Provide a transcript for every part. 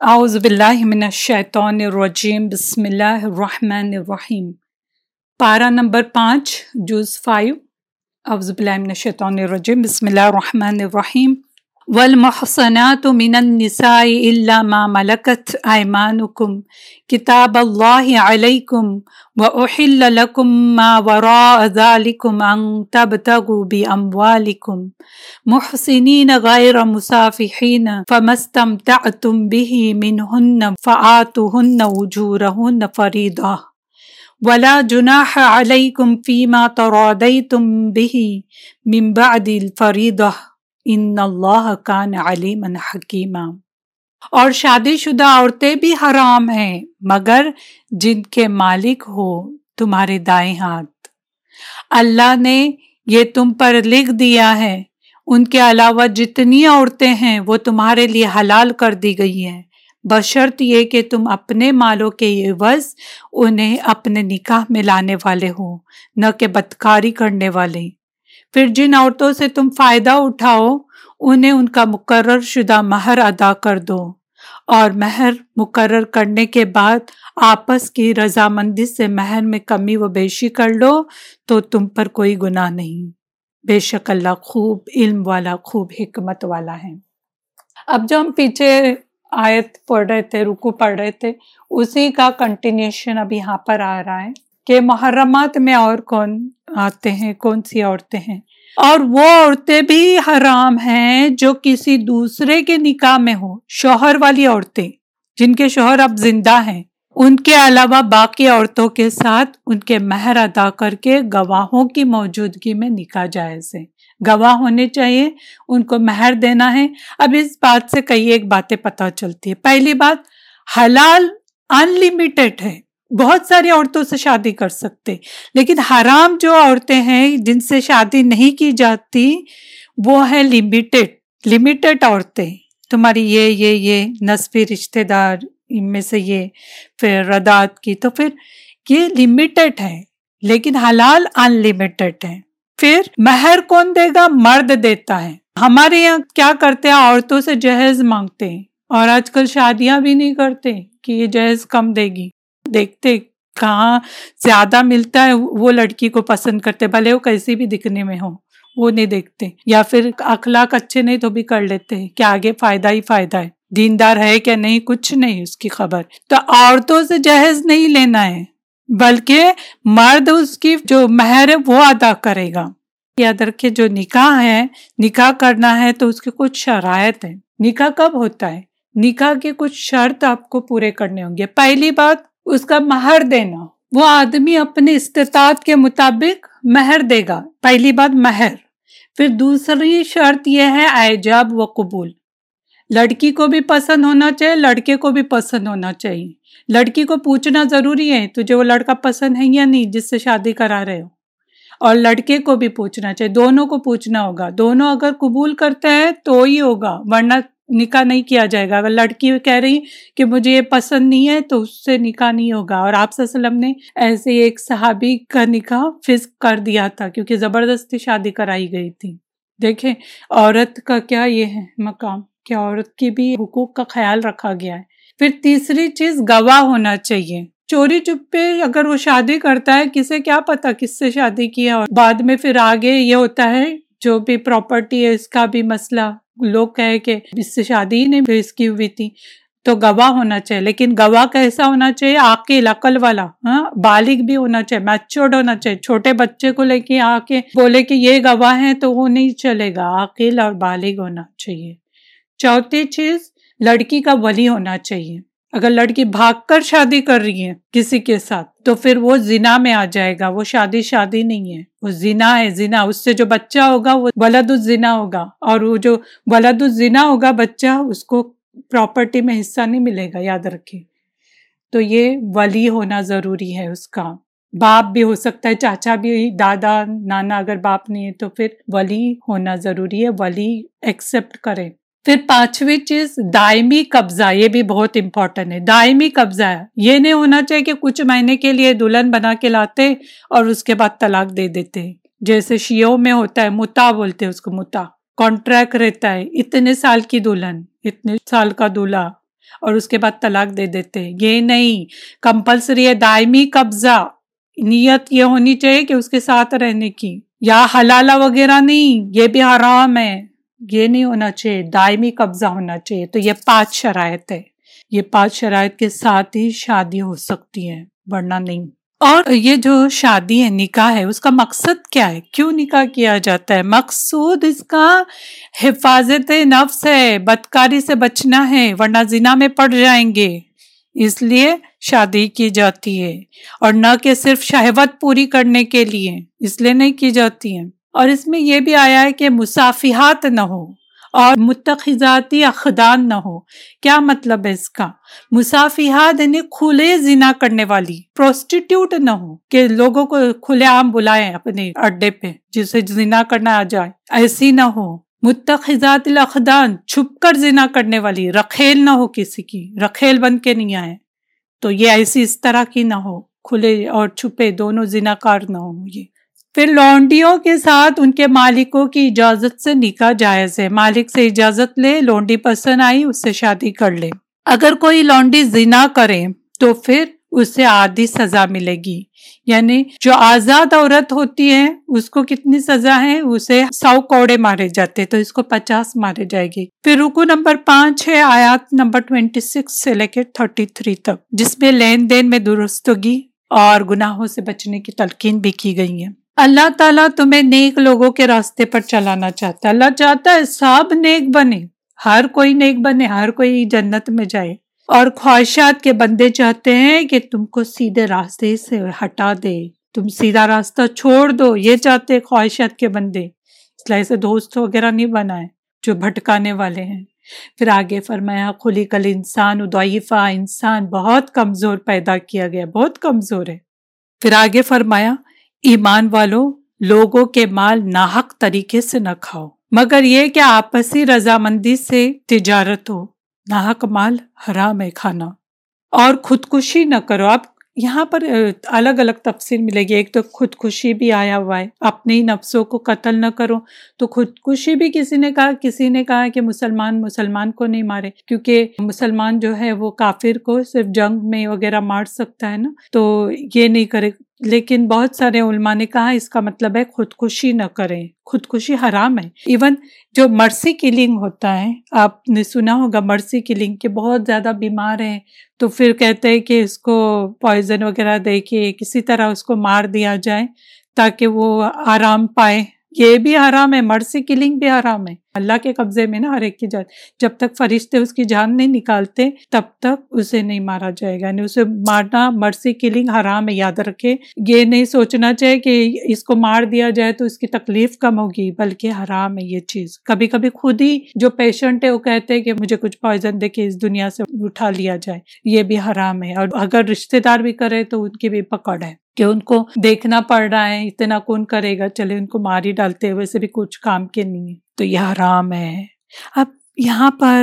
اعوذ باللہ من الشیطان الرجیم، بسم اللہ الرحمن الرحیم۔ پارہ نمبر پانچ جوز فائیو۔ اعوذ باللہ من الشیطان الرجیم، بسم اللہ الرحمن الرحیم۔ والمحصنات من النساء الا ما ملکت ایمانکم کتاب اللہ علیکم واحل لکم ما وراء ذالکم ان تبتغوا باموالکم محسنین غیر مسافحین فمستمتعتم به منہن فآتوہن وجورہن فریضہ ولا جناح علیکم فیما ترادیتم به من بعد الفریضہ ان اللہ کان علیما حکیما۔ اور شادی شدہ عورتیں بھی حرام ہیں، مگر جن کے مالک ہو تمہارے دائیں ہاتھ۔ اللہ نے یہ تم پر لکھ دیا ہے۔ ان کے علاوہ جتنی عورتیں ہیں، وہ تمہارے لیے حلال کر دی گئی ہیں۔ بشرط یہ کہ تم اپنے مالوں کے یہ وز انہیں اپنے نکاح میں لانے والے ہوں نہ کہ بدکاری کرنے والے۔ پھر جن عورتوں سے تم فائدہ اٹھاؤ، انہیں ان کا مقرر شدہ مہر ادا کر دو۔ اور مہر مقرر کرنے کے بعد آپس کی رضامندی سے مہر میں کمی و بیشی کر لو تو تم پر کوئی گناہ نہیں۔ بے شک اللہ خوب علم والا، خوب حکمت والا ہے۔ اب جو ہم پیچھے آیت پڑھ رہے تھے رکو پڑھ رہے تھے، اسی کا کنٹینیوشن اب یہاں پر آ رہا ہے کہ محرمات میں اور کون آتے ہیں، کون سی عورتیں ہیں؟ اور وہ عورتیں بھی حرام ہیں جو کسی دوسرے کے نکاح میں ہو شوہر والی عورتیں۔ جن کے شوہر اب زندہ ہیں، ان کے علاوہ باقی عورتوں کے ساتھ ان کے مہر ادا کر کے گواہوں کی موجودگی میں نکاح جائز ہے گواہ ہونے چاہیے، ان کو مہر دینا ہے۔ اب اس بات سے کئی ایک باتیں پتہ چلتی ہے پہلی بات، حلال انلمیٹڈ ہے۔ بہت ساری عورتوں سے شادی کر سکتے۔ لیکن حرام جو عورتیں ہیں جن سے شادی نہیں کی جاتی، وہ ہے لمیٹڈ لمیٹڈ عورتیں۔ تمہاری یہ یہ یہ نصبی رشتے دار، ان میں سے یہ، پھر ردات کی، تو پھر یہ لمیٹڈ ہے لیکن حلال ان لمیٹڈ ہے پھر مہر کون دے گا؟ مرد دیتا ہے۔ ہمارے یہاں کیا کرتے ہیں؟ عورتوں سے جہیز مانگتے ہیں۔ اور آج کل شادیاں بھی نہیں کرتے کہ یہ جہیز کم دے گی۔ دیکھتے کہاں زیادہ ملتا ہے وہ لڑکی کو پسند کرتے، بھلے وہ کیسی بھی دکھنے میں ہو وہ نہیں دیکھتے۔ یا پھر اخلاق اچھے نہیں تو بھی کر لیتے ہیں کہ آگے فائدہ ہی فائدہ ہے۔ دیندار ہے کیا نہیں، کچھ نہیں اس کی خبر۔ تو عورتوں سے جہیز نہیں لینا ہے، بلکہ مرد اس کی جو مہر ہے وہ ادا کرے گا۔ یاد رکھے جو نکاح ہے، نکاح کرنا ہے تو اس کے کچھ شرائط ہیں۔ نکاح کب ہوتا ہے؟ نکاح کے کچھ شرط آپ کو پورے کرنے ہوں گے پہلی بات اس کا مہر دینا۔ وہ آدمی اپنے استطاعت کے مطابق مہر دے گا۔ پہلی بات مہر۔ پھر دوسری شرط یہ ہے ایجاب و قبول۔ لڑکی کو بھی پسند ہونا چاہیے، لڑکے کو بھی پسند ہونا چاہیے۔ لڑکی کو پوچھنا ضروری ہے، تجھے وہ لڑکا پسند ہے یا نہیں، جس سے شادی کرا رہے ہو۔ اور لڑکے کو بھی پوچھنا چاہیے، دونوں کو پوچھنا ہوگا۔ دونوں اگر قبول کرتے ہیں تو ہی ہوگا، ورنہ نکاح نہیں کیا جائے گا۔ اگر لڑکی کہہ رہی کہ مجھے یہ پسند نہیں ہے تو اس سے نکاح نہیں ہوگا۔ اور آپ وسلم نے ایسے ایک صحابی کا نکاح فسق کر دیا تھا کیونکہ زبردستی شادی کرائی گئی تھی۔ دیکھیں، عورت کا کیا یہ ہے مقام؟ کہ عورت کی بھی حقوق کا خیال رکھا گیا ہے۔ پھر تیسری چیز، گواہ ہونا چاہیے۔ چوری چپے اگر وہ شادی کرتا ہے، کسے کیا پتا کس سے شادی کیا اور بعد میں پھر آگے یہ ہوتا ہے، جو بھی پراپرٹی ہے، اس کا بھی مسئلہ۔ لوگ کہے کہ اس سے شادی ہی نہیں اس کی ہوئی تھی۔ تو گواہ ہونا چاہیے، لیکن گواہ کیسا ہونا چاہیے؟ عقل عقل والا ہاں؟ بالغ بھی ہونا چاہیے میچورڈ ہونا چاہیے۔ چھوٹے بچے کو لے کے آ کے بولے کہ یہ گواہ ہے تو وہ نہیں چلے گا۔ عقل اور بالغ ہونا چاہیے۔ چوتھی چیز، لڑکی کا ولی ہونا چاہیے۔ اگر لڑکی بھاگ کر شادی کر رہی ہے کسی کے ساتھ، تو پھر وہ زنا میں آ جائے گا۔ وہ شادی شادی نہیں ہے۔ وہ زنا ہے، زنا۔ اس سے جو بچہ ہوگا، وہ ولد الزنا ہوگا۔ اور وہ جو ولد الزنا ہوگا بچہ، اس کو پراپرٹی میں حصہ نہیں ملے گا، یاد رکھے تو یہ ولی ہونا ضروری ہے اس کا۔ باپ بھی ہو سکتا ہے، چاچا بھی، دادا، نانا اگر باپ نہیں ہے، تو پھر ولی ہونا ضروری ہے۔ ولی ایکسپٹ کرے پھر پانچویں چیز دائمی قبضہ، یہ بھی بہت امپورٹنٹ ہے۔ دائمی قبضہ ہے یہ نہیں ہونا چاہیے کہ کچھ مہینے کے لیے دلہن بنا کے لاتے اور اس کے بعد طلاق دے دیتے۔ جیسے شیو میں ہوتا ہے، متا بولتے ہیں اس کو، متا۔ کانٹریکٹ رہتا ہے، اتنے سال کی دلہن، اتنے سال کا دلہا اور اس کے بعد طلاق دے دیتے۔ یہ نہیں کمپلسری ہے، دائمی قبضہ۔ نیت یہ ہونی چاہیے کہ اس کے ساتھ رہنے کی۔ یا حلالہ وغیرہ نہیں، یہ بھی حرام ہے۔ یہ نہیں ہونا چاہیے، دائمی قبضہ ہونا چاہیے۔ تو یہ پانچ شرائط ہے یہ پانچ شرائط کے ساتھ ہی شادی ہو سکتی ہے ورنہ نہیں۔ اور یہ جو شادی ہے، نکاح ہے، اس کا مقصد کیا ہے؟ کیوں نکاح کیا جاتا ہے؟ مقصود اس کا حفاظت نفس ہے، بدکاری سے بچنا ہے، ورنہ زنا میں پڑ جائیں گے۔ اس لیے شادی کی جاتی ہے۔ اور نہ کہ صرف شہوت پوری کرنے کے لیے، اس لیے نہیں کی جاتی ہے اور اس میں یہ بھی آیا ہے کہ مسافیات نہ ہو اور متخذاتی اخدان نہ ہو۔ کیا مطلب ہے اس کا؟ مسافیات یعنی کھلے زنا کرنے والی پروسٹیٹیوٹ نہ ہو، کہ لوگوں کو کھلے عام بلائیں اپنے اڈے پہ، جسے زنا کرنا آ جائے۔ ایسی نہ ہو۔ متخذات الاخدان چھپ کر زنا کرنے والی، رکھیل نہ ہو کسی کی، رکھیل بن کے نہیں آئے۔ تو یہ ایسی اس طرح کی نہ ہو، کھلے اور چھپے دونوں زنا کار نہ ہو یہ۔ پھر لونڈیوں کے ساتھ ان کے مالکوں کی اجازت سے نکاح جائز ہے۔ مالک سے اجازت لے، لونڈی پسند آئی، اس سے شادی کر لے۔ اگر کوئی لونڈی زنا کرے تو پھر اسے آدھی سزا ملے گی۔ یعنی جو آزاد عورت ہوتی ہے، اس کو کتنی سزا ہے؟ اسے سو کوڑے مارے جاتے، تو اس کو پچاس مارے جائے گی۔ پھر رکو نمبر پانچ ہے، آیات نمبر ٹوینٹی سکس سے لے کے تھرٹی تھری تک۔ جس میں لین دین میں درستگی اور گناہوں سے بچنے کی تلقین بھی کی گئی ہے۔ اللہ تعالیٰ تمہیں نیک لوگوں کے راستے پر چلانا چاہتا ہے۔ اللہ چاہتا ہے سب نیک بنے، ہر کوئی نیک بنے، ہر کوئی جنت میں جائے۔ اور خواہشات کے بندے چاہتے ہیں کہ تم کو سیدھے راستے سے ہٹا دے، تم سیدھا راستہ چھوڑ دو۔ یہ چاہتے خواہشات کے بندے۔ اس لیے ایسے دوست وغیرہ نہیں بنائے جو بھٹکانے والے ہیں۔ پھر آگے فرمایا کھلی کل انسان ادائفہ انسان بہت کمزور پیدا کیا گیا، بہت کمزور ہے۔ پھر آگے فرمایا ایمان والوں لوگوں کے مال ناحق طریقے سے نہ کھاؤ۔ مگر یہ کہ آپسی رضامندی سے تجارت ہو۔ ناحق مال حرام ہے کھانا۔ اور خودکشی نہ کرو۔ اب یہاں پر الگ الگ تفصیل ملے گی۔ ایک تو خودکشی بھی آیا ہوا ہے۔ اپنی نفسوں کو قتل نہ کرو۔ تو خودکشی بھی کسی نے کہا، کسی نے کہا کہ مسلمان مسلمان کو نہیں مارے۔ کیونکہ مسلمان جو ہے وہ کافر کو صرف جنگ میں وغیرہ مار سکتا ہے نا۔ تو یہ نہیں کرے۔ لیکن بہت سارے علماء نے کہا اس کا مطلب ہے خودکشی نہ کریں، خودکشی حرام ہے۔ ایون جو مرسی کلنگ ہوتا ہے، آپ نے سنا ہوگا مرسی کلنگ کہ بہت زیادہ بیمار ہیں۔ تو پھر کہتے ہیں کہ اس کو پوائزن وغیرہ دے کے کسی طرح اس کو مار دیا جائے تاکہ وہ آرام پائے۔ یہ بھی حرام ہے مرسی کلنگ بھی حرام ہے۔ اللہ کے قبضے میں نا، ہر ایک کی جان جب تک فرشتے اس کی جان نہیں نکالتے، تب تک اسے نہیں مارا جائے گا۔ یعنی اسے مارنا مرسی کلنگ حرام ہے، یاد رکھے۔ یہ نہیں سوچنا چاہیے کہ اس کو مار دیا جائے تو اس کی تکلیف کم ہوگی، بلکہ حرام ہے یہ چیز۔ کبھی کبھی خود ہی جو پیشنٹ ہے، وہ کہتے ہیں کہ مجھے کچھ پوائزن دے کے اس دنیا سے اٹھا لیا جائے۔ یہ بھی حرام ہے۔ اور اگر رشتے دار بھی کرے تو ان کی بھی پکڑ ہے۔ کہ ان کو دیکھنا پڑ رہا ہے، اتنا کون کرے گا، چلے ان کو مار ہی ڈالتے ویسے بھی کچھ کام کے نہیں ہے تو یہ حرام ہے۔ اب یہاں پر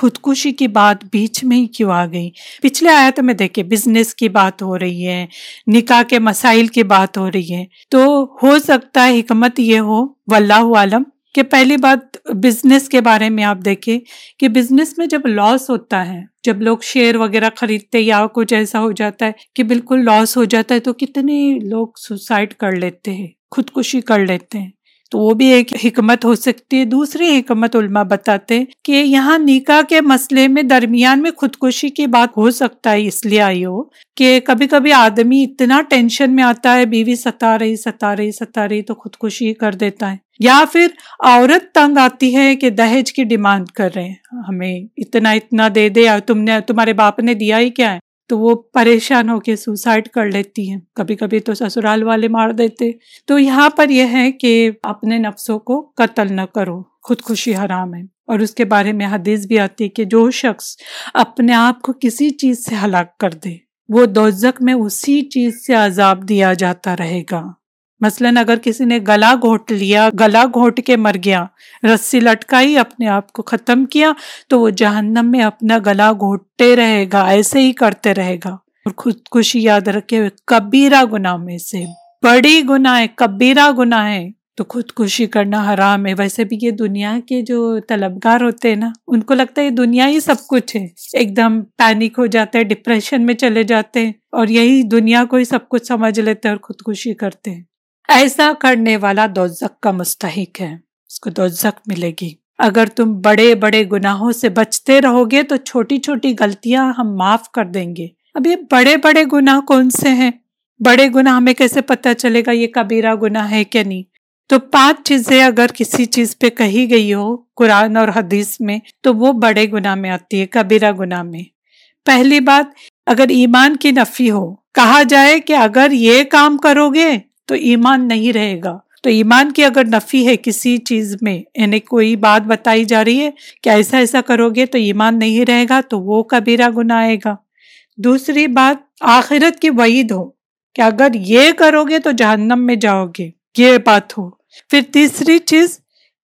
خودکشی کی بات بیچ میں ہی کیوں آ گئی؟ پچھلے آیت میں دیکھے بزنس کی بات ہو رہی ہے، نکاح کے مسائل کی بات ہو رہی ہے۔ تو ہو سکتا ہے حکمت یہ ہو، واللہ عالم کہ پہلی بات بزنس کے بارے میں آپ دیکھیں کہ بزنس میں جب لاس ہوتا ہے، جب لوگ شیئر وغیرہ خریدتے یا کچھ ایسا ہو جاتا ہے کہ بالکل لاس ہو جاتا ہے تو کتنے لوگ سوسائڈ کر لیتے ہیں، خودکشی کر لیتے ہیں۔ تو وہ بھی ایک حکمت ہو سکتی ہے۔ دوسری حکمت علماء بتاتے کہ یہاں نکاح کے مسئلے میں درمیان میں خودکشی کی بات ہو سکتا ہے، اس لیے آئی ہو کہ کبھی کبھی آدمی اتنا ٹینشن میں آتا ہے، بیوی ستا رہی ستا رہی ستا رہی تو خودکشی کر دیتا ہے۔ یا پھر عورت تنگ آتی ہے کہ دہیج کی ڈیمانڈ کر رہے ہیں۔ ہمیں اتنا اتنا دے دے، تم نے، تمہارے باپ نے دیا ہی کیا ہے۔ تو وہ پریشان ہو کے سوسائڈ کر لیتی ہیں۔ کبھی کبھی تو سسرال والے مار دیتے۔ تو یہاں پر یہ ہے کہ اپنے نفسوں کو قتل نہ کرو۔ خودکشی حرام ہے۔ اور اس کے بارے میں حدیث بھی آتی ہے کہ جو شخص اپنے آپ کو کسی چیز سے ہلاک کر دے، وہ دوزک میں اسی چیز سے عذاب دیا جاتا رہے گا۔ مثلاً اگر کسی نے گلا گھوٹ لیا، گلا گھوٹ کے مر گیا، رسی لٹکائی، اپنے آپ کو ختم کیا، تو وہ جہنم میں اپنا گلا گھوٹتے رہے گا، ایسے ہی کرتے رہے گا۔ اور خودکشی یاد رکھے ہوئے، کبیرہ گناہ میں سے بڑی گناہ ہے، کبیرہ گناہ ہے۔ تو خودکشی کرنا حرام ہے۔ ویسے بھی یہ دنیا کے جو طلبگار ہوتے ہیں نا، ان کو لگتا ہے یہ دنیا ہی سب کچھ ہے۔ ایک دم پینک ہو جاتے ہیں ڈپریشن میں چلے جاتے ہیں اور یہی دنیا کو ہی سب کچھ سمجھ لیتے ہیں اور خودکشی کرتے ہیں۔ ایسا کرنے والا دوزک کا مستحق ہے۔ اس کو دوزک ملے گی۔ اگر تم بڑے بڑے گناہوں سے بچتے رہو گے تو چھوٹی چھوٹی غلطیاں ہم معاف کر دیں گے۔ اب یہ بڑے بڑے گناہ کون سے ہیں؟ بڑے گناہ ہمیں کیسے پتا چلے گا یہ کبیرہ گناہ ہے کہ نہیں؟ تو پانچ چیزیں اگر کسی چیز پہ کہی گئی ہو قرآن اور حدیث میں، تو وہ بڑے گناہ میں آتی ہے، کبیرہ گناہ میں۔ پہلی بات، اگر ایمان کی نفی ہو، کہا جائے کہ اگر یہ کام کرو گے تو ایمان نہیں رہے گا۔ تو ایمان کی اگر نفی ہے کسی چیز میں یعنی کوئی بات بتائی جا رہی ہے کہ ایسا ایسا کرو گے تو ایمان نہیں رہے گا تو وہ کبیرہ گناہ آئے گا۔ دوسری بات، آخرت کی وعید ہو کہ اگر یہ کرو گے تو جہنم میں جاؤ گے۔ یہ بات ہو۔ پھر تیسری چیز،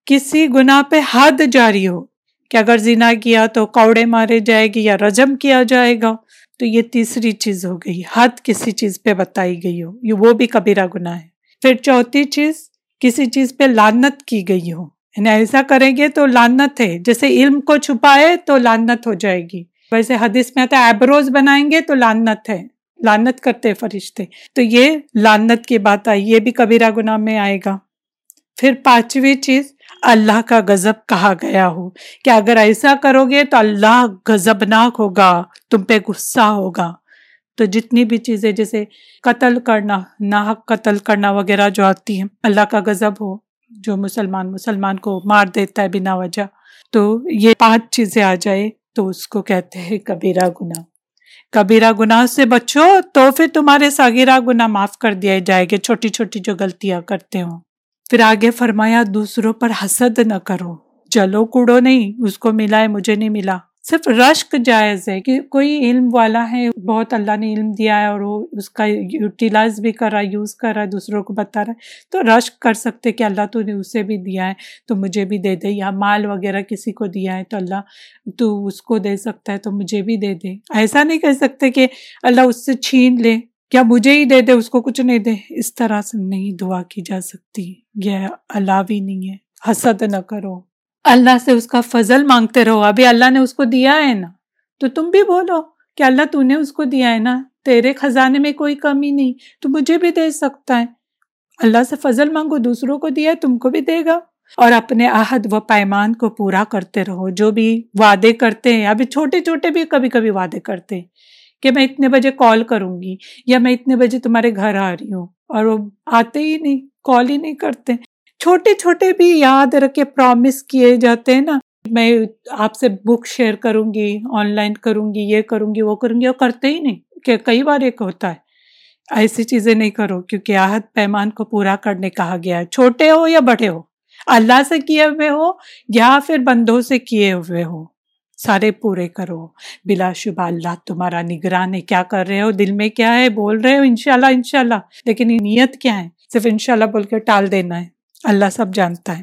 کسی گناہ پہ حد جاری ہو کہ اگر زنا کیا تو کوڑے مارے جائے گی یا رجم کیا جائے گا۔ تو یہ تیسری چیز ہو گئی۔ حد کسی چیز پہ بتائی گئی ہو۔ یہ وہ بھی کبیرہ گناہ ہے۔ پھر چوتھی چیز، کسی چیز پہ لانت کی گئی ہو۔ یعنی ایسا کریں گے تو لانت ہے۔ جیسے علم کو چھپائے تو لانت ہو جائے گی۔ ویسے حدیث میں آتا ہے، ایبروز بنائیں گے تو لانت ہے۔ لانت کرتے فرشتے۔ تو یہ لانت کی بات آئی، یہ بھی کبیرہ گناہ میں آئے گا۔ پھر پانچویں چیز اللہ کا غضب کہا گیا ہو کہ اگر ایسا کرو گے تو اللہ غضبناک ہوگا، تم پہ غصہ ہوگا۔ تو جتنی بھی چیزیں جیسے قتل کرنا، ناحق قتل کرنا وغیرہ جو آتی ہیں، اللہ کا غضب ہو، جو مسلمان مسلمان کو مار دیتا ہے بنا وجہ، تو یہ پانچ چیزیں آ جائے تو اس کو کہتے ہیں کبیرہ گناہ۔ کبیرہ گناہ سے بچو تو پھر تمہارے ساگیرہ گناہ معاف کر دیا جائے گا چھوٹی چھوٹی جو غلطیاں کرتے ہوں۔ پھر آگے فرمایا، دوسروں پر حسد نہ کرو۔ چلو کوڑو نہیں، اس کو ملا ہے، مجھے نہیں ملا۔ صرف رشک جائز ہے کہ کوئی علم والا ہے، بہت اللہ نے علم دیا ہے اور وہ اس کا یوٹیلائز بھی کر رہا ہے، یوز کر رہا ہے، دوسروں کو بتا رہا ہے۔ تو رشک کر سکتے کہ اللہ تو نے اسے بھی دیا ہے، تو مجھے بھی دے دے، یا مال وغیرہ کسی کو دیا ہے تو اللہ تو اس کو دے سکتا ہے، تو مجھے بھی دے دے۔ ایسا نہیں کہہ سکتے کہ اللہ اس سے چھین لے۔ کیا مجھے ہی دے دے؟ اس کو کچھ نہیں دے۔ اس طرح سے نہیں دعا کی جا سکتی۔ یہ اللہ بھی نہیں ہے۔ حسد نہ کرو۔ اللہ سے اس کا فضل مانگتے رہو۔ ابھی اللہ نے اس کو دیا ہے نا۔ تو تم بھی بولو کہ اللہ تو نے اس کو دیا ہے نا۔ تیرے خزانے میں کوئی کمی نہیں۔ تو مجھے بھی دے سکتا ہے۔ اللہ سے فضل مانگو، دوسروں کو دیا ہے، تم کو بھی دے گا۔ اور اپنے عہد و پیمان کو پورا کرتے رہو۔ جو بھی وعدے کرتے ہیں، ابھی چھوٹے چھوٹے بھی کبھی کبھی وعدے کرتے ہیں۔ کہ میں اتنے بجے کال کروں گی یا میں اتنے بجے تمہارے گھر آ رہی ہوں اور وہ آتے ہی نہیں، کال ہی نہیں کرتے۔ چھوٹے چھوٹے بھی یاد رکھے پرومس کیے جاتے ہیں نا۔ میں آپ سے بک شیئر کروں گی آن لائن کروں گی، یہ کروں گی، وہ کروں گی وہ کرتے ہی نہیں۔ کہ کئی بار ایک ہوتا ہے، ایسی چیزیں نہیں کرو کیونکہ آہد پیمان کو پورا کرنے کہا گیا ہے۔ چھوٹے ہو یا بڑے ہو، اللہ سے کیے ہوئے ہو یا پھر بندوں سے کیے ہوئے ہو۔ سارے پورے کرو۔ بلا شبہ اللہ تمہارا نگران ہے کیا کر رہے ہو؟ دل میں کیا ہے؟ بول رہے ہو؟ انشاءاللہ انشاءاللہ۔ لیکن نیت کیا ہے؟ صرف انشاءاللہ بول کے ٹال دینا ہے۔ اللہ سب جانتا ہے۔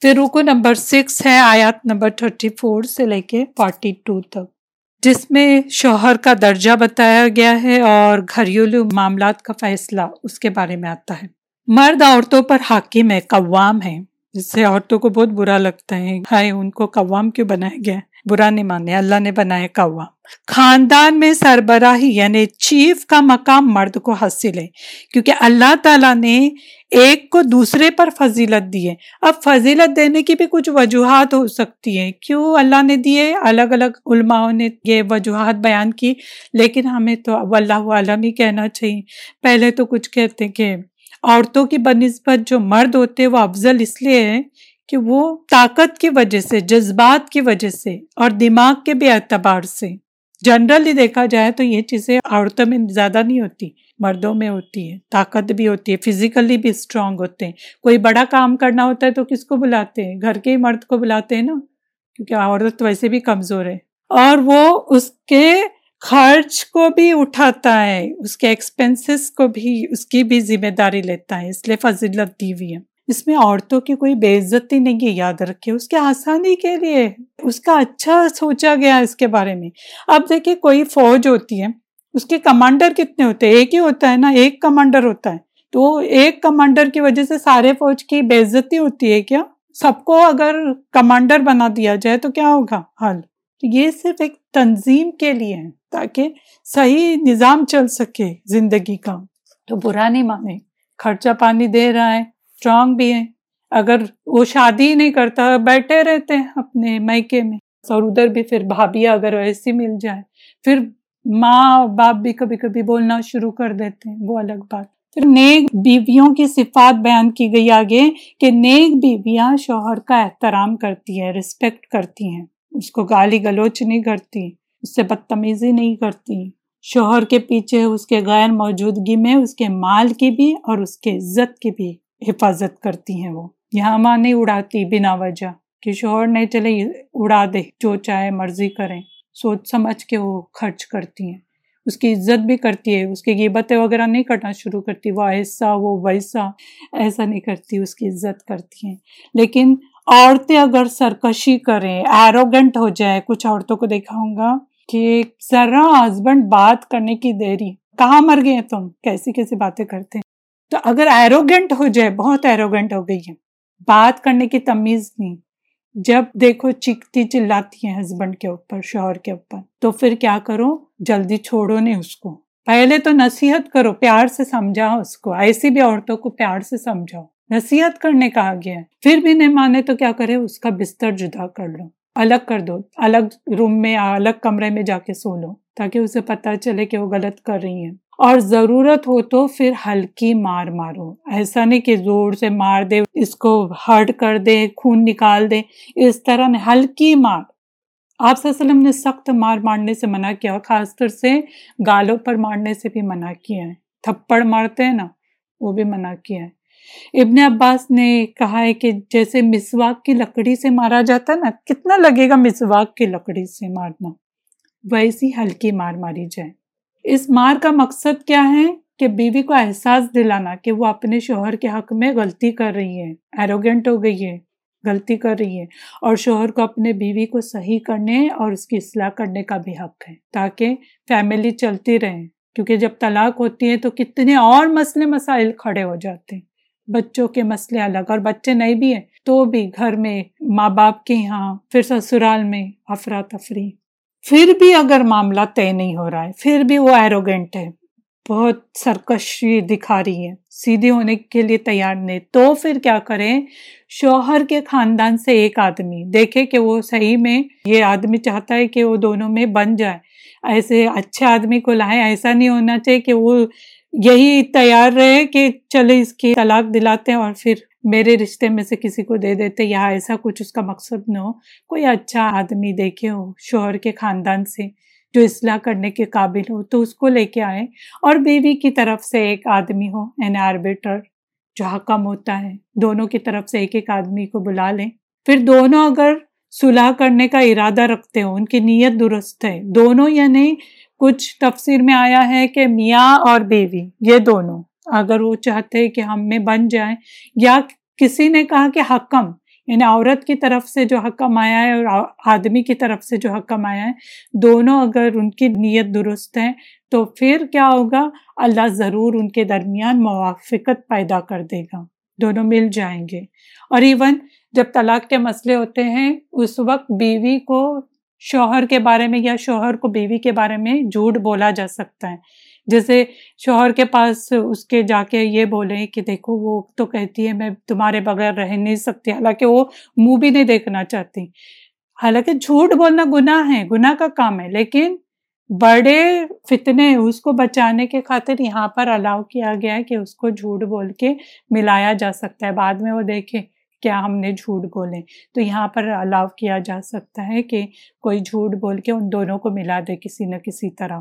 پھر رکو نمبر سکس ہے، آیات نمبر تھرٹی فور سے لے کے فورٹی ٹو تک۔ جس میں شوہر کا درجہ بتایا گیا ہے اور گھریلو معاملات کا فیصلہ اس کے بارے میں آتا ہے۔ مرد عورتوں پر حاکم ہے، قوام ہے۔ جس سے عورتوں کو بہت برا لگتا ہے۔ ہائے، ان کو قوام کیوں بنایا گیا ہے؟ برا نہیں مانے اللہ نے بنایا قوام خاندان میں سربراہی یعنی چیف کا مقام مرد کو حاصل ہے، کیونکہ اللہ تعالیٰ نے ایک کو دوسرے پر فضیلت دی ہے۔ اب فضیلت دینے کی بھی کچھ وجوہات ہو سکتی ہیں۔ کیوں اللہ نے دیے الگ الگ علماء نے یہ وجوہات بیان کی، لیکن ہمیں تو اللہ عالم ہی کہنا چاہیے۔ پہلے تو کچھ کہتے ہیں کہ عورتوں کی بنسبت جو مرد ہوتے ہیں وہ افضل اس لیے ہے کہ وہ طاقت کی وجہ سے، جذبات کی وجہ سے اور دماغ کے بھی اعتبار سے۔ جنرلی دیکھا جائے تو یہ چیزیں عورتوں میں زیادہ نہیں ہوتی، مردوں میں ہوتی ہے طاقت بھی ہوتی ہے فزیکلی بھی اسٹرانگ ہوتے ہیں۔ کوئی بڑا کام کرنا ہوتا ہے تو کس کو بلاتے ہیں؟ گھر کے ہی مرد کو بلاتے ہیں نا؟ کیونکہ عورت ویسے بھی کمزور ہے۔ اور وہ اس کے خرچ کو بھی اٹھاتا ہے، اس کے ایکسپینسز کو بھی، اس کی بھی ذمہ داری لیتا ہے۔ اس لیے فضیلت دی ہوئی ہے۔ اس میں عورتوں کی کوئی بے عزتی نہیں ہے، یاد رکھے اس کے آسانی کے لیے اس کا اچھا سوچا گیا اس کے بارے میں۔ اب دیکھیں کوئی فوج ہوتی ہے، اس کے کمانڈر کتنے ہوتے ہیں؟ ایک ہی ہوتا ہے نا، ایک کمانڈر ہوتا ہے۔ تو ایک کمانڈر کی وجہ سے سارے فوج کی بے عزتی ہوتی ہے کیا؟ سب کو اگر کمانڈر بنا دیا جائے تو کیا ہوگا؟ حل۔ یہ صرف ایک تنظیم کے لیے ہے، تاکہ صحیح نظام چل سکے زندگی کا۔ تو برا نہیں مانے، خرچہ پانی دے رہا ہے اسٹرانگ بھی ہے اگر وہ شادی نہیں کرتا، بیٹھے رہتے ہیں اپنے میکے میں۔ اور ادھر بھی پھر بھابھی اگر ایسی مل جائے، پھر ماں باپ بھی کبھی کبھی بولنا شروع کر دیتے ہیں، وہ الگ بات۔ پھر نیک بیویوں کی صفات بیان کی گئی آگے کہ نیک بیویاں شوہر کا احترام کرتی ہے رسپیکٹ کرتی ہیں۔ اس کو گالی گلوچ نہیں کرتی، اس سے بدتمیزی نہیں کرتی۔ شوہر کے پیچھے اس کے غیر موجودگی میں، اس کے مال کی بھی اور اس کے عزت کی بھی۔ حفاظت کرتی ہیں وہ۔ یہاں ماں نہیں اڑاتی بنا وجہ کہ شوہر نہیں چلے، اڑا دے، جو چاہے مرضی کریں۔ سوچ سمجھ کے وہ خرچ کرتی ہیں۔ اس کی عزت بھی کرتی ہے، اس کی غیبتیں وغیرہ نہیں کرنا شروع کرتی۔ وہ ایسا وہ ویسا ایسا نہیں کرتی، اس کی عزت کرتی ہیں۔ لیکن عورتیں اگر سرکشی کریں ایروگنٹ ہو جائے، کچھ عورتوں کو دیکھا ہوں گا کہ ذرا ہسبینڈ بات کرنے کی دیری۔ کہاں مر گئے تم؟ کیسی کیسی باتیں کرتے ہیں؟ تو اگر ایروگنٹ ہو جائے، بہت ایروگنٹ ہو گئی ہے۔ بات کرنے کی تمیز نہیں۔ جب دیکھو چکتی چلاتی ہیں ہسبینڈ کے اوپر، شوہر کے اوپر۔ تو پھر کیا کرو؟ جلدی چھوڑو نہیں اس کو۔ پہلے تو نصیحت کرو، پیار سے سمجھاؤ اس کو۔ ایسی بھی عورتوں کو پیار سے سمجھاؤ۔ نصیحت کرنے کہا گیا ہے۔ پھر بھی نہیں مانے تو کیا کرے؟ اس کا بستر جدا کر لو۔ الگ کر دو۔ الگ روم میں الگ کمرے میں جا کے سو لو تاکہ اسے پتا چلے کہ وہ غلط کر رہی ہیں۔ اور ضرورت ہو تو پھر ہلکی مار مارو۔ ایسا نہیں کہ زور سے مار دے، اس کو ہرٹ کر دے، خون نکال دے، اس طرح نہیں، ہلکی مار۔ آپ صلی اللہ علیہ وسلم نے سخت مار مارنے سے منع کیا خاص طور سے گالوں پر مارنے سے بھی منع کیا ہے تھپڑ مارتے ہیں نا، وہ بھی منع کیا ہے ابن عباس نے کہا ہے کہ جیسے مسواک کی لکڑی سے مارا جاتا ہے نا، کتنا لگے گا مسواک کی لکڑی سے مارنا؟ ویسی ہلکی مار ماری جائے۔ اس مار کا مقصد کیا ہے کہ بیوی کو احساس دلانا کہ وہ اپنے شوہر کے حق میں غلطی کر رہی ہے ایروگینٹ ہو گئی ہے، غلطی کر رہی ہے اور شوہر کو اپنے بیوی کو صحیح کرنے اور اس کی اصلاح کرنے کا بھی حق ہے تاکہ فیملی چلتی رہے۔ کیونکہ جب طلاق ہوتی ہے تو کتنے اور مسئلے مسائل کھڑے ہو جاتے ہیں۔ بچوں کے مسئلے الگ اور بچے نہیں بھی ہیں تو بھی گھر میں ماں باپ کے یہاں پھر سسرال میں افراتفری۔ پھر بھی اگر معاملہ طے نہیں ہو رہا ہے، پھر بھی وہ ایروگینٹ ہے، بہت سرکشی دکھا رہی ہے سیدھی ہونے کے لیے تیار نہیں۔ تو پھر کیا کریں؟ شوہر کے خاندان سے ایک آدمی، دیکھے کہ وہ صحیح میں یہ آدمی چاہتا ہے کہ وہ دونوں میں بن جائے۔ ایسے اچھے آدمی کو لائے ایسا نہیں ہونا چاہیے کہ وہ یہی تیار رہے کہ چلے اس کی طلاق دلاتے ہیں اور پھر میرے رشتے میں سے کسی کو دے دیتے یا ایسا کچھ اس کا مقصد نہ ہو، کوئی اچھا آدمی دیکھے ہو شوہر کے خاندان سے جو اصلاح کرنے کے قابل ہو، تو اس کو لے کے آئے اور بیوی کی طرف سے ایک آدمی ہو، این آربیٹر، جو حکم ہوتا ہے۔ دونوں کی طرف سے ایک ایک آدمی کو بلا لیں۔ پھر دونوں اگر صلاح کرنے کا ارادہ رکھتے ہو ان کی نیت درست ہے۔ دونوں یعنی کچھ تفسیر میں آیا ہے کہ میاں اور بیوی، یہ دونوں۔ اگر وہ چاہتے کہ ہم میں بن جائیں، یا کسی نے کہا کہ حکم یعنی عورت کی طرف سے جو حکم آیا ہے اور آدمی کی طرف سے جو حکم آیا ہے، دونوں اگر ان کی نیت درست ہے تو پھر کیا ہوگا؟ اللہ ضرور ان کے درمیان موافقت پیدا کر دے گا، دونوں مل جائیں گے۔ اور ایون جب طلاق کے مسئلے ہوتے ہیں، اس وقت بیوی کو شوہر کے بارے میں یا شوہر کو بیوی کے بارے میں جھوٹ بولا جا سکتا ہے۔ جیسے شوہر کے پاس اس کے جا کے یہ بولے کہ دیکھو وہ تو کہتی ہے میں تمہارے بغیر رہ نہیں سکتی۔ حالانکہ وہ منہ بھی نہیں دیکھنا چاہتی۔ حالانکہ جھوٹ بولنا گناہ ہے، گناہ کا کام ہے، لیکن بڑے فتنے اس کو بچانے کے خاطر یہاں پر الاؤ کیا گیا ہے کہ اس کو جھوٹ بول کے ملایا جا سکتا ہے۔ بعد میں وہ دیکھے کیا ہم نے جھوٹ بولے۔ تو یہاں پر الاؤ کیا جا سکتا ہے کہ کوئی جھوٹ بول کے ان دونوں کو ملا دے کسی نہ کسی طرح۔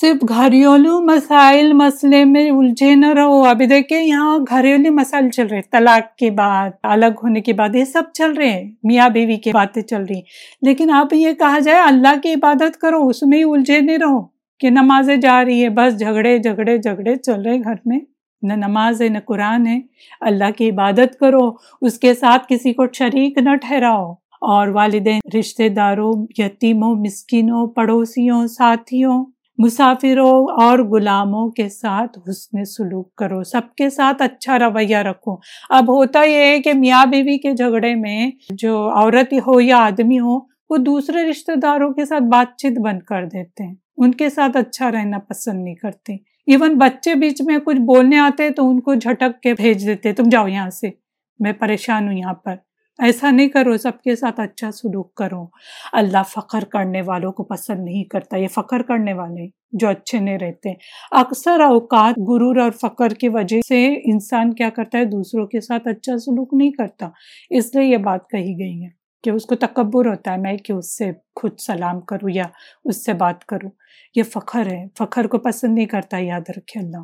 صرف گھریلو مسائل مسئلے میں الجھے نہ رہو۔ ابھی دیکھیں یہاں گھریلو مسائل چل رہے طلاق کے بعد، الگ ہونے کے بعد یہ سب چل رہے ہیں۔ میاں بیوی کی باتیں چل رہی لیکن اب یہ کہا جائے اللہ کی عبادت کرو، اس میں ہی الجھے نہیں رہو کہ نمازیں جا رہی ہے بس جھگڑے جھگڑے جھگڑے چل رہے گھر میں۔ نہ نماز ہے، نہ قرآن ہے۔ اللہ کی عبادت کرو، اس کے ساتھ کسی کو شریک نہ ٹھہراؤ۔ اور والدین رشتے داروں، یتیموں، مسکینوں، پڑوسیوں، ساتھیوں مسافروں اور غلاموں کے ساتھ حسن سلوک کرو، سب کے ساتھ اچھا رویہ رکھو۔ اب ہوتا یہ ہے کہ میاں بیوی کے جھگڑے میں جو عورت ہو یا آدمی ہو، وہ دوسرے رشتہ داروں کے ساتھ بات چیت بند کر دیتے ہیں۔ ان کے ساتھ اچھا رہنا پسند نہیں کرتے۔ ایون بچے بیچ میں کچھ بولنے آتے تو ان کو جھٹک کے بھیج دیتے، تم جاؤ یہاں سے، میں پریشان ہوں یہاں پر۔ ایسا نہیں کرو، سب کے ساتھ اچھا سلوک کرو۔ اللہ فخر کرنے والوں کو پسند نہیں کرتا، یہ فخر کرنے والے جو اچھے نہیں رہتے۔ اکثر اوقات غرور اور فخر کی وجہ سے انسان کیا کرتا ہے، دوسروں کے ساتھ اچھا سلوک نہیں کرتا۔ اس لیے یہ بات کہی گئی ہے کہ اس کو تکبر ہوتا ہے، میں کہ اس سے خود سلام کروں یا اس سے بات کروں۔ یہ فخر ہے، فخر کو پسند نہیں کرتا، یاد رکھے اللہ۔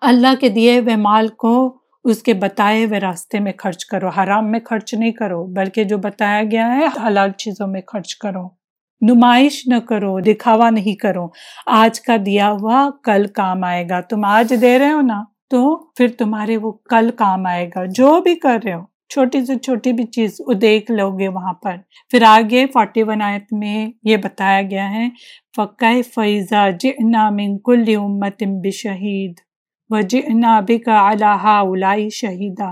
اللہ کے دیے ہوئے مال کو اس کے بتائے ہوئے راستے میں خرچ کرو، حرام میں خرچ نہیں کرو، بلکہ جو بتایا گیا ہے، حلال چیزوں میں خرچ کرو۔ نمائش نہ کرو، دکھاوا نہیں کرو۔ آج کا دیا ہوا کل کام آئے گا۔ تم آج دے رہے ہو نا؟ تو پھر تمہارے وہ کل کام آئے گا۔ جو بھی کر رہے ہو، چھوٹی سے چھوٹی بھی چیز وہ دیکھ لو گے وہاں پر۔ پھر آگے فورٹی ون آیت میں یہ بتایا گیا ہے فقہ فیضا جئنا من کل امت بشہید وجئنا بک علی ہاؤلائی شہیدہ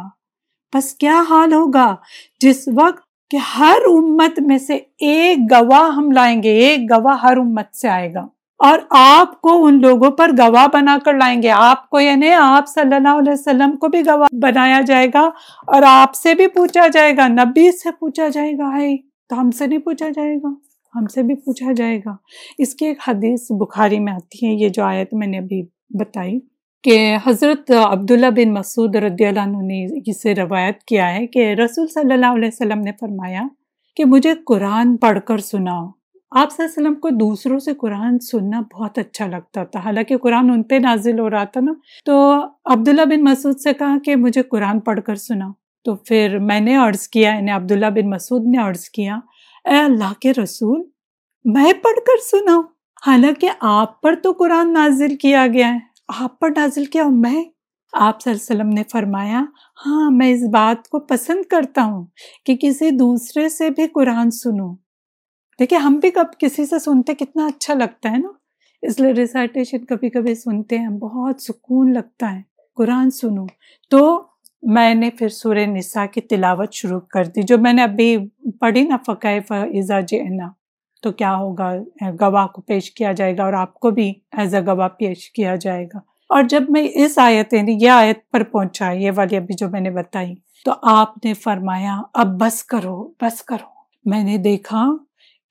بس کیا حال ہوگا؟ جس وقت کہ ہر امت میں سے ایک گواہ ہم لائیں گے، ایک گواہ ہر امت سے آئے گا۔ اور آپ کو ان لوگوں پر گواہ بنا کر لائیں گے۔ آپ کو یعنی آپ صلی اللہ علیہ وسلم کو بھی گواہ بنایا جائے گا اور آپ سے بھی پوچھا جائے گا، نبی سے پوچھا جائے گا ہے تو ہم سے نہیں پوچھا جائے گا؟ ہم سے بھی پوچھا جائے گا۔ اس کی ایک حدیث بخاری میں آتی ہے، یہ جو آیت میں نے ابھی بتائی۔ کہ حضرت عبداللہ بن مسعود رضی اللہ عنہ نے اسے روایت کیا ہے کہ رسول صلی اللہ علیہ وسلم نے فرمایا کہ مجھے قرآن پڑھ کر سناؤ۔ آپ صلی اللہ علیہ وسلم کو دوسروں سے قرآن سننا بہت اچھا لگتا تھا۔ حالانکہ قرآن ان پہ نازل ہو رہا تھا نا۔ تو عبداللہ بن مسعود سے کہا کہ مجھے قرآن پڑھ کر سنا تو پھر میں نے عرض کیا یعنی عبداللہ بن مسعود نے عرض کیا، اے اللہ کے رسول، میں پڑھ کر سناؤں حالانکہ آپ پر تو قرآن نازل کیا گیا ہے۔ آپ پر نازل کیا ہوں میں؟ آپ صلی اللہ علیہ وسلم نے فرمایا ہاں میں اس بات کو پسند کرتا ہوں کہ کسی دوسرے سے بھی قرآن سنوں۔ دیکھیں، ہم بھی کب کسی سے سنتے کتنا اچھا لگتا ہے نا؟ اس لیے ریسائٹیشن کبھی کبھی سنتے ہیں، بہت سکون لگتا ہے قرآن سنوں۔ تو میں نے پھر سورہ نساء کی تلاوت شروع کر دی، جو میں نے ابھی پڑھی نا فقہ فضا جنا تو کیا ہوگا؟ گواہ کو پیش کیا جائے گا اور آپ کو بھی ایز اے گواہ پیش کیا جائے گا۔ اور جب میں اس آیت یعنی یہ آیت پر پہنچا، یہ والی ابھی جو میں نے بتائی، تو آپ نے فرمایا، اب بس کرو بس کرو۔ میں نے دیکھا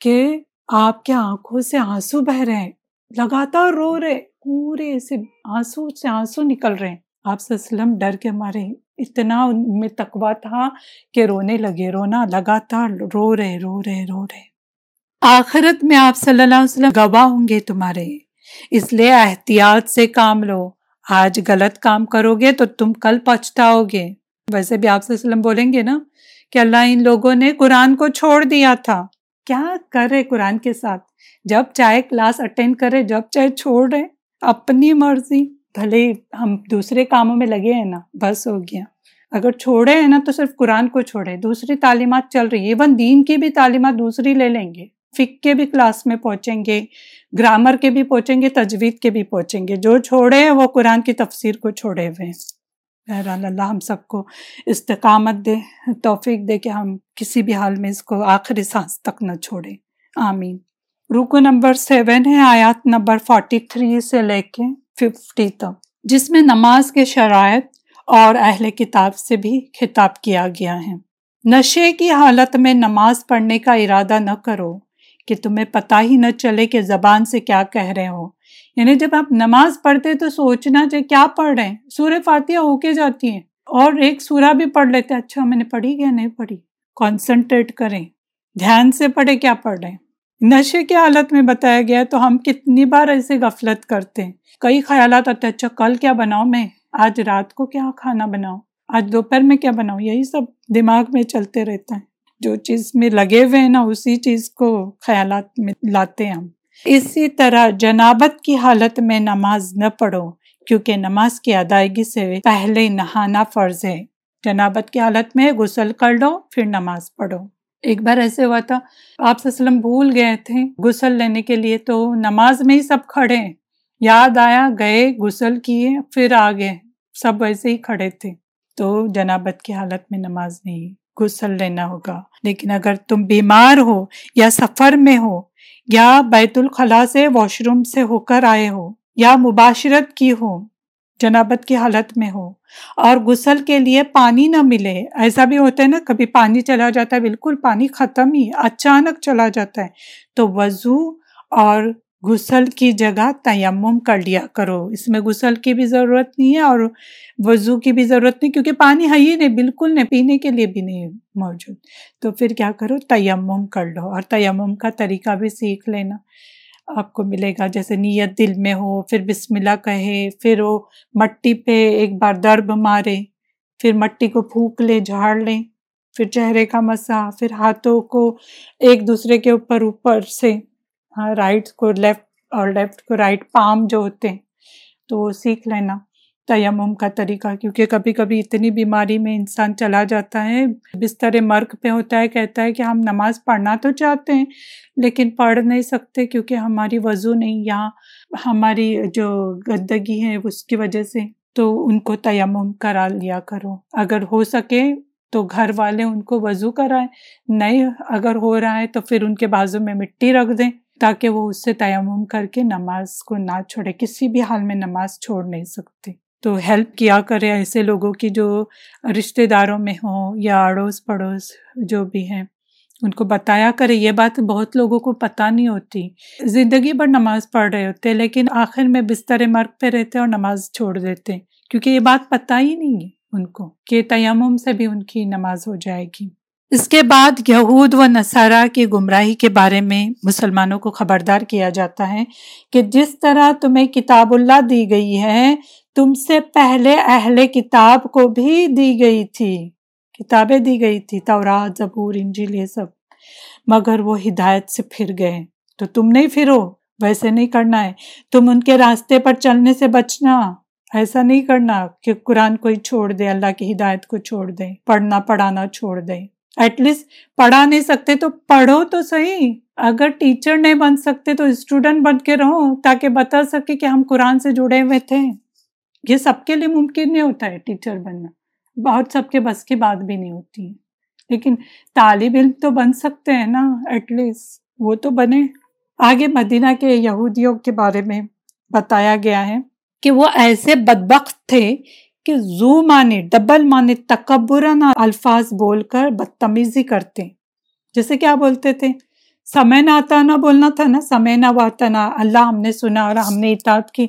کہ آپ کے آنکھوں سے آنسو بہ رہے ہیں، لگاتار رو رہے پورے ایسے آنسو سے آنسو نکل رہے ہیں۔ آپ وسلم ڈر کے مارے اتنا ان میں تقوا تھا کہ رونے لگے، رونا، لگاتار رو رہے رو رہے رو رہے۔ آخرت میں آپ صلی اللہ علیہ وسلم گواہ ہوں گے تمہارے۔ اس لیے احتیاط سے کام لو۔ آج غلط کام کرو گے تو تم کل پچھتاؤ گے۔ ویسے بھی آپ صلی اللہ علیہ وسلم بولیں گے نا کہ اللہ ان لوگوں نے قرآن کو چھوڑ دیا تھا۔ کیا کر رہے قرآن کے ساتھ؟ جب چاہے کلاس اٹینڈ کرے، جب چاہے چھوڑ رہے۔ اپنی مرضی۔ بھلے ہم دوسرے کاموں میں لگے ہیں نا، بس ہو گیا۔ اگر چھوڑے ہیں نا تو صرف قرآن کو چھوڑے۔ دوسری تعلیمات چل رہی ہے۔ ایون دین کی بھی تعلیمات دوسری لے لیں گے۔ فک کے بھی کلاس میں پہنچیں گے، گرامر کے بھی پہنچیں گے، تجوید کے بھی پہنچیں گے۔ جو چھوڑے ہیں وہ قرآن کی تفسیر کو چھوڑے ہوئے ہیں۔ بہرحال اللہ ہم سب کو استقامت دے، توفیق دے کہ ہم کسی بھی حال میں اس کو آخری سانس تک نہ چھوڑیں۔ آمین۔ رکو نمبر سیون ہے، آیات نمبر فورٹی تھری سے لے کے ففٹی تک۔ جس میں نماز کے شرائط اور اہل کتاب سے بھی خطاب کیا گیا ہے۔ نشے کی حالت میں نماز پڑھنے کا ارادہ نہ کرو۔ کہ تمہیں پتہ ہی نہ چلے کہ زبان سے کیا کہہ رہے ہو۔ یعنی جب آپ نماز پڑھتے تو سوچنا چاہیے کیا پڑھ رہے ہیں؟ سورہ فاتحہ ہو کے جاتی ہیں اور ایک سورہ بھی پڑھ لیتے اچھا میں نے پڑھی کیا نہیں پڑھی؟ کانسنٹریٹ کریں۔ دھیان سے پڑھے کیا پڑھ رہے ہیں؟ نشے کی حالت میں بتایا گیا تو ہم کتنی بار ایسے غفلت کرتے ہیں۔ کئی خیالات آتے اچھا کل کیا بناؤ میں؟ آج رات کو کیا کھانا بناؤ آج دوپہر میں کیا بناؤ یہی سب دماغ میں چلتے رہتا ہے۔ جو چیز میں لگے ہوئے ہیں نا، اسی چیز کو خیالات میں لاتے ہیں ہم۔ اسی طرح جنابت کی حالت میں نماز نہ پڑھو، کیونکہ نماز کی ادائیگی سے پہلے نہانا فرض ہے۔ جنابت کی حالت میں غسل کر لو، پھر نماز پڑھو۔ ایک بار ایسے ہوا تھا، آپ وسلم بھول گئے تھے غسل لینے کے لیے، تو نماز میں ہی سب کھڑے یاد آیا، گئے، غسل کیے، پھر آ گئے سب ویسے ہی کھڑے تھے۔ تو جنابت کی حالت میں نماز نہیں۔ غسل لینا ہوگا۔ لیکن اگر تم بیمار ہو یا سفر میں ہو یا بیت الخلاء سے واش روم سے ہو کر آئے ہو یا مباشرت کی ہو، جنابت کی حالت میں ہو اور غسل کے لیے پانی نہ ملے، ایسا بھی ہوتا ہے نا، کبھی پانی چلا جاتا ہے، بالکل پانی ختم ہی، اچانک چلا جاتا ہے۔ تو وضو اور غسل کی جگہ تیمم کر لیا کرو۔ اس میں غسل کی بھی ضرورت نہیں ہے اور وضو کی بھی ضرورت نہیں، کیونکہ پانی ہے ہی نہیں، بالکل نہیں، پینے کے لیے بھی نہیں موجود۔ تو پھر کیا کرو، تیمم کر لو اور تیمم کا طریقہ بھی سیکھ لینا۔ آپ کو ملے گا جیسے نیت دل میں ہو، پھر بسم اللہ کہے، پھر وہ مٹی پہ ایک بار درب مارے، پھر مٹی کو پھونک لے، جھاڑ لیں، پھر چہرے کا مسا پھر ہاتھوں کو ایک دوسرے کے اوپر اوپر سے ہاں رائٹ کو لیفٹ اور لیفٹ کو رائٹ پام جو ہوتے ہیں، تو وہ سیکھ لینا تیمم کا طریقہ، کیونکہ کبھی کبھی اتنی بیماری میں انسان چلا جاتا ہے۔ بستر مرگ پہ ہوتا ہے، کہتا ہے کہ ہم نماز پڑھنا تو چاہتے ہیں، لیکن پڑھ نہیں سکتے کیونکہ ہماری وضو نہیں، یا ہماری جو گندگی ہے اس کی وجہ سے۔ تو ان کو تیمم کرا لیا کرو۔ اگر ہو سکے تو گھر والے ان کو وضو کرائیں، نہیں اگر ہو رہا ہے تو پھر ان کے بازو میں مٹی رکھ دیں۔ تاکہ وہ اس سے تیمم کر کے نماز کو نہ چھوڑے، کسی بھی حال میں نماز چھوڑ نہیں سکتے۔ تو ہیلپ کیا کرے ایسے لوگوں کی جو رشتے داروں میں ہوں یا اڑوس پڑوس جو بھی ہیں، ان کو بتایا کرے۔ یہ بات بہت لوگوں کو پتہ نہیں ہوتی۔ زندگی بھر نماز پڑھ رہے ہوتے، لیکن آخر میں بستر مرگ پہ رہتے اور نماز چھوڑ دیتے۔ کیونکہ یہ بات پتہ ہی نہیں ہے ان کو کہ تیمم سے بھی ان کی نماز ہو جائے گی۔ اس کے بعد یہود و نصارہ کی گمراہی کے بارے میں مسلمانوں کو خبردار کیا جاتا ہے کہ جس طرح تمہیں کتاب اللہ دی گئی ہے، تم سے پہلے اہل کتاب کو بھی دی گئی تھی، کتابیں دی گئی تھی، تورات، زبور، انجیل، یہ سب۔ مگر وہ ہدایت سے پھر گئے۔ تو تم نہیں پھرو، ویسے نہیں کرنا ہے۔ تم ان کے راستے پر چلنے سے بچنا۔ ایسا نہیں کرنا کہ قرآن کوئی چھوڑ دے، اللہ کی ہدایت کو چھوڑ دے، پڑھنا، پڑھانا چھوڑ دے۔ ایٹ لیسٹ پڑھا نہیں سکتے تو پڑھو تو صحیح۔ اگر ٹیچر نہیں بن سکتے تو اسٹوڈنٹ بن کے رہو تاکہ بتا سکے کہ ہم قرآن سے جڑے ہوئے تھے۔ یہ سب کے لیے ممکن نہیں ہوتا ہے ٹیچر بننا۔ بہت سب کے بس کی بات بھی نہیں ہوتی۔ ہے لیکن طالب علم تو بن سکتے ہیں نا ایٹ لیسٹ وہ تو بنے۔ آگے مدینہ کے یہودیوں کے بارے میں بتایا گیا ہے کہ وہ ایسے بدبخت تھے کہ زو مانے ڈبل مانے تکبرانہ الفاظ بول کر بدتمیزی کرتے جیسے کیا بولتے تھے؟ سمے نہ آتا نہ بولنا تھا نا، سمے نہ واتا نہ اللہ ہم نے سنا اور ہم نے اطاعت کی۔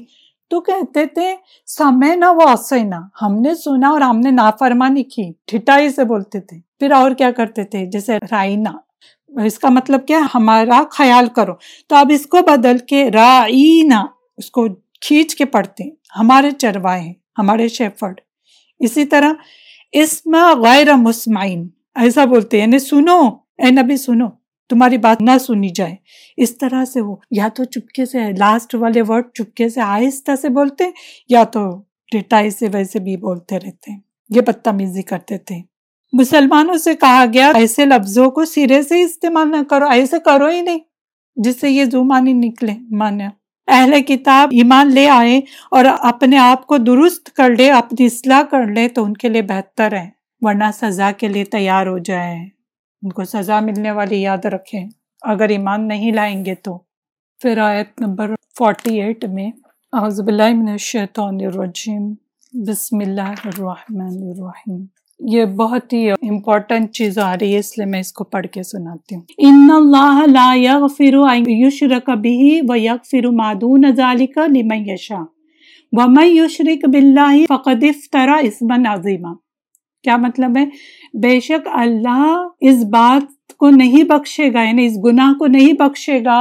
تو کہتے تھے، سمے نہ وہ نہ ہم نے سنا اور ہم نے نافرمانی کی۔ ٹھٹائی سے بولتے تھے۔ پھر اور کیا کرتے تھے؟ جیسے رائنا اس کا مطلب کیا؟ ہمارا خیال کرو۔ تو اب اس کو بدل کے رائنا اس کو کھینچ کے پڑھتے ہمارے چروائے ہمارے شیفرڈ۔ اسی طرح اس میں غیر مسمعین، ایسا بولتے یعنی سنو، اے نبی سنو، تمہاری بات نہ سنی جائے۔ اس طرح سے وہ یا تو چپکے سے لاسٹ والے ورڈ چپکے سے آہستہ سے بولتے یا تو ڈٹائی سے ویسے بھی بولتے رہتے یہ بدتمیزی کرتے تھے۔ مسلمانوں سے کہا گیا، ایسے لفظوں کو سرے سے استعمال نہ کرو، ایسے کرو ہی نہیں، جس سے یہ زمانی نکلے، مانا۔ اہل کتاب ایمان لے آئے اور اپنے آپ کو درست کر لے اپنی اصلاح کر لے تو ان کے لیے بہتر ہے ورنہ سزا کے لیے تیار ہو جائے ان کو سزا ملنے والی یاد رکھیں۔ اگر ایمان نہیں لائیں گے تو۔ پھر آیت نمبر 48 میں اعوذ باللہ من الشیطان الرجیم۔ بسم اللہ الرحمن الرحیم۔ یہ بہت ہی امپورٹنٹ چیز آ رہی ہے، اس لیے میں اس کو پڑھ کے سناتی ہوں۔ ان اللہ لا یغفر ان یشرک به ویغفر ما دون ذلك لمن یشاء ومن یشرک باللہ فقد افترى اسما عظیما کیا مطلب ہے؟ بے شک اللہ اس بات کو نہیں بخشے گا یعنی اس گناہ کو نہیں بخشے گا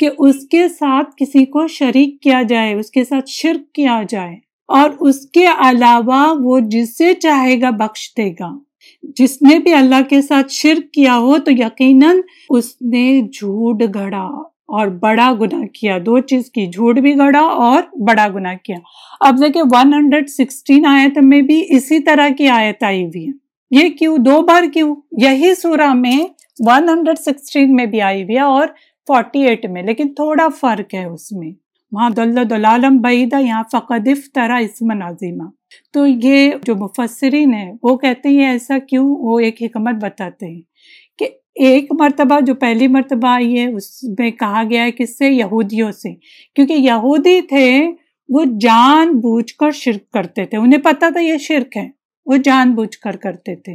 کہ اس کے ساتھ کسی کو شریک کیا جائے، اس کے ساتھ شرک کیا جائے۔ اور اس کے علاوہ وہ جس سے چاہے گا بخش دے گا۔ جس نے بھی اللہ کے ساتھ شرک کیا ہو تو یقیناً اس نے جھوٹ گھڑا اور بڑا گناہ کیا۔ دو چیز کی، جھوٹ بھی گڑا اور بڑا گناہ کیا۔ اب دیکھیں ون ہنڈریڈ سکسٹین آیت میں بھی اسی طرح کی آیت آئی ہوئی ہے۔ یہ کیوں؟ دو بار کیوں؟ یہی سورہ میں ون ہنڈریڈ سکسٹین میں بھی آئی ہوئی ہے اور فورٹی ایٹ میں، لیکن تھوڑا فرق ہے اس میں۔ وہاں دل دلالم بعیدہ یہاں فقدف طرح اسم نازیمہ تو یہ جو مفسرین ہیں، وہ کہتے ہیں ایسا کیوں؟ وہ ایک حکمت بتاتے ہیں کہ ایک مرتبہ جو پہلی مرتبہ آئی ہے، اس میں کہا گیا ہے کس سے؟ یہودیوں سے۔ کیونکہ یہودی تھے، وہ جان بوجھ کر شرک کرتے تھے۔ انہیں پتا تھا یہ شرک ہے، وہ جان بوجھ کر کرتے تھے۔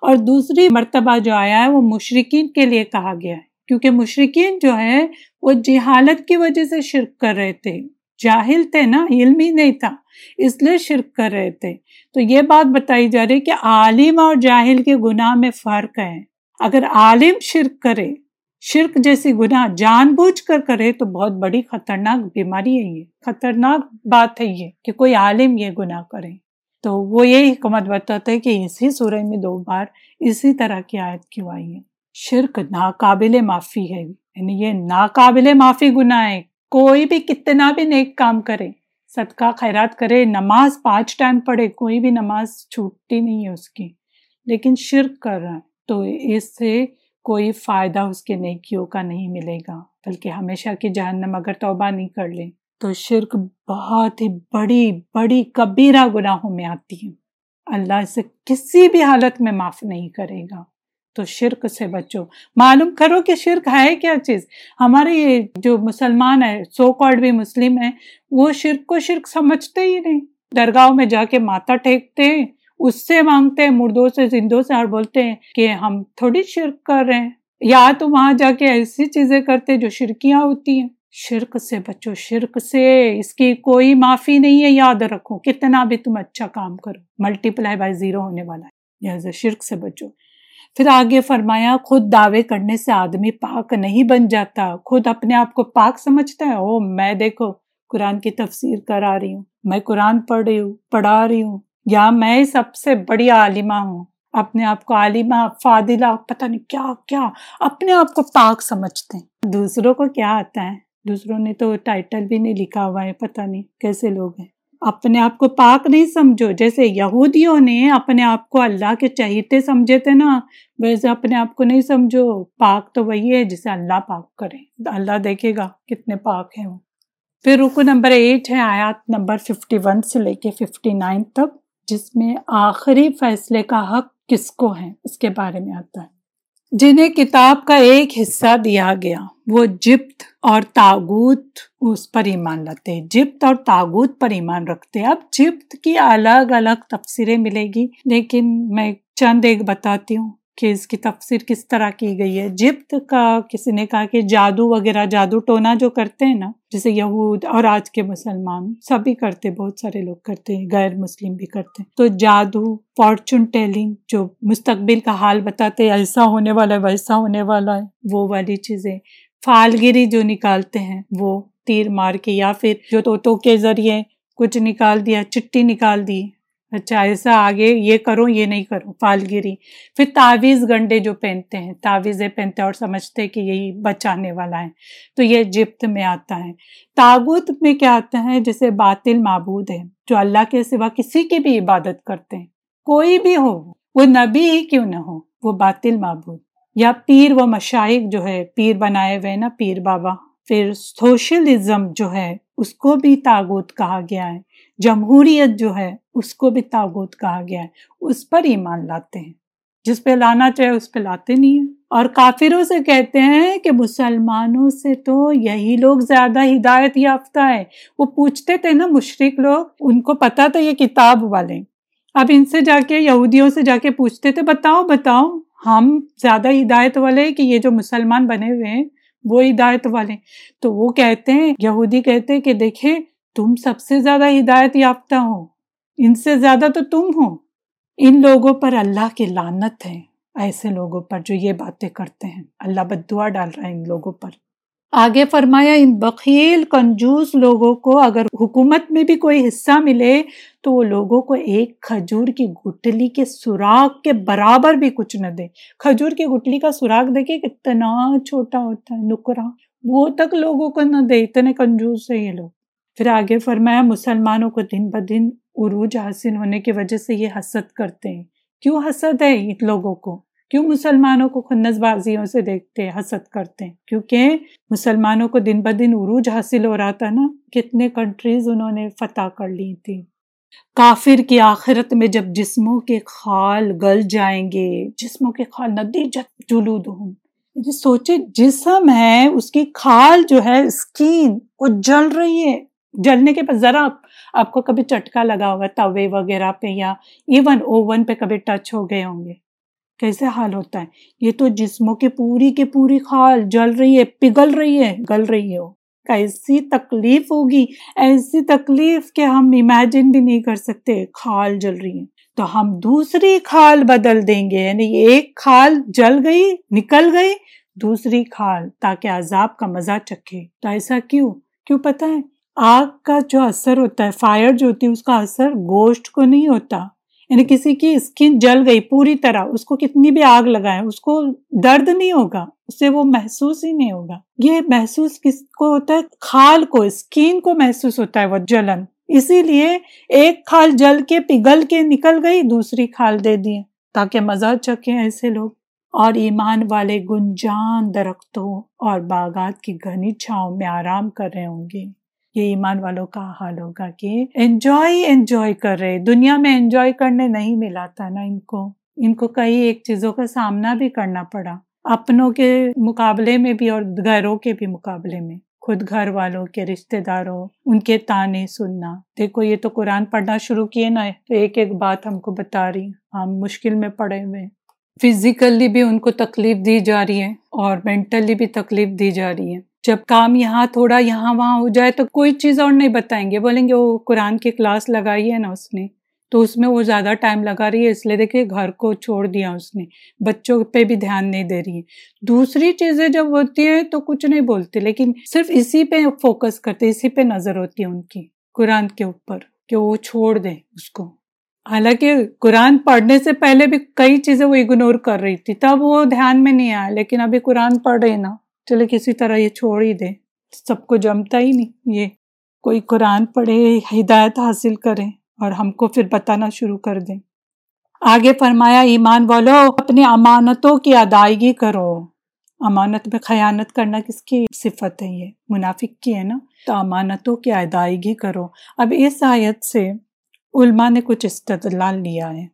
اور دوسری مرتبہ جو آیا ہے، وہ مشرقین کے لیے کہا گیا ہے۔ کیونکہ مشرقین جو ہے وہ جہالت کی وجہ سے شرک کر رہے تھے۔ جاہل تھے نا، علم ہی نہیں تھا، اس لیے شرک کر رہے تھے۔ تو یہ بات بتائی جا رہی کہ عالم اور جاہل کے گناہ میں فرق ہے۔ اگر عالم شرک کرے، شرک جیسی گناہ جان بوجھ کر کرے، تو بہت بڑی خطرناک بیماری ہے یہ۔ خطرناک بات ہے یہ کہ کوئی عالم یہ گناہ کرے۔ تو وہ یہی حکمت بتاتا ہے کہ اسی سورہ میں دو بار اسی طرح کی آیت کیوں آئی ہے۔ شرک ناقابل معافی ہے۔ یعنی یہ ناقابل معافی گناہ ہے کوئی بھی کتنا بھی نیک کام کرے، صدقہ خیرات کرے، نماز پانچ ٹائم پڑھے، کوئی بھی نماز چھوٹتی نہیں ہے اس کی۔ لیکن شرک کر رہا ہے، تو اس سے کوئی فائدہ اس کے نیکیوں کا نہیں ملے گا۔ بلکہ ہمیشہ کی جہنم اگر توبہ نہیں کر لے، تو شرک بہت ہی بڑی بڑی کبیرہ گناہوں میں آتی ہے۔ اللہ اسے کسی بھی حالت میں معاف نہیں کرے گا۔ تو شرک سے بچو۔ معلوم کرو کہ شرک ہے کیا چیز۔ ہمارے یہ جو مسلمان ہے سو کارڈ بھی مسلم ہے وہ شرک کو شرک سمجھتے ہی نہیں۔ درگاہوں میں جا کے ماتا ٹھیکتے ہیں، اس سے مانگتے ہیں، مردوں سے، زندوں سے، اور بولتے ہیں کہ ہم تھوڑی شرک کر رہے ہیں۔ یا تو وہاں جا کے ایسی چیزیں کرتے جو شرکیاں ہوتی ہیں۔ شرک سے بچو، شرک سے۔ اس کی کوئی معافی نہیں ہے، یاد رکھو۔ کتنا بھی تم اچھا کام کرو۔ ملٹی پلائی بائی زیرو ہونے والا ہے۔ لہٰذا شرک سے بچو۔ پھر آگے فرمایا، خود دعوے کرنے سے آدمی پاک نہیں بن جاتا۔ خود اپنے آپ کو پاک سمجھتا ہے۔ او میں دیکھو، قرآن کی تفسیر کرا رہی ہوں۔ میں قرآن پڑھ رہی ہوں، پڑھا رہی ہوں۔ یا میں سب سے بڑی عالمہ ہوں۔ اپنے آپ کو عالمہ فادلہ پتہ نہیں کیا کیا اپنے آپ کو پاک سمجھتے ہیں۔ دوسروں کو کیا آتا ہے؟ دوسروں نے تو ٹائٹل بھی نہیں لکھا ہوا ہے، پتہ نہیں کیسے لوگ ہیں۔ اپنے آپ کو پاک نہیں سمجھو۔ جیسے یہودیوں نے اپنے آپ کو اللہ کے چہیتے سمجھے تھے نا، ویسے اپنے آپ کو نہیں سمجھو۔ پاک تو وہی ہے جسے اللہ پاک کرے۔ اللہ دیکھے گا کتنے پاک ہیں وہ۔ پھر رکو نمبر ایٹ ہے، آیات نمبر ففٹی ون سے لے کے ففٹی نائن تک، جس میں آخری فیصلے کا حق کس کو ہے؟ اس کے بارے میں آتا ہے۔ جنہیں کتاب کا ایک حصہ دیا گیا۔ وہ جپت اور تاغوت اس پر ایمان لاتے جپت اور تاغوت پر ایمان رکھتے اب جبت کی الگ الگ تفسیریں ملے گی، لیکن میں چند ایک بتاتی ہوں۔ کہ اس کی تفسیر کس طرح کی گئی ہے۔ جپت کا کسی نے کہا کہ جادو وغیرہ، جادو ٹونا جو کرتے ہیں نا، جیسے یہود اور آج کے مسلمان سبھی کرتے، بہت سارے لوگ کرتے ہیں، غیر مسلم بھی کرتے ہیں۔ تو جادو فارچون ٹیلنگ جو مستقبل کا حال بتاتے ایسا ہونے والا ہے، ویسا ہونے والا ہے، وہ والی چیزیں۔ فالگیری جو نکالتے ہیں، وہ تیر مار کے یا پھر جو توتوں کے ذریعے کچھ نکال دیا، چٹی نکال دی اچھا ایسا آگے یہ کرو یہ نہیں کرو فالگیری پھر تعویذ گنڈے جو پہنتے ہیں، تعویذیں پہنتے ہیں اور سمجھتے کہ یہی بچانے والا ہے، تو یہ جپت میں آتا ہے۔ تاغت میں کیا آتا ہے؟ جیسے باطل معبود ہے جو اللہ کے سوا کسی کی بھی عبادت کرتے ہیں۔ کوئی بھی ہو، وہ نبی ہی کیوں نہ ہو، وہ باطل معبود۔ یا پیر و مشائق جو ہے، پیر بنائے ہوئے نا، پیر بابا۔ پھر سوشلزم جو ہے، اس کو بھی تاغت کہا گیا ہے۔ جمہوریت جو ہے، اس کو بھی تاغت کہا گیا ہے۔ اس پر ایمان لاتے ہیں۔ جس پہ لانا چاہے اس پہ لاتے نہیں ہیں۔ اور کافروں سے کہتے ہیں کہ مسلمانوں سے تو یہی لوگ زیادہ ہدایت یافتہ ہے وہ پوچھتے تھے نا مشرق لوگ، ان کو پتا تھا یہ کتاب والے۔ اب ان سے جا کے، یہودیوں سے جا کے پوچھتے تھے، بتاؤ بتاؤ، ہم زیادہ ہدایت والے کہ یہ جو مسلمان بنے ہوئے ہیں، وہ ہدایت والے تو وہ کہتے ہیں، یہودی کہتے کہ دیکھیں تم سب سے زیادہ ہدایت یافتہ ہو۔ ان سے زیادہ تو تم ہو۔ ان لوگوں پر اللہ کی لانت ہے۔ ایسے لوگوں پر جو یہ باتیں کرتے ہیں۔ اللہ بدعا ڈال رہا ہے ان لوگوں پر۔ آگے فرمایا، ان بخیل، کنجوس لوگوں کو اگر حکومت میں بھی کوئی حصہ ملے تو وہ لوگوں کو ایک کھجور کی گٹلی کے سوراخ کے برابر بھی کچھ نہ دے۔ کھجور کی گٹلی کا سوراخ دیکھے کتنا چھوٹا ہوتا ہے، نکرا۔ وہ تک لوگوں کو نہ دے، اتنے کنجوس ہے یہ لوگ۔ پھر آگے فرمایا، مسلمانوں کو دن بدن عروج حاصل ہونے کی وجہ سے یہ حسد کرتے ہیں۔ کیوں حسد ہے ان لوگوں کو؟ کیوں مسلمانوں کو خنس بازیوں سے دیکھتے حسد کرتے ہیں؟ کیونکہ مسلمانوں کو دن بدن عروج حاصل ہو رہا تھا نا، کتنے کنٹریز انہوں نے فتح کر لی تھی۔ کافر کی آخرت میں جب جسموں کے خال گل جائیں گے، جسموں کے خال ندی جلود ہوں۔ سوچے جسم ہے، اس کی کھال جو ہے اسکین وہ جل رہی ہے۔ جلنے کے بعد ذرا آپ کو کبھی چٹکا لگا ہوگا، توے وغیرہ پہ یا ایون اوون پہ کبھی ٹچ ہو گئے ہوں گے۔ کیسے حال ہوتا ہے؟ یہ تو جسموں کی پوری کی پوری خال جل رہی ہے، پگھل رہی ہے، گل رہی ہے۔ کیسی تکلیف ہوگی، ایسی تکلیف کہ ہم امیجن بھی نہیں کر سکتے کھال جل رہی ہے۔ تو ہم دوسری کھال بدل دیں گے یعنی ایک کھال جل گئی، نکل گئی، دوسری کھال تاکہ عذاب کا مزہ چکھے۔ تو ایسا کیوں؟ کیوں پتا ہے؟ آگ کا جو اثر ہوتا ہے فائر جو ہوتی ہے، اس کا اثر گوشت کو نہیں ہوتا۔ یعنی کسی کی اسکن جل گئی پوری طرح، اس کو کتنی بھی آگ لگائے، اس کو درد نہیں ہوگا اس سے وہ محسوس ہی نہیں ہوگا۔ یہ محسوس کس کو ہوتا ہے؟ کھال کو اسکن کو محسوس ہوتا ہے وہ جلن۔ اسی لیے ایک کھال جل کے پگھل کے نکل گئی، دوسری کھال دے دیے تاکہ مزہ چکے ایسے لوگ۔ اور ایمان والے گنجان درختوں اور باغات کی گھنی چھاؤں میں آرام کر رہے ہوں گے۔ یہ ایمان والوں کا حال ہوگا کہ انجوائے انجوائے کر رہے دنیا میں انجوائے کرنے نہیں ملا تھا نا ان کو۔ ان کو کئی ایک چیزوں کا سامنا بھی کرنا پڑا۔ اپنوں کے مقابلے میں بھی اور گھروں کے بھی مقابلے میں۔ خود گھر والوں کے رشتے داروں، ان کے تانے سننا۔ دیکھو، یہ تو قرآن پڑھنا شروع کیے نا۔ تو ایک ایک بات ہم کو بتا رہی ہم مشکل میں پڑے ہوئے فزیکلی بھی ان کو تکلیف دی جا رہی ہے اور مینٹلی بھی تکلیف دی جا رہی ہے۔ جب کام یہاں تھوڑا یہاں وہاں ہو جائے تو کوئی چیز اور نہیں بتائیں گے۔ بولیں گے وہ قرآن کی کلاس لگائی ہے نا اس نے، تو اس میں وہ زیادہ ٹائم لگا رہی ہے، اس لیے دیکھیے گھر کو چھوڑ دیا اس نے، بچوں پہ بھی دھیان نہیں دے رہی ہے۔ دوسری چیزیں جب ہوتی ہیں تو کچھ نہیں بولتے لیکن صرف اسی پہ فوکس کرتے، اسی پہ نظر ہوتی ہے ان کی قرآن کے اوپر کہ وہ چھوڑ دیں اس کو۔ حالانکہ قرآن پڑھنے سے پہلے بھی کئی چیزیں وہ اگنور کر رہی تھی، تب وہ دھیان میں نہیں آیا، لیکن ابھی قرآن پڑھ رہے نا۔ چلے کسی طرح یہ چھوڑ ہی دے سب کو جمتا ہی نہیں۔ یہ کوئی قرآن پڑھے، ہدایت حاصل کرے اور ہم کو پھر بتانا شروع کر دیں۔ آگے فرمایا، ایمان والو، اپنی امانتوں کی ادائیگی کرو۔ امانت میں خیانت کرنا کس کی صفت ہے یہ؟ منافق کی ہے نا؟ تو امانتوں کی ادائیگی کرو۔ اب اس آیت سے علماء نے کچھ استدلال لیا ہے۔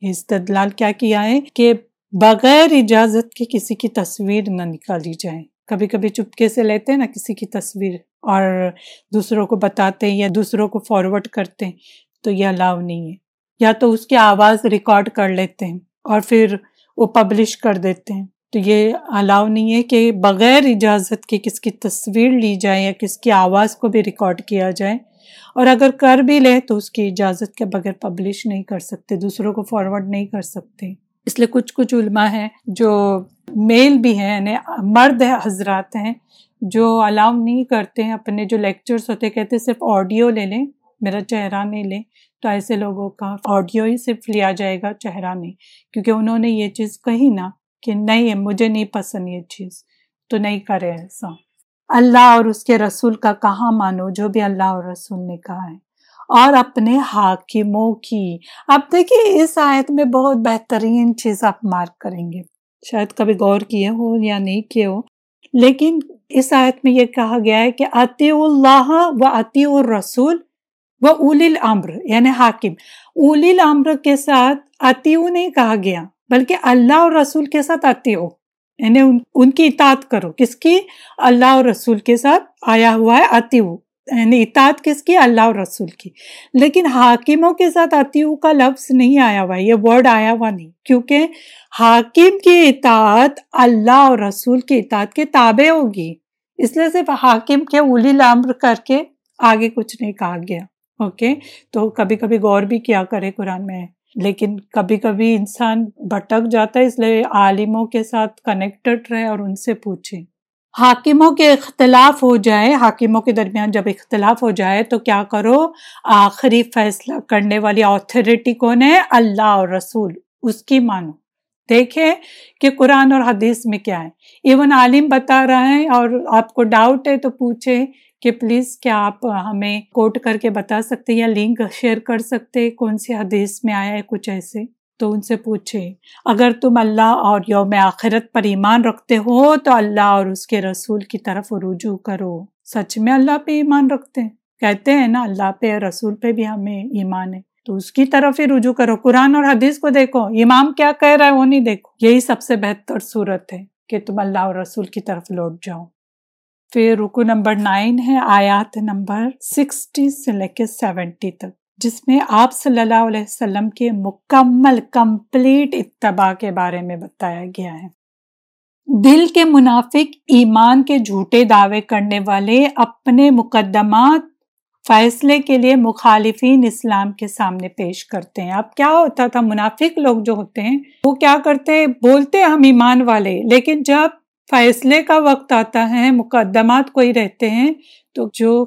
استدلال کیا کیا ہے کہ بغیر اجازت کے کسی کی تصویر نہ نکالی جائے۔ کبھی کبھی چپکے سے لیتے ہیں نا کسی کی تصویر اور دوسروں کو بتاتے ہیں یا دوسروں کو فارورڈ کرتے ہیں، تو یہ الاؤ نہیں ہے۔ یا تو اس کی آواز ریکارڈ کر لیتے ہیں اور پھر وہ پبلش کر دیتے ہیں۔ تو یہ الاؤ نہیں ہے کہ بغیر اجازت کے کس کی تصویر لی جائے یا کس کی آواز کو بھی ریکارڈ کیا جائے۔ اور اگر کر بھی لے تو اس کی اجازت کے بغیر پبلش نہیں کر سکتے، دوسروں کو فارورڈ نہیں کر سکتے۔ اس لیے کچھ کچھ علماء ہیں جو میل بھی ہیں یعنی مرد حضرات ہیں، جو الاؤ نہیں کرتے ہیں اپنے جو لیکچرس ہوتے کہتے صرف آڈیو لے لیں، میرا چہرہ نہیں لیں، تو ایسے لوگوں کا آڈیو ہی صرف لیا جائے گا، چہرہ نہیں۔ کیونکہ انہوں نے یہ چیز کہی نا کہ نہیں مجھے نہیں پسند یہ چیز، تو نہیں کرے ایسا۔ اللہ اور اس کے رسول کا کہاں مانو؟ جو بھی اللہ اور رسول نے کہا ہے۔ اور اپنے حاکموں کی۔ اب دیکھیے، اس آیت میں بہت بہترین چیز آپ مارک کریں گے۔ شاید کبھی غور کیے ہو یا نہیں کیے ہو۔ لیکن اس آیت میں یہ کہا گیا ہے کہ عطی اللہ و عطی الرسول و اول الامر یعنی حاکم۔ اول الامر کے ساتھ عطیو نہیں کہا گیا، بلکہ اللہ اور رسول کے ساتھ عطیو یعنی ان کی اطاعت کرو۔ کس کی؟ اللہ اور رسول کے ساتھ آیا ہوا ہے عطیو یعنی اطاعت کس کی؟ اللہ اور رسول کی۔ لیکن حاکموں کے ساتھ عطیو کا لفظ نہیں آیا ہوا، یہ ورڈ آیا ہوا نہیں۔ کیونکہ حاکم کی اطاعت اللہ اور رسول کی اطاعت کے تابع ہوگی۔ اس لیے صرف حاکم کے اولی لامر کر کے آگے کچھ نہیں کہا گیا۔ اوکے تو کبھی کبھی غور بھی کیا کرے قرآن میں۔ لیکن کبھی کبھی انسان بھٹک جاتا ہے، اس لیے عالموں کے ساتھ کنیکٹڈ رہے اور ان سے پوچھیں حاکموں کے اختلاف ہو جائے، حاکموں کے درمیان جب اختلاف ہو جائے تو کیا کرو؟ آخری فیصلہ کرنے والی اتھارٹی کون ہے؟ اللہ اور رسول، اس کی مانو۔ دیکھے کہ قرآن اور حدیث میں کیا ہے۔ ایون عالم بتا رہا ہے اور آپ کو ڈاؤٹ ہے تو پوچھے کہ پلیز کیا آپ ہمیں کوٹ کر کے بتا سکتے یا لنک شیئر کر سکتے؟ کون سی حدیث میں آیا ہے کچھ ایسے؟ تو ان سے پوچھے، اگر تم اللہ اور یوم آخرت پر ایمان رکھتے ہو تو اللہ اور اس کے رسول کی طرف رجوع کرو۔ سچ میں اللہ پہ ایمان رکھتے ہیں۔ کہتے ہیں نا، اللہ پہ رسول پہ بھی ہمیں ایمان ہے۔ تو اس کی طرف ہی رجوع کرو۔ قرآن اور حدیث کو دیکھو۔ امام کیا کہہ رہا ہے وہ نہیں دیکھو۔ یہی سب سے بہتر صورت ہے کہ تم اللہ اور رسول کی طرف لوٹ جاؤ۔ پھر رکو نمبر نائن ہے، آیات نمبر سکسٹی سے لے کے سیونٹی تک۔ جس میں آپ صلی اللہ علیہ وسلم کے مکمل کمپلیٹ اتباع کے بارے میں بتایا گیا ہے۔ دل کے منافق ایمان کے جھوٹے دعوے کرنے والے اپنے مقدمات فیصلے کے لیے مخالفین اسلام کے سامنے پیش کرتے ہیں۔ اب کیا ہوتا تھا؟ منافق لوگ جو ہوتے ہیں، وہ کیا کرتے بولتے ہم ایمان والے، لیکن جب فیصلے کا وقت آتا ہے، مقدمات کوئی رہتے ہیں تو جو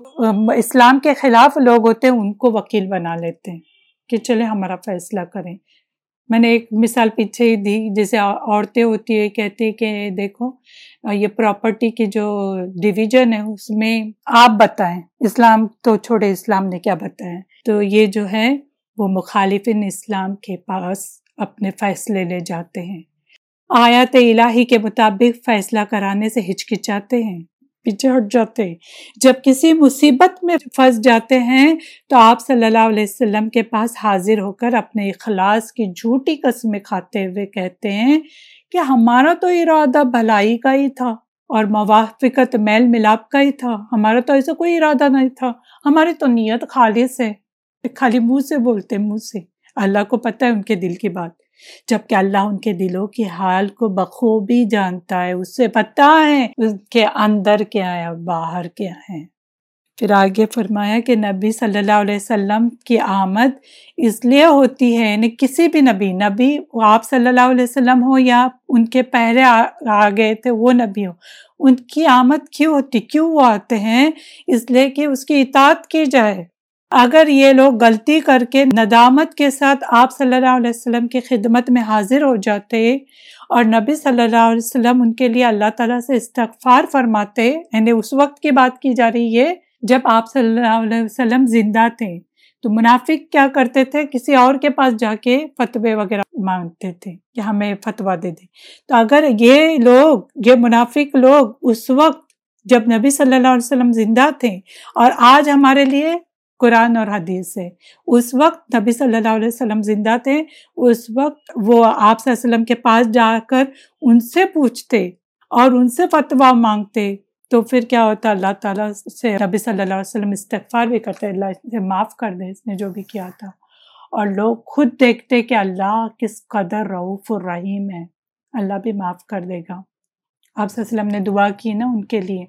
اسلام کے خلاف لوگ ہوتے ہیں، ان کو وکیل بنا لیتے ہیں کہ چلے ہمارا فیصلہ کریں۔ میں نے ایک مثال پیچھے ہی دی، جیسے عورتیں ہوتی ہے کہتی کہ دیکھو، یہ پراپرٹی کی جو ڈویژن ہے، اس میں آپ بتائیں۔ اسلام تو چھوڑے، اسلام نے کیا بتایا؟ تو یہ جو ہے، وہ مخالفن اسلام کے پاس اپنے فیصلے لے جاتے ہیں۔ آیات الہی کے مطابق فیصلہ کرانے سے ہچکچاتے ہیں۔ پیچھے ہٹ جاتے جب کسی مصیبت میں پھنس جاتے ہیں، تو آپ صلی اللہ علیہ وسلم کے پاس حاضر ہو کر اپنے اخلاص کی جھوٹی قسمیں کھاتے ہوئے کہتے ہیں کہ ہمارا تو ارادہ بھلائی کا ہی تھا اور موافقت میل ملاپ کا ہی تھا۔ ہمارا تو ایسا کوئی ارادہ نہیں تھا۔ ہماری تو نیت خالص ہے۔ خالی منہ سے بولتے منہ سے۔ اللہ کو پتہ ہے ان کے دل کی بات۔ جبکہ اللہ ان کے دلوں کے حال کو بخوبی جانتا ہے، اس سے پتہ ہے اس کے اندر کیا ہے، باہر کیا ہے۔ پھر آگے فرمایا کہ نبی صلی اللہ علیہ وسلم کی آمد اس لیے ہوتی ہے یعنی کسی بھی نبی نبی آپ صلی اللہ علیہ وسلم ہو یا ان کے پہلے آ گئے تھے، وہ نبی ہو۔ ان کی آمد کیوں ہوتی، کیوں وہ آتے ہیں؟ اس لیے کہ اس کی اطاعت کی جائے۔ اگر یہ لوگ غلطی کر کے ندامت کے ساتھ آپ صلی اللہ علیہ وسلم کی خدمت میں حاضر ہو جاتے اور نبی صلی اللہ علیہ وسلم ان کے لیے اللہ تعالیٰ سے استغفار فرماتے یعنی اس وقت کی بات کی جا رہی ہے جب آپ صلی اللہ علیہ وسلم زندہ تھے، تو منافق کیا کرتے تھے؟ کسی اور کے پاس جا کے فتوے وغیرہ مانگتے تھے کہ ہمیں فتوا دے دے۔ تو اگر یہ لوگ، یہ منافق لوگ اس وقت جب نبی صلی اللہ علیہ وسلم زندہ تھے اور آج ہمارے لیے قرآن اور حدیث ہے اس وقت نبی صلی اللہ علیہ وسلم زندہ تھے۔ اس وقت وہ آپ صلی اللہ علیہ وسلم کے پاس جا کر ان سے پوچھتے اور ان سے فتوا مانگتے۔ تو پھر کیا ہوتا؟ اللہ تعالیٰ سے نبی صلی اللہ علیہ وسلم استغفار بھی کرتے۔ اللہ سے معاف کر دے اس نے جو بھی کیا تھا۔ اور لوگ خود دیکھتے کہ اللہ کس قدر رعوف الرحیم ہے۔ اللہ بھی معاف کر دے گا۔ آپ صلی اللہ علیہ وسلم نے دعا کی نا ان کے لیے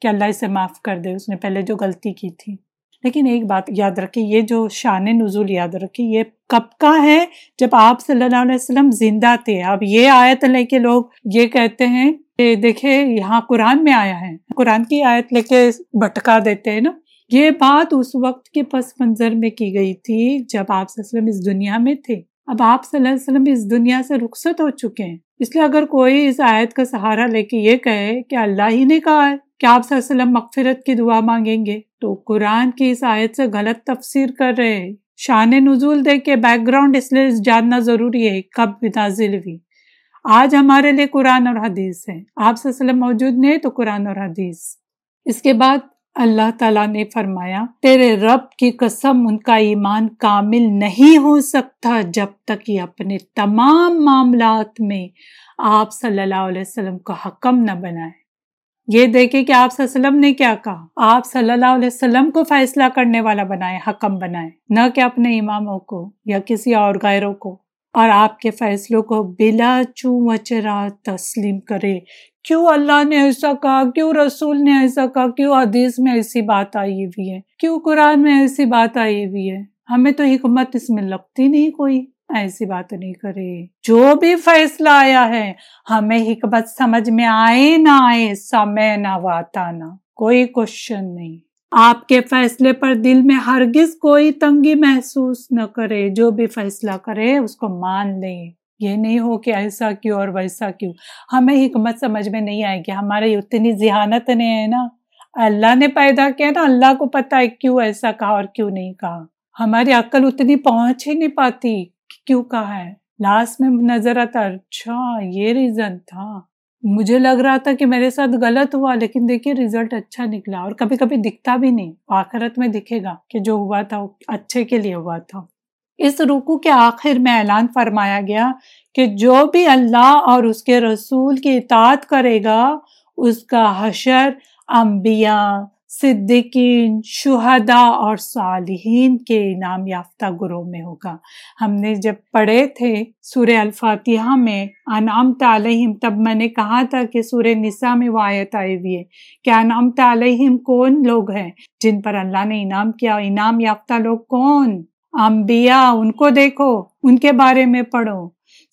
کہ اللہ اسے معاف کر دے۔ اس نے پہلے جو غلطی کی تھی۔ لیکن ایک بات یاد رکھیں، یہ جو شان نزول یاد رکھیں، یہ کب کا ہے؟ جب آپ صلی اللہ علیہ وسلم زندہ تھے۔ اب یہ آیت لے کے لوگ یہ کہتے ہیں کہ دیکھے یہاں قرآن میں آیا ہے۔ قرآن کی آیت لے کے بھٹکا دیتے ہیں نا۔ یہ بات اس وقت کے پس منظر میں کی گئی تھی جب آپ صلی اللہ علیہ وسلم اس دنیا میں تھے۔ اب آپ صلی اللہ علیہ وسلم اس دنیا سے رخصت ہو چکے ہیں۔ اس لیے اگر کوئی اس آیت کا سہارا لے کے یہ کہے کہ اللہ ہی نے کہا ہے کہ آپ صلی اللہ علیہ وسلم مغفرت کی دعا مانگیں گے۔ تو قرآن کی اس آیت سے غلط تفسیر کر رہے ہیں۔ شان نزول دے کے بیک گراؤنڈ اس لیے جاننا ضروری ہے، کب نازل ہوئی۔ آج ہمارے لیے قرآن اور حدیث ہے۔ آپ صلی اللہ علیہ وسلم موجود نہیں تو قرآن اور حدیث۔ اس کے بعد اللہ تعالیٰ نے فرمایا، تیرے رب کی قسم ان کا ایمان کامل نہیں ہو سکتا جب تک یہ اپنے تمام معاملات میں آپ صلی اللہ علیہ وسلم کو حکم نہ بنائے۔ یہ دیکھے کہ آپ صلی اللہ علیہ وسلم نے کیا کہا؟ آپ صلی اللہ علیہ وسلم کو فیصلہ کرنے والا بنائے، حکم بنائے، نہ کہ اپنے اماموں کو یا کسی اور غیروں کو۔ اور آپ کے فیصلوں کو بلا چو وچرا تسلیم کرے۔ کیوں اللہ نے ایسا کہا؟ کیوں رسول نے ایسا کہا؟ کیوں حدیث میں ایسی بات آئی ہوئی ہے؟ کیوں قرآن میں ایسی بات آئی ہوئی ہے؟ ہمیں تو حکمت اس میں لگتی نہیں کوئی۔ ایسی بات نہیں کرے۔ جو بھی فیصلہ آیا ہے، ہمیں حکمت سمجھ میں آئے نہ آئے، سمے نہ واتا نہ۔ کوئی کوشچن نہیں۔ آپ کے فیصلے پر دل میں ہرگز کوئی تنگی محسوس نہ کرے۔ جو بھی فیصلہ کرے، اس کو مان لے۔ یہ نہیں ہو کہ ایسا کیوں اور ویسا کیوں۔ ہمیں حکمت سمجھ میں نہیں آئے گی ہمارے اتنی ذہانت نہیں ہے نا؟ اللہ نے پیدا کیا نا، اللہ کو پتا ہے کیوں ایسا کہا اور کیوں نہیں کہا۔ ہماری عقل اتنی پہنچ ہی نہیں پاتی۔ کیوں کہا ہے؟ لاسٹ میں نظر آتا اچھا یہ ریزن تھا۔ مجھے لگ رہا تھا کہ میرے ساتھ غلط ہوا، لیکن دیکھیے ریزلٹ اچھا نکلا۔ اور کبھی کبھی دکھتا بھی نہیں۔ آخرت میں دکھے گا کہ جو ہوا تھا اچھے کے لیے ہوا تھا۔ اس رکو کے آخر میں اعلان فرمایا گیا کہ جو بھی اللہ اور اس کے رسول کی اطاعت کرے گا، اس کا حشر انبیاء صدیقین شہداء اور صالحین کے انعام یافتہ گروہ میں ہوگا۔ ہم نے جب پڑھے تھے سورہ الفاتحہ میں انعام علیہم، تب میں نے کہا تھا کہ سورہ نساء میں وہ آیت آئی ہوئی ہے کہ انعام علیہم کون لوگ ہیں جن پر اللہ نے انعام کیا؟ انعام یافتہ لوگ کون؟ انبیاء، ان کو دیکھو، ان کے بارے میں پڑھو۔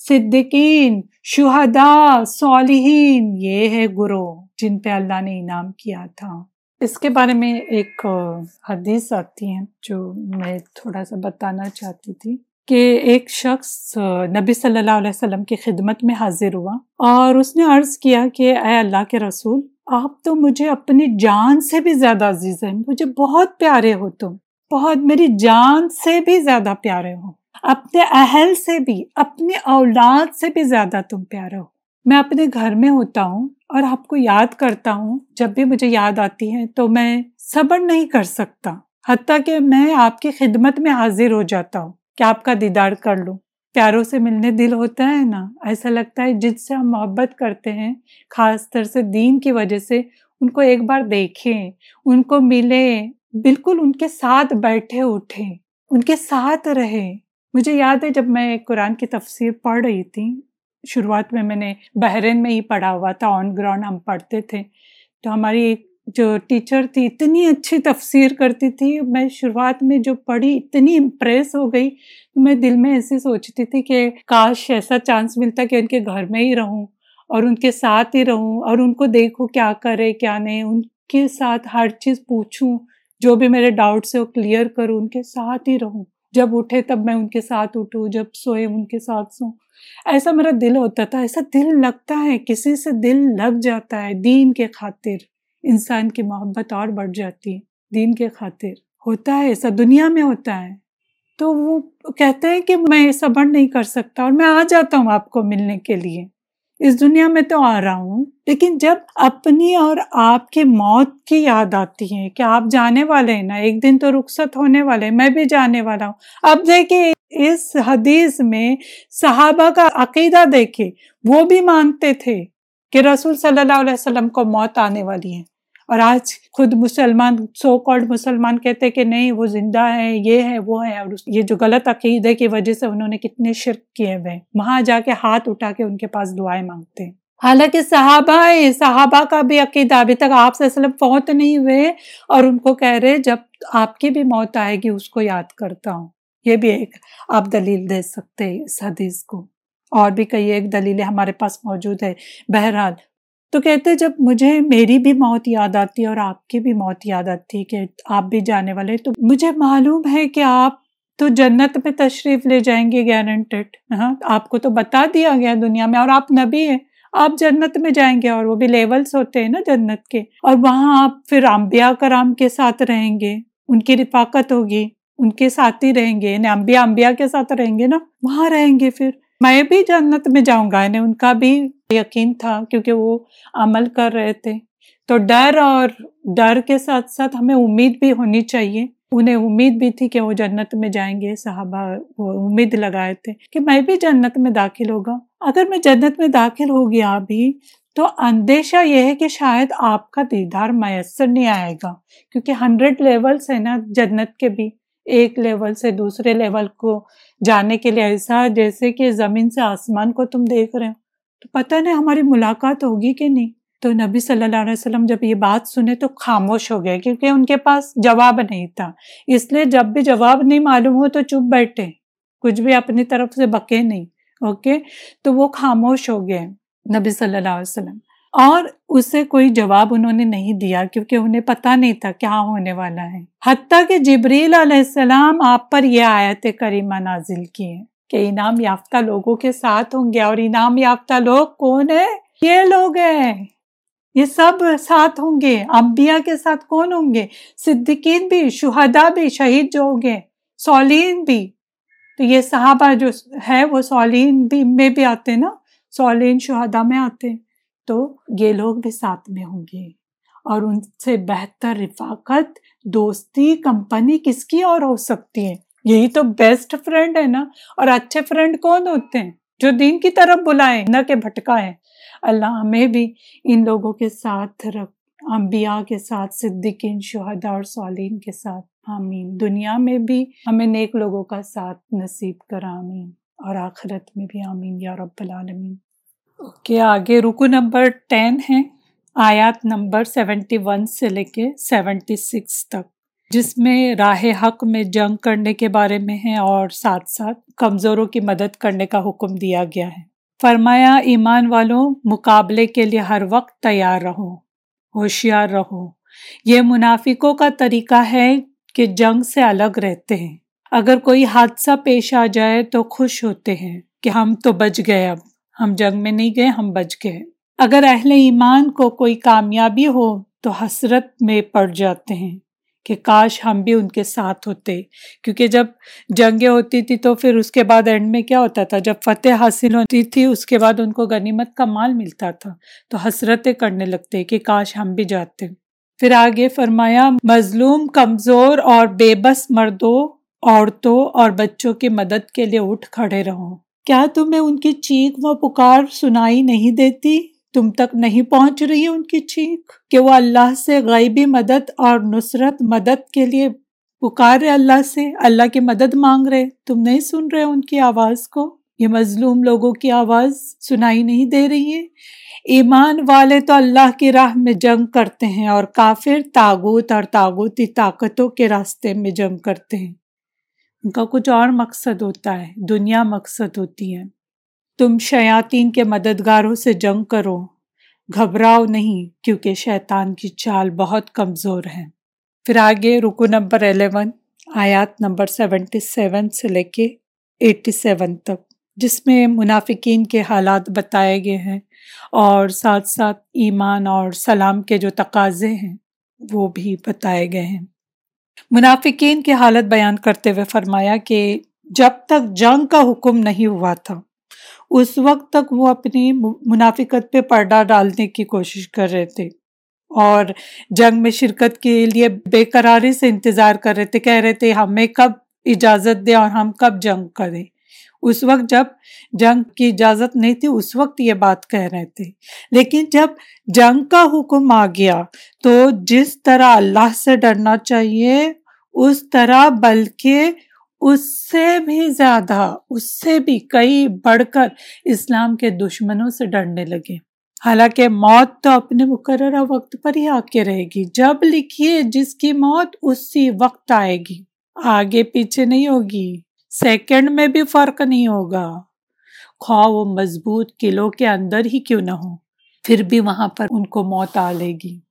صدیقین شہداء صالحین، یہ ہے گروہ جن پہ اللہ نے انعام کیا تھا۔ اس کے بارے میں ایک حدیث آتی ہے جو میں تھوڑا سا بتانا چاہتی تھی کہ ایک شخص نبی صلی اللہ علیہ وسلم کی خدمت میں حاضر ہوا اور اس نے عرض کیا کہ اے اللہ کے رسول، آپ تو مجھے اپنی جان سے بھی زیادہ عزیز ہیں، مجھے بہت پیارے ہو تم، بہت میری جان سے بھی زیادہ پیارے ہو، اپنے اہل سے بھی، اپنی اولاد سے بھی زیادہ تم پیارے ہو۔ میں اپنے گھر میں ہوتا ہوں اور آپ کو یاد کرتا ہوں، جب بھی مجھے یاد آتی ہے تو میں صبر نہیں کر سکتا۔ حتیٰ کہ میں آپ کی خدمت میں حاضر ہو جاتا ہوں۔ کہ آپ کا دیدار کر لوں۔ پیاروں سے ملنے دل ہوتا ہے نا؟ ایسا لگتا ہے جن سے ہم محبت کرتے ہیں۔ خاص طر سے دین کی وجہ سے ان کو ایک بار دیکھیں، ان کو ملیں، بالکل ان کے ساتھ بیٹھے اٹھے ان کے ساتھ رہے مجھے یاد ہے جب میں قرآن کی تفسیر پڑھ رہی تھی۔ شروعات میں میں نے بحرین میں ہی پڑھا ہوا تھا آن گراؤنڈ ہم پڑھتے تھے۔ تو ہماری ایک جو ٹیچر تھی، اتنی اچھی تفسیر کرتی تھی۔ میں شروعات میں جو پڑھی، اتنی امپریس ہو گئی۔ تو میں دل میں ایسے سوچتی تھی کہ کاش ایسا چانس ملتا کہ ان کے گھر میں ہی رہوں اور ان کے ساتھ ہی رہوں اور ان کو دیکھوں کیا کرے، کیا نہیں۔ ان کے ساتھ ہر چیز پوچھوں، جو بھی میرے ڈاؤٹس ہے وہ کلیئر کروں، ان کے ساتھ ہی رہوں۔ جب اٹھے تب میں ان کے ساتھ اٹھوں، جب سوئے ان کے ساتھ سوں۔ ایسا میرا دل ہوتا تھا، ایسا دل لگتا ہے، کسی سے دل لگ جاتا ہے دین کے خاطر۔ انسان کی محبت اور بڑھ جاتی ہے دین کے خاطر۔ ہوتا ہے، ایسا دنیا میں ہوتا ہے۔ تو وہ کہتے ہیں کہ میں صبر نہیں کر سکتا اور میں آ جاتا ہوں آپ کو ملنے کے لیے۔ اس دنیا میں تو آ رہا ہوں، لیکن جب اپنی اور آپ کی موت کی یاد آتی ہے کہ آپ جانے والے ہیں نا، ایک دن تو رخصت ہونے والے میں بھی جانے والا ہوں۔ اب دیکھیے، اس حدیث میں صحابہ کا عقیدہ دیکھے وہ بھی مانتے تھے کہ رسول صلی اللہ علیہ وسلم کو موت آنے والی ہے۔ اور آج خود مسلمان سو کالڈ مسلمان کہتے کہ نہیں، وہ زندہ ہے یہ ہے وہ ہے اور یہ جو غلط عقیدے کی وجہ سے انہوں نے کتنے شرک کیے ہوئے وہاں جا کے ہاتھ اٹھا کے ان کے پاس دعائیں مانگتے ہیں۔ حالانکہ صحابہ صحابہ کا بھی عقیدہ ابھی تک آپ سے فوت نہیں ہوئے اور ان کو کہہ رہے جب آپ کی بھی موت آئے گی اس کو یاد کرتا ہوں۔ یہ بھی ایک آپ دلیل دے سکتے اس حدیث کو۔ اور بھی کئی ایک دلیلیں ہمارے پاس موجود ہے بہرحال تو کہتے جب مجھے میری بھی موت یاد آتی اور آپ کی بھی موت یاد آتی کہ آپ بھی جانے والے، تو مجھے معلوم ہے کہ آپ تو جنت میں تشریف لے جائیں گے گارنٹیڈ ہاں؟ آپ کو تو بتا دیا گیا دنیا میں اور آپ نبی ہیں۔ آپ جنت میں جائیں گے اور وہ بھی لیولس ہوتے ہیں نا جنت کے۔ اور وہاں آپ پھر امبیا کرام کے ساتھ رہیں گے، ان کی رفاقت ہوگی، ان کے ساتھ ہی رہیں گے یعنی امبیا امبیا کے ساتھ رہیں گے نا؟ وہاں رہیں گے پھر۔ میں بھی جنت میں جاؤں گا یعنی ان کا بھی یقین تھا کیونکہ وہ عمل کر رہے تھے۔ تو ڈر اور ڈر کے ساتھ ساتھ ہمیں امید بھی ہونی چاہیے۔ انہیں امید بھی تھی کہ وہ جنت میں جائیں گے، صحابہ وہ امید لگائے تھے کہ میں بھی جنت میں داخل ہوگا۔ اگر میں جنت میں داخل ہو گیا ابھی تو اندیشہ یہ ہے کہ شاید آپ کا دیدار میسر نہیں آئے گا۔ کیونکہ ہنڈریڈ لیولس ہیں نا جنت کے بھی۔ ایک لیول سے دوسرے لیول کو جانے کے لیے ایسا جیسے کہ زمین سے آسمان کو تم دیکھ رہے ہو۔ تو پتہ نہیں ہماری ملاقات ہوگی کہ نہیں۔ تو نبی صلی اللہ علیہ وسلم جب یہ بات سنے تو خاموش ہو گئے کیونکہ ان کے پاس جواب نہیں تھا۔ اس لیے جب بھی جواب نہیں معلوم ہو تو چپ بیٹھے۔ کچھ بھی اپنی طرف سے بکے نہیں۔ اوکے؟ تو وہ خاموش ہو گئے نبی صلی اللہ علیہ وسلم۔ اور اسے کوئی جواب انہوں نے نہیں دیا کیونکہ انہیں پتا نہیں تھا کیا ہاں ہونے والا ہے۔ حتیٰ کہ جبریل علیہ السلام آپ پر یہ آیت کریمہ نازل کی ہے کہ انعام یافتہ لوگوں کے ساتھ ہوں گے اور انعام یافتہ لوگ کون ہے یہ لوگ ہیں۔ یہ سب ساتھ ہوں گے۔ انبیاء کے ساتھ کون ہوں گے؟ صدقین بھی شہدا بھی، شہید جو ہوں گے۔ سولین بھی۔ تو یہ صحابہ جو ہے وہ سولین بھی میں بھی آتے نا؟ سولین شہدا میں آتے تو یہ لوگ بھی ساتھ میں ہوں گے۔ اور ان سے بہتر رفاقت، دوستی، کمپنی کس کی اور ہو سکتی ہے؟ یہی تو بیسٹ فرینڈ ہے نا؟ اور اچھے فرینڈ کون ہوتے ہیں؟ جو دین کی طرف بلائیں نہ کہ بھٹکا ہے اللہ ہمیں بھی ان لوگوں کے ساتھ رکھ، انبیاء کے ساتھ، صدیقین، شہداء اور صالین کے ساتھ۔ آمین۔ دنیا میں بھی ہمیں نیک لوگوں کا ساتھ نصیب کر، آمین۔ اور آخرت میں بھی آمین، یا رب العالمین۔ اوکے آگے رکو نمبر ٹین ہے، آیات نمبر سیونٹی ون سے لے کے سیونٹی سکس تک، جس میں راہ حق میں جنگ کرنے کے بارے میں ہے اور ساتھ ساتھ کمزوروں کی مدد کرنے کا حکم دیا گیا ہے۔ فرمایا، ایمان والوں، مقابلے کے لیے ہر وقت تیار رہو، ہوشیار رہو۔ یہ منافقوں کا طریقہ ہے کہ جنگ سے الگ رہتے ہیں۔ اگر کوئی حادثہ پیش آ جائے تو خوش ہوتے ہیں کہ ہم تو بچ گئے اب۔ ہم جنگ میں نہیں گئے، ہم بچ گئے۔ اگر اہل ایمان کو کوئی کامیابی ہو تو حسرت میں پڑ جاتے ہیں کہ کاش ہم بھی ان کے ساتھ ہوتے۔ کیونکہ جب جنگیں ہوتی تھی تو پھر اس کے بعد اینڈ میں کیا ہوتا تھا؟ جب فتح حاصل ہوتی تھی، اس کے بعد ان کو غنیمت کا مال ملتا تھا۔ تو حسرتیں کرنے لگتے کہ کاش ہم بھی جاتے۔ پھر آگے فرمایا، مظلوم، کمزور اور بے بس مردوں، عورتوں اور بچوں کی مدد کے لیے اٹھ کھڑے رہو۔ کیا تمہیں ان کی چیخ و پکار سنائی نہیں دیتی؟ تم تک نہیں پہنچ رہی ان کی چیخ کہ وہ اللہ سے غیبی مدد اور نصرت مدد کے لیے پکار رہے اللہ سے، اللہ کی مدد مانگ رہے۔ تم نہیں سن رہے ان کی آواز کو؟ یہ مظلوم لوگوں کی آواز سنائی نہیں دے رہی ہے۔ ایمان والے تو اللہ کی راہ میں جنگ کرتے ہیں اور کافر تاغوت اور تاغوتی طاقتوں کے راستے میں جنگ کرتے ہیں۔ ان کا کچھ اور مقصد ہوتا ہے، دنیا مقصد ہوتی ہے۔ تم شیاطین کے مددگاروں سے جنگ کرو۔ گھبراؤ نہیں، کیونکہ شیطان کی چال بہت کمزور ہے۔ پھر آگے رکو نمبر الیون، آیات نمبر سیونٹی سیون سے لے کے ایٹی سیون تک، جس میں منافقین کے حالات بتائے گئے ہیں اور ساتھ ساتھ ایمان اور سلام کے جو تقاضے ہیں، وہ بھی بتائے گئے ہیں۔ منافقین کی حالت بیان کرتے ہوئے فرمایا کہ جب تک جنگ کا حکم نہیں ہوا تھا، اس وقت تک وہ اپنی منافقت پہ پردہ ڈالنے کی کوشش کر رہے تھے اور جنگ میں شرکت کے لیے بے قراری سے انتظار کر رہے تھے، کہہ رہے تھے، ہمیں کب اجازت دے اور ہم کب جنگ کریں۔ اس وقت جب جنگ کی اجازت نہیں تھی، اس وقت یہ بات کہہ رہے تھے۔ لیکن جب جنگ کا حکم آ گیا تو جس طرح اللہ سے ڈرنا چاہیے، اس طرح، بلکہ اس سے بھی زیادہ، اس سے بھی کئی بڑھ کر اسلام کے دشمنوں سے ڈرنے لگے۔ حالانکہ موت تو اپنے مقررہ وقت پر ہی آ کے رہے گی۔ جب لکھیے جس کی موت، اسی وقت آئے گی۔ آگے پیچھے نہیں ہوگی۔ سیکنڈ میں بھی فرق نہیں ہوگا۔ خواہ وہ مضبوط قلعوں کے اندر ہی کیوں نہ ہو پھر بھی وہاں پر ان کو موت آ لے گی۔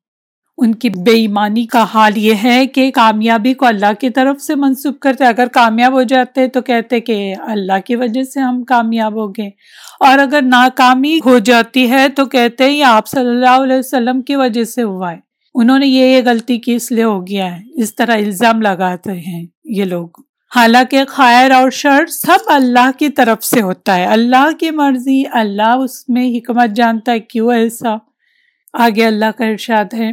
ان کی بے ایمانی کا حال یہ ہے کہ کامیابی کو اللہ کی طرف سے منسوخ کرتے، اگر کامیاب ہو جاتے تو کہتے کہ اللہ کی وجہ سے ہم کامیاب ہو گئے۔ اور اگر ناکامی ہو جاتی ہے تو کہتے یہ آپ صلی اللہ علیہ وسلم کی وجہ سے ہوا ہے۔ انہوں نے یہ یہ غلطی کی، اس لیے ہو گیا ہے۔ اس طرح الزام لگاتے ہیں یہ لوگ۔ حالانکہ خیر اور شر سب اللہ کی طرف سے ہوتا ہے۔ اللہ کی مرضی، اللہ اس میں حکمت جانتا ہے کیوں ایسا؟ آگے اللہ کا ارشاد ہے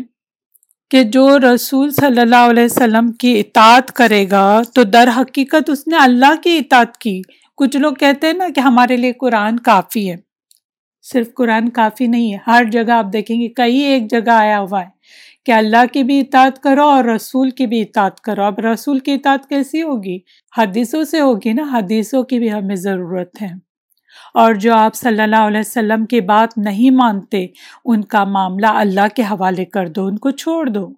کہ جو رسول صلی اللہ علیہ وسلم کی اطاعت کرے گا تو در حقیقت اس نے اللہ کی اطاعت کی۔ کچھ لوگ کہتے ہیں نا کہ ہمارے لیے قرآن کافی ہے۔ صرف قرآن کافی نہیں ہے۔ ہر جگہ آپ دیکھیں گے کئی ایک جگہ آیا ہوا ہے۔ کہ اللہ کی بھی اطاعت کرو اور رسول کی بھی اطاعت کرو۔ اب رسول کی اطاعت کیسی ہوگی؟ حدیثوں سے ہوگی نا، حدیثوں کی بھی ہمیں ضرورت ہے۔ اور جو آپ صلی اللہ علیہ وسلم کی بات نہیں مانتے، ان کا معاملہ اللہ کے حوالے کر دو، ان کو چھوڑ دو۔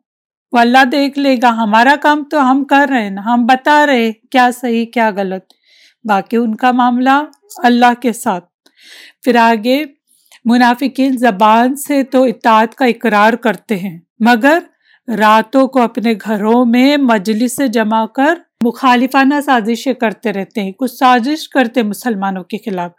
وہ اللہ دیکھ لے گا، ہمارا کام تو ہم کر رہے ہیں، ہم بتا رہے کیا صحیح، کیا غلط۔ باقی ان کا معاملہ اللہ کے ساتھ۔ پھر آگے منافقین زبان سے تو اطاعت کا اقرار کرتے ہیں، مگر راتوں کو اپنے گھروں میں مجلس سے جمع کر مخالفانہ سازشیں کرتے رہتے ہیں۔ کچھ سازش کرتے مسلمانوں کے خلاف۔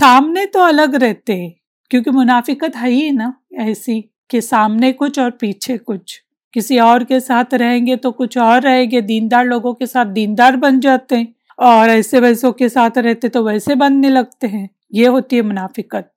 سامنے تو الگ رہتے ہیں، کیونکہ منافقت ہے ہی نا ایسی کہ سامنے کچھ اور پیچھے کچھ۔ کسی اور کے ساتھ رہیں گے تو کچھ اور رہیں گے، دیندار لوگوں کے ساتھ دیندار بن جاتے ہیں۔ اور ایسے ویسوں کے ساتھ رہتے تو ویسے بننے لگتے ہیں۔ یہ ہوتی ہے منافقت۔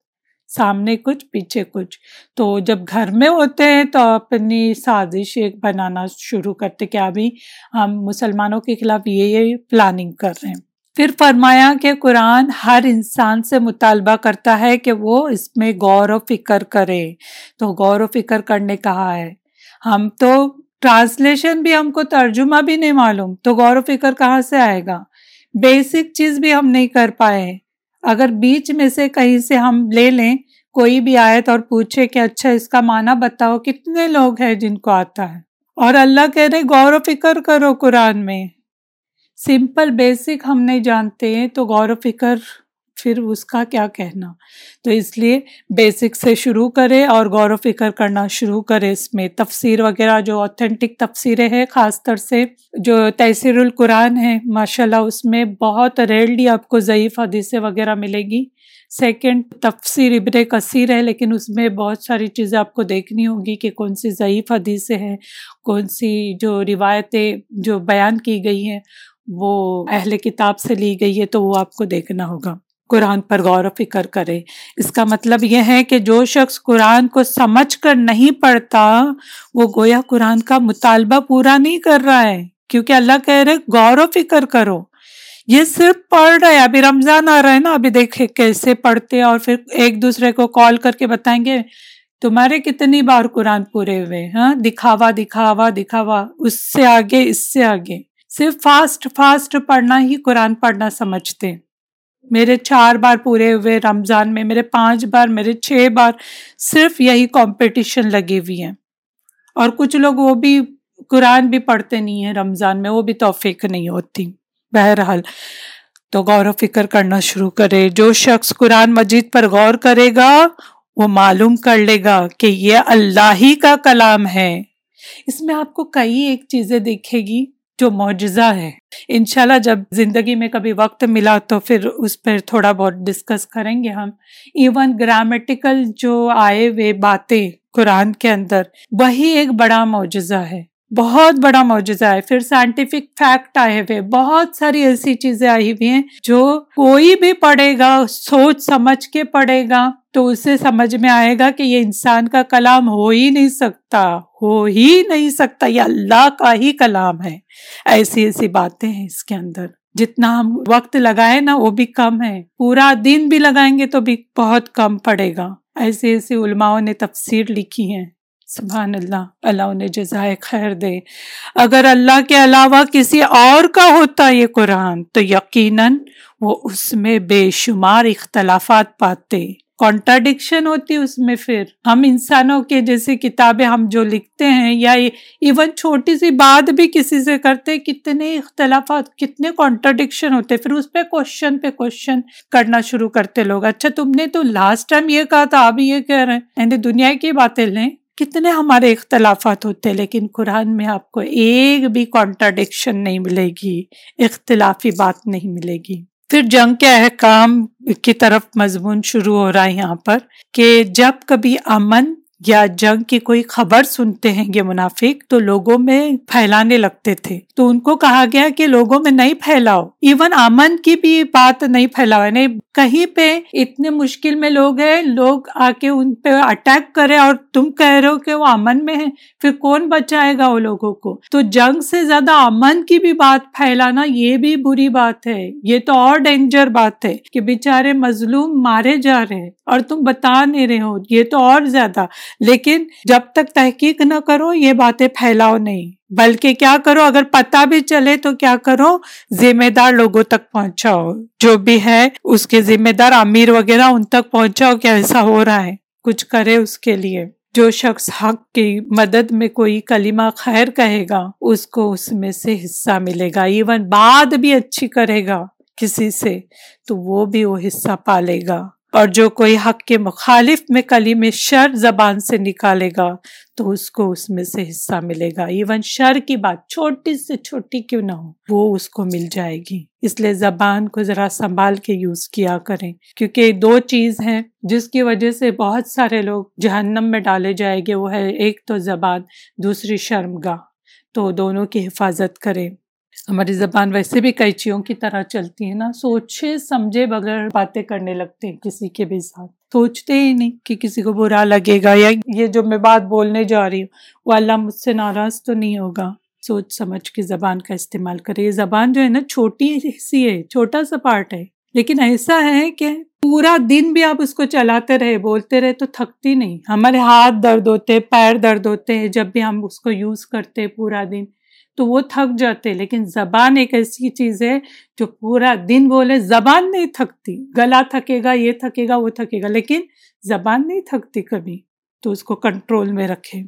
سامنے کچھ، پیچھے کچھ۔ تو جب گھر میں ہوتے ہیں تو اپنی سازش ایک بنانا شروع کرتے کہ ابھی ہم مسلمانوں کے خلاف یہ یہ پلاننگ کر رہے ہیں۔ پھر فرمایا کہ قرآن ہر انسان سے مطالبہ کرتا ہے کہ وہ اس میں غور و فکر کرے۔ تو غور و فکر کرنے کہا ہے۔ ہم تو ٹرانسلیشن بھی ہم کو ترجمہ بھی نہیں معلوم، تو غور و فکر کہاں سے آئے گا؟ بیسک چیز بھی ہم نہیں کر پائے۔ اگر بیچ میں سے کہیں سے ہم لے لیں، کوئی بھی آیت اور پوچھے کہ اچھا اس کا معنی بتاؤ، کتنے لوگ ہیں جن کو آتا ہے؟ اور اللہ کہہ رہے غور و فکر کرو قرآن میں۔ سمپل، بیسک ہم نہیں جانتے ہیں، تو غور و فکر پھر اس کا کیا کہنا؟ تو اس لیے بیسک سے شروع کرے اور غور و فکر کرنا شروع کرے اس میں۔ تفسیر وغیرہ جو اوتھینٹک تفسیریں ہیں، خاص طور سے جو تحصیر القرآن ہے ماشاء اللہ اس میں بہت ریئرلی آپ کو ضعیف حدیثیں وغیرہ ملے گی۔ سیکنڈ تفسیر ابر کثیر ہے، لیکن اس میں بہت ساری چیزیں آپ کو دیکھنی ہوگی کہ کون سی ضعیف حدیثیں ہیں، کون سی جو روایتیں جو بیان کی گئی ہیں، وہ اہل کتاب سے لی گئی ہے تو وہ آپ کو دیکھنا ہوگا۔ قرآن پر غور و فکر کرے۔ اس کا مطلب یہ ہے کہ جو شخص قرآن کو سمجھ کر نہیں پڑھتا، وہ گویا قرآن کا مطالبہ پورا نہیں کر رہا ہے۔ کیونکہ اللہ کہہ رہے غور و فکر کرو۔ یہ صرف پڑھ رہے ابھی رمضان آ رہا ہے نا، ابھی دیکھے کیسے پڑھتے اور پھر ایک دوسرے کو کال کر کے بتائیں گے، تمہارے کتنی بار قرآن پورے ہوئے ہاں دکھاوا دکھاوا دکھاوا، اس سے آگے، اس سے آگے۔ صرف فاسٹ فاسٹ پڑھنا ہی قرآن پڑھنا سمجھتے۔ میرے چار بار پورے ہوئے رمضان میں، میرے پانچ بار، میرے چھ بار صرف یہی کمپٹیشن لگی ہوئی ہیں۔ اور کچھ لوگ وہ بھی، قرآن بھی پڑھتے نہیں ہیں رمضان میں، وہ بھی توفیق نہیں ہوتی۔ بہرحال، تو غور و فکر کرنا شروع کرے۔ جو شخص قرآن مجید پر غور کرے گا، وہ معلوم کر لے گا کہ یہ اللہ ہی کا کلام ہے۔ اس میں آپ کو کئی ایک چیزیں دیکھے گی۔ جو معجزہ ہے انشاءاللہ جب زندگی میں کبھی وقت ملا تو پھر اس پر تھوڑا بہت ڈسکس کریں گے ہم۔ ایون گرامیٹیکل جو آئے ہوئے باتیں قرآن کے اندر، وہی ایک بڑا معجزہ ہے۔ بہت بڑا معجزہ ہے۔ پھر سائنٹیفک فیکٹ آئے ہوئے، بہت ساری ایسی چیزیں آئی ہوئی ہیں جو کوئی بھی پڑھے گا، سوچ سمجھ کے پڑھے گا۔ تو اسے سمجھ میں آئے گا کہ یہ انسان کا کلام ہو ہی نہیں سکتا، ہو ہی نہیں سکتا، یہ اللہ کا ہی کلام ہے۔ ایسی ایسی باتیں ہیں اس کے اندر۔ جتنا ہم وقت لگائے نا، وہ بھی کم ہے پورا دن بھی لگائیں گے تو بھی بہت کم پڑے گا۔ ایسی ایسی علماؤں نے تفسیر لکھی ہیں۔ سبحان اللہ اللہ انہیں جزائے خیر دے۔ اگر اللہ کے علاوہ کسی اور کا ہوتا یہ قرآن، تو یقیناً وہ اس میں بے شمار اختلافات پاتے۔ کانٹراڈکشن ہوتی اس میں پھر۔ ہم انسانوں کے جیسے کتابیں ہم جو لکھتے ہیں یا ایون چھوٹی سی بات بھی کسی سے کرتے کتنے اختلافات، کتنے کانٹراڈکشن ہوتے پھر اس پہ کوشچن پہ کوشچن کرنا شروع کرتے لوگ۔ اچھا تم نے تو لاسٹ ٹائم یہ کہا تھا، اب یہ کہہ رہے ہیں۔ دنیا کی باتیں لیں۔ کتنے ہمارے اختلافات ہوتے ہیں، لیکن قرآن میں آپ کو ایک بھی کانٹراڈکشن نہیں ملے گی، اختلافی بات نہیں ملے گی۔ پھر جنگ کے احکام کی طرف مضمون شروع ہو رہا ہے یہاں پر کہ جب کبھی امن یا جنگ کی کوئی خبر سنتے ہیں یہ منافق تو لوگوں میں پھیلانے لگتے تھے۔ تو ان کو کہا گیا کہ لوگوں میں نہیں پھیلاؤ۔ ایون امن کی بھی بات نہیں پھیلاؤ۔ یعنی کہیں پہ اتنے مشکل میں لوگ ہیں، لوگ آ کے ان پہ اٹیک کرے اور تم کہہ رہے ہو کہ وہ امن میں ہے پھر کون بچائے گا وہ لوگوں کو؟ تو جنگ سے زیادہ امن کی بھی بات پھیلانا یہ بھی بری بات ہے۔ یہ تو اور ڈینجر بات ہے کہ بےچارے مظلوم مارے جا رہے ہیں اور تم بتا نہیں رہے ہو۔ یہ تو اور زیادہ۔ لیکن جب تک تحقیق نہ کرو، یہ باتیں پھیلاؤ نہیں۔ بلکہ کیا کرو، اگر پتا بھی چلے تو کیا کرو، ذمہ دار لوگوں تک پہنچاؤ۔ جو بھی ہے، اس کے ذمہ دار امیر وغیرہ ان تک پہنچاؤ کہ ایسا ہو رہا ہے۔ کچھ کرے اس کے لیے۔ جو شخص حق کی مدد میں کوئی کلمہ خیر کہے گا، اس کو اس میں سے حصہ ملے گا۔ ایون بعد بھی اچھی کرے گا کسی سے، تو وہ بھی وہ حصہ پالے گا۔ اور جو کوئی حق کے مخالف میں کلی میں شر زبان سے نکالے گا، تو اس کو اس میں سے حصہ ملے گا۔ ایون شر کی بات چھوٹی سے چھوٹی کیوں نہ ہو، وہ اس کو مل جائے گی۔ اس لیے زبان کو ذرا سنبھال کے یوز کیا کریں۔ کیونکہ دو چیز ہیں جس کی وجہ سے بہت سارے لوگ جہنم میں ڈالے جائیں گے، وہ ہے ایک تو زبان، دوسری شرم گاہ تو دونوں کی حفاظت کریں۔ ہماری زبان ویسے بھی کئی چیزوں کی طرح چلتی ہے نا، سوچے سمجھے بغیر باتیں کرنے لگتے ہیں کسی کے بھی ساتھ۔ سوچتے ہی نہیں کہ کسی کو برا لگے گا یا یہ جو میں بات بولنے جا رہی ہوں وہ اللہ مجھ سے ناراض تو نہیں ہوگا۔ سوچ سمجھ کے زبان کا استعمال کرے۔ یہ زبان جو ہے نا، چھوٹی سی ہے، چھوٹا سا پارٹ ہے۔ لیکن ایسا ہے کہ پورا دن بھی آپ اس کو چلاتے رہے، بولتے رہے تو تھکتی نہیں۔ ہمارے ہاتھ درد ہوتے، پیر درد ہوتے ہیں جب بھی ہم اس کو یوز کرتے پورا دن۔ تو وہ تھک جاتے، لیکن زبان ایک ایسی چیز ہے جو پورا دن بولے، زبان نہیں تھکتی، گلا تھکے گا یہ تھکے گا وہ تھکے گا لیکن زبان نہیں تھکتی کبھی، تو اس کو کنٹرول میں رکھے۔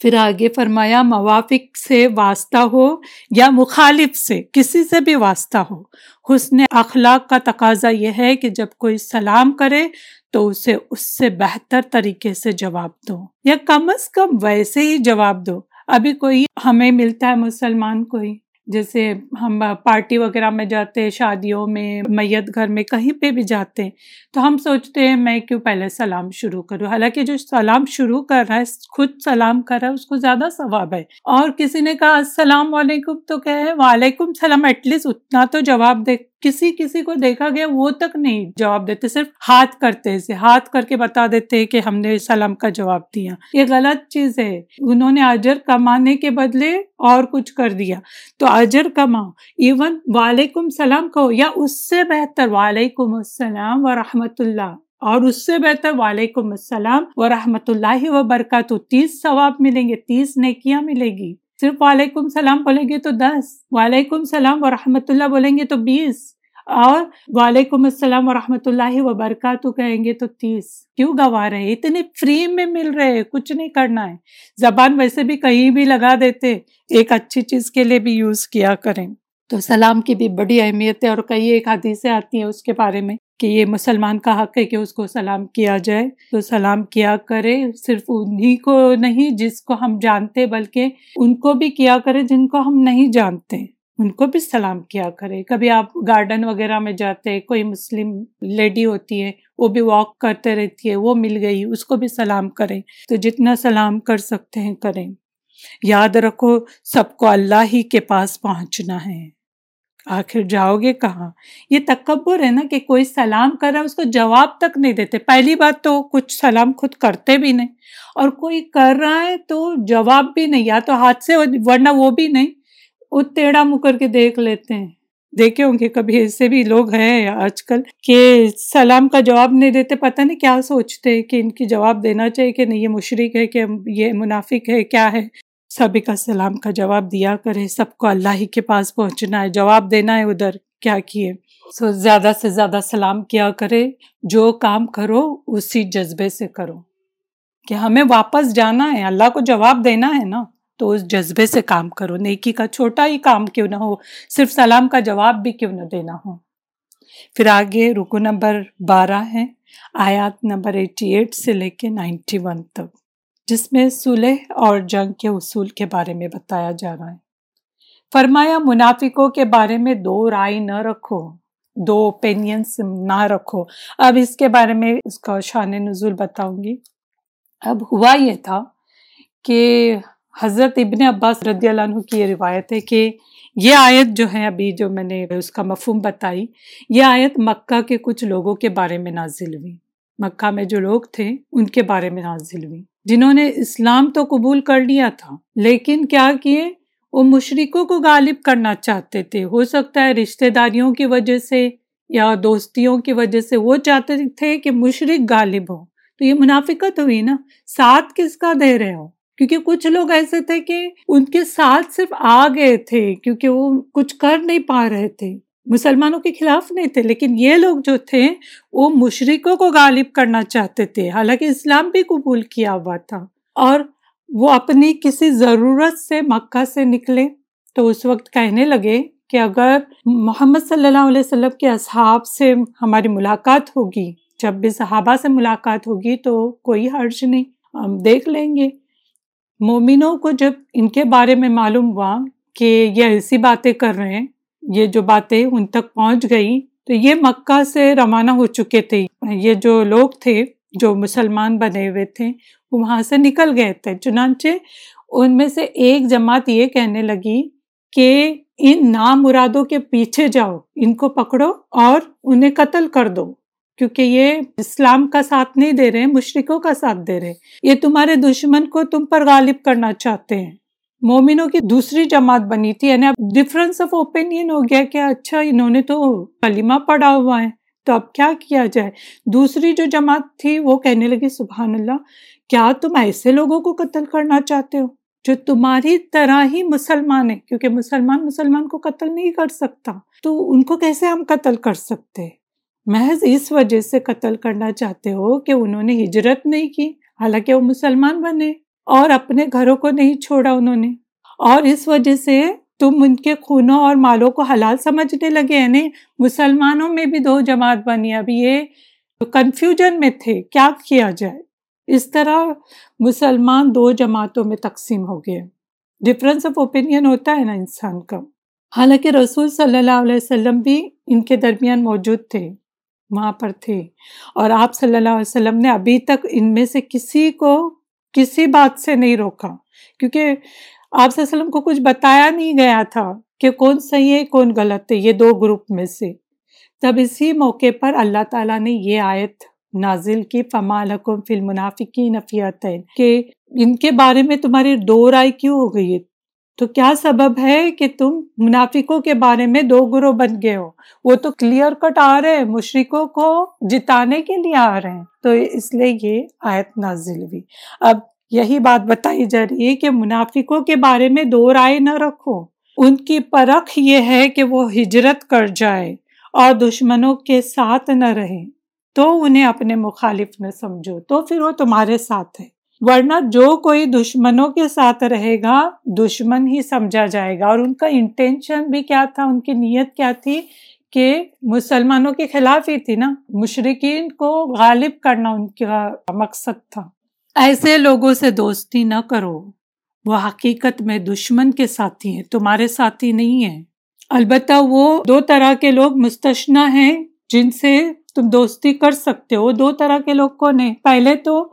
پھر آگے فرمایا، موافق سے واسطہ ہو یا مخالف سے، کسی سے بھی واسطہ ہو۔ حسن اخلاق کا تقاضا یہ ہے کہ جب کوئی سلام کرے تو اسے اس سے بہتر طریقے سے جواب دو، یا کم از کم ویسے ہی جواب دو۔ ابھی کوئی ہمیں ملتا ہے مسلمان کوئی، جیسے ہم پارٹی وغیرہ میں جاتے ہیں شادیوں میں، میت گھر میں، کہیں پہ بھی جاتے ہیں تو ہم سوچتے ہیں میں کیوں پہلے سلام شروع کروں؟ حالانکہ جو سلام شروع کر رہا ہے، خود سلام کر رہا ہے، اس کو زیادہ ثواب ہے۔ اور کسی نے کہا السلام علیکم تو کہ وعلیکم السلام ایٹ لیسٹ اتنا تو جواب دے کسی کسی کو دیکھا گیا وہ تک نہیں جواب دیتے، صرف ہاتھ کرتے اسے، ہاتھ کر کے بتا دیتے کہ ہم نے سلام کا جواب دیا۔ یہ غلط چیز ہے۔ انہوں نے اجر کمانے کے بدلے اور کچھ کر دیا۔ تو اجر کماؤ۔ ایون وعلیکم السلام کہو یا اس سے بہتر، وعلیکم السلام ورحمۃ اللہ۔ اور اس سے بہتر، وعلیکم السلام ورحمۃ اللہ وبرکاتہ۔ تیس ثواب ملیں گے، تیس نیکیاں ملے گی۔ صرف وعلیکم السلام بولیں گے تو دس، وعلیکم السلام ورحمۃ اللہ بولیں گے تو بیس۔ اور وعلیکم السلام ورحمۃ اللہ وبرکاتہ کہیں گے تو تیس۔ کیوں گوا رہے اتنے فری میں مل رہے کچھ نہیں کرنا ہے۔ زبان ویسے بھی کہیں بھی لگا دیتے، ایک اچھی چیز کے لیے بھی یوز کیا کریں۔ تو سلام کی بھی بڑی اہمیت ہے اور کئی ایک حدیثیں آتی ہیں اس کے بارے میں کہ یہ مسلمان کا حق ہے کہ اس کو سلام کیا جائے۔ تو سلام کیا کرے؟ صرف انہی کو نہیں جس کو ہم جانتے، بلکہ ان کو بھی کیا کرے جن کو ہم نہیں جانتے۔ ان کو بھی سلام کیا کرے۔ کبھی آپ گارڈن وغیرہ میں جاتے کوئی مسلم لیڈی ہوتی ہے، وہ بھی واک کرتے رہتی ہے، وہ مل گئی، اس کو بھی سلام کریں تو جتنا سلام کر سکتے ہیں، کریں۔ یاد رکھو، سب کو اللہ ہی کے پاس پہنچنا ہے۔ آخر جاؤ گے کہاں؟ یہ تکبر ہے نا کہ کوئی سلام کر رہا ہے، اس کو جواب تک نہیں دیتے۔ پہلی بات تو کچھ سلام خود کرتے بھی نہیں۔ اور کوئی کر رہا ہے تو جواب بھی نہیں، یا تو ہاتھ سے، ورنہ وہ بھی نہیں۔ وہ ٹیڑھا مکر کے دیکھ لیتے ہیں۔ دیکھے ہوں گے، کبھی ایسے بھی لوگ ہیں آج کل کہ سلام کا جواب نہیں دیتے۔ پتہ نہیں کیا سوچتے کہ ان کی جواب دینا چاہیے کہ نہیں، یہ مشرق ہے کہ یہ منافق ہے، کیا ہے؟ سبھی کا سلام کا جواب دیا کرے، سب کو اللہ ہی کے پاس پہنچنا ہے، جواب دینا ہے ادھر۔ کیا کیے؟ سو زیادہ سے زیادہ سلام کیا کرے، جو کام کرو اسی جذبے سے کرو۔ کہ ہمیں واپس جانا ہے، اللہ کو جواب دینا ہے نا۔ تو اس جذبے سے کام کرو۔ نیکی کا چھوٹا ہی کام کیوں نہ ہو، صرف سلام کا جواب بھی کیوں نہ دینا ہو۔ پھر آگے رکو نمبر بارہ ہے، آیات نمبر ایٹی ایٹ سے لے کے نائنٹی ون تک، جس میں سلح اور جنگ کے اصول کے بارے میں بتایا جا رہا ہے۔ فرمایا، منافقوں کے بارے میں دو رائے نہ رکھو، دو اوپینینس نہ رکھو۔ اب اس کے بارے میں اس کا شان نزول بتاؤں گی۔ اب ہوا یہ تھا کہ حضرت ابن عباس رضی اللہ عنہ کی یہ روایت ہے کہ یہ آیت جو ہے ابھی جو میں نے اس کا مفہوم بتائی، یہ آیت مکہ کے کچھ لوگوں کے بارے میں نازل ہوئی۔ مکہ میں جو لوگ تھے، ان کے بارے میں نازل ہوئی۔ جنہوں نے اسلام تو قبول کر لیا تھا، لیکن کیا کیے؟ وہ مشرقوں کو غالب کرنا چاہتے تھے۔ ہو سکتا ہے رشتہ داریوں کی وجہ سے یا دوستیوں کی وجہ سے وہ چاہتے تھے کہ مشرق غالب ہو۔ تو یہ منافقت ہوئی نا؟ ساتھ کس کا دے رہے ہو؟ کیونکہ کچھ لوگ ایسے تھے کہ ان کے ساتھ صرف آ گئے تھے کیونکہ وہ کچھ کر نہیں پا رہے تھے۔ مسلمانوں کے خلاف نہیں تھے، لیکن یہ لوگ جو تھے، وہ مشرقوں کو غالب کرنا چاہتے تھے۔ حالانکہ اسلام بھی قبول کیا ہوا تھا۔ اور وہ اپنی کسی ضرورت سے مکہ سے نکلے تو اس وقت کہنے لگے کہ اگر محمد صلی اللہ علیہ وسلم کے اصحاب سے ہماری ملاقات ہوگی، جب بھی صحابہ سے ملاقات ہوگی تو کوئی حرج نہیں، ہم دیکھ لیں گے۔ مومنوں کو جب ان کے بارے میں معلوم ہوا کہ یہ ایسی باتیں کر رہے ہیں، یہ جو باتیں ان تک پہنچ گئی تو یہ مکہ سے روانہ ہو چکے تھے۔ یہ جو لوگ تھے، جو مسلمان بنے ہوئے تھے، وہ وہاں سے نکل گئے تھے۔ چنانچہ ان میں سے ایک جماعت یہ کہنے لگی کہ ان نام مرادوں کے پیچھے جاؤ، ان کو پکڑو اور انہیں قتل کر دو۔ کیونکہ یہ اسلام کا ساتھ نہیں دے رہے مشرقوں کا ساتھ دے رہے۔ یہ تمہارے دشمن کو تم پر غالب کرنا چاہتے ہیں۔ مومنوں کی دوسری جماعت بنی تھی یعنی اب ڈفرنس آف اوپینین ہو گیا کہ اچھا انہوں نے تو کلمہ پڑا ہوا ہے۔ تو اب کیا کیا جائے؟ دوسری جو جماعت تھی، وہ کہنے لگی، سبحان اللہ، کیا تم ایسے لوگوں کو قتل کرنا چاہتے ہو جو تمہاری طرح ہی مسلمان ہے کیونکہ مسلمان مسلمان کو قتل نہیں کر سکتا۔ تو ان کو کیسے ہم قتل کر سکتے؟ محض اس وجہ سے قتل کرنا چاہتے ہو کہ انہوں نے ہجرت نہیں کی، حالانکہ وہ مسلمان بنے اور اپنے گھروں کو نہیں چھوڑا انہوں نے۔ اور اس وجہ سے تم ان کے خونوں اور مالوں کو حلال سمجھنے لگے یعنی مسلمانوں میں بھی دو جماعت بنی۔ اب یہ کنفیوژن میں تھے، کیا کیا جائے؟ اس طرح مسلمان دو جماعتوں میں تقسیم ہو گئے۔ ڈفرینس آف اوپینین ہوتا ہے نا انسان کا۔ حالانکہ رسول صلی اللہ علیہ وسلم بھی ان کے درمیان موجود تھے۔ وہاں پر تھے اور آپ صلی اللہ علیہ وسلم نے ابھی تک ان میں سے کسی کو کسی بات سے نہیں روکا۔ کیونکہ آپ صلی اللہ علیہ وسلم کو کچھ بتایا نہیں گیا تھا کہ کون صحیح ہے، کون غلط ہے، یہ دو گروپ میں سے۔ تب اسی موقع پر اللہ تعالیٰ نے یہ آیت نازل کی، فما لکم فی المنافقین نفیتین کہ ان کے بارے میں تمہاری دو رائے کیوں ہو گئی ہے؟ تو کیا سبب ہے کہ تم منافقوں کے بارے میں دو گروہ بن گئے ہو؟ وہ تو کلیئر کٹ آ رہے ہیں مشرقوں کو جتانے کے لیے آ رہے ہیں۔ تو اس لیے یہ آیت نازل ہوئی۔ اب یہی بات بتائی جا رہی ہے کہ منافقوں کے بارے میں دو رائے نہ رکھو۔ ان کی پرکھ یہ ہے کہ وہ ہجرت کر جائے اور دشمنوں کے ساتھ نہ رہے تو انہیں اپنے مخالف نہ سمجھو۔ تو پھر وہ تمہارے ساتھ ہے۔ ورنہ جو کوئی دشمنوں کے ساتھ رہے گا، دشمن ہی سمجھا جائے گا۔ اور ان کا انٹینشن بھی کیا تھا؟ ان کی نیت کیا تھی؟ کہ مسلمانوں کے خلاف ہی تھی نا۔ مشرقین کو غالب کرنا ان کا مقصد تھا۔ ایسے لوگوں سے دوستی نہ کرو۔ وہ حقیقت میں دشمن کے ساتھی ہیں، تمہارے ساتھی نہیں ہیں۔ البتہ وہ دو طرح کے لوگ مستشنا ہیں، جن سے تم دوستی کر سکتے ہو۔ دو طرح کے لوگ کون ہیں؟ پہلے تو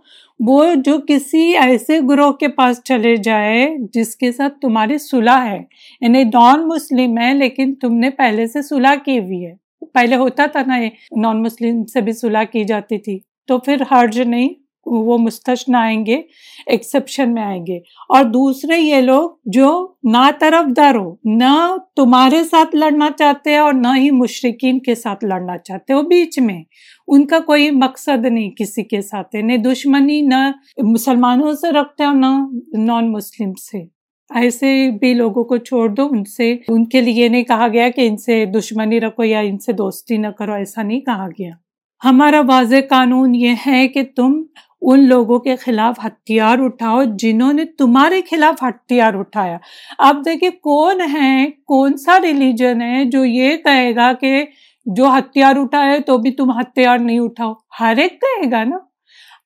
وہ جو کسی ایسے گروہ کے پاس چلے جائے جس کے ساتھ تمہاری صلح ہے۔ یعنی نان مسلم ہے لیکن تم نے پہلے سے صلح کی ہوئی ہے۔ پہلے ہوتا تھا نا نان مسلم سے بھی صلح کی جاتی تھی۔ تو پھر حرج نہیں۔ وہ مستشن آئیں گے ایکسیپشن میں آئیں گے۔ اور دوسرے یہ لوگ جو نہ طرف دار ہو، نہ تمہارے ساتھ لڑنا چاہتے اور نہ ہی مشرقین کے ساتھ لڑنا چاہتے وہ بیچ میں ان کا کوئی مقصد نہیں کسی کے ساتھ نہ دشمنی، نہ مسلمانوں سے رکھتے اور نہ نان مسلم سے۔ ایسے بھی لوگوں کو چھوڑ دو، ان سے، ان کے لیے نہیں کہا گیا کہ ان سے دشمنی رکھو یا ان سے دوستی نہ کرو، ایسا نہیں کہا گیا۔ ہمارا واضح قانون یہ ہے کہ تم ان لوگوں کے خلاف ہتھیار اٹھاؤ جنہوں نے تمہارے خلاف ہتھیار اٹھایا۔ اب دیکھیں کون ہے، کون سا ریلیجن ہے جو یہ کہے گا کہ جو ہتھیار اٹھائے تو بھی تم ہتھیار نہیں اٹھاؤ؟ ہر ایک کہے گا نا۔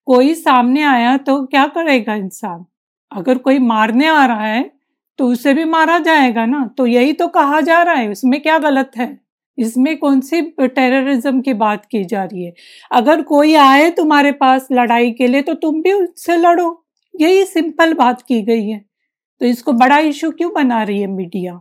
کوئی سامنے آیا تو کیا کرے گا انسان؟ اگر کوئی مارنے آ رہا ہے تو اسے بھی مارا جائے گا نا۔ تو یہی تو کہا جا رہا ہے، اس میں کیا غلط ہے؟ اس میں کون سی ٹیررزم کی بات کی جا رہی ہے؟ اگر کوئی آئے تمہارے پاس لڑائی کے لیے تو تم بھی اس سے لڑو۔ یہی سمپل بات کی گئی ہے۔ تو اس کو بڑا ایشو کیوں بنا رہی ہے میڈیا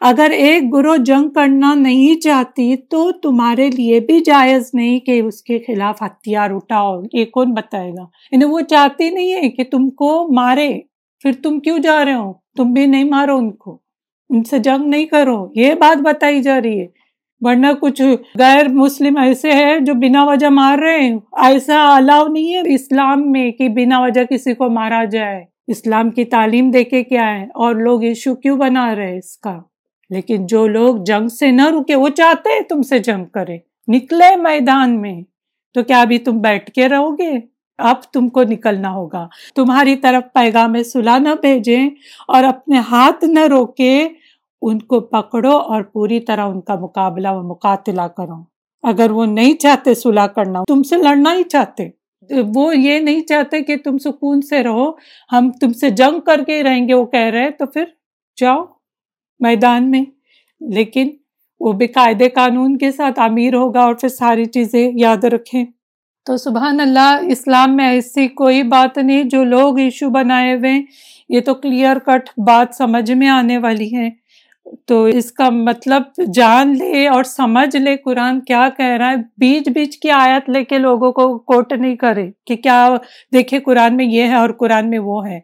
اگر ایک گروہ جنگ کرنا نہیں چاہتی تو تمہارے لیے بھی جائز نہیں کہ اس کے خلاف ہتھیار اٹھاؤ۔ یہ کون بتائے گا؟ یعنی وہ چاہتی نہیں ہے کہ تم کو مارے۔ پھر تم کیوں جا رہے ہو؟ تم بھی نہیں مارو ان کو۔ ان سے جنگ نہیں کرو۔ یہ بات بتائی جا رہی ہے۔ ورنہ کچھ غیر مسلم ایسے ہیں جو بنا وجہ مار رہے ہیں۔ ایسا الاؤ نہیں ہے اسلام میں کہ بنا وجہ کسی کو مارا جائے۔ اسلام کی تعلیم دیکھے کیا ہے اور لوگ ایشو کیوں بنا رہے اس کا؟ لیکن جو لوگ جنگ سے نہ رکے، وہ چاہتے ہیں تم سے جنگ کرے۔ نکلے میدان میں۔ تو کیا ابھی تم بیٹھ کے رہو گے؟ اب تم کو نکلنا ہوگا۔ تمہاری طرف پیغام صلاح نہ بھیجیں اور اپنے ہاتھ نہ روکے۔ ان کو پکڑو اور پوری طرح ان کا مقابلہ و مقاتلہ کرو۔ اگر وہ نہیں چاہتے صلاح کرنا تم سے لڑنا ہی چاہتے۔ وہ یہ نہیں چاہتے کہ تم سکون سے رہو۔ ہم تم سے جنگ کر کے رہیں گے، وہ کہہ رہے تو پھر جاؤ میدان میں۔ لیکن وہ بھی قاعدے قانون کے ساتھ امیر ہوگا اور پھر ساری چیزیں یاد رکھیں۔ تو سبحان اللہ، اسلام میں ایسی کوئی بات نہیں جو لوگ ایشو بنائے ہوئے یہ تو کلیئر کٹ بات سمجھ میں آنے والی ہے۔ تو اس کا مطلب جان لے اور سمجھ لے قرآن کیا کہہ رہا ہے۔ بیچ بیچ کی آیت لے کے لوگوں کو کوٹ نہیں کرے کہ کیا دیکھے قرآن میں یہ ہے اور قرآن میں وہ ہے۔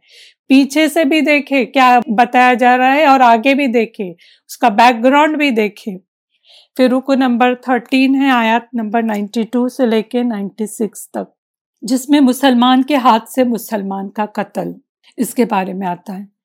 پیچھے سے بھی دیکھے کیا بتایا جا رہا ہے اور آگے بھی دیکھے، اس کا بیک گراؤنڈ بھی دیکھے۔ پھر رکو نمبر تھرٹین ہے آیات نمبر نائنٹی ٹو سے لے کے نائنٹی سکس تک، جس میں مسلمان کے ہاتھ سے مسلمان کا قتل۔ اس کے بارے میں آتا ہے۔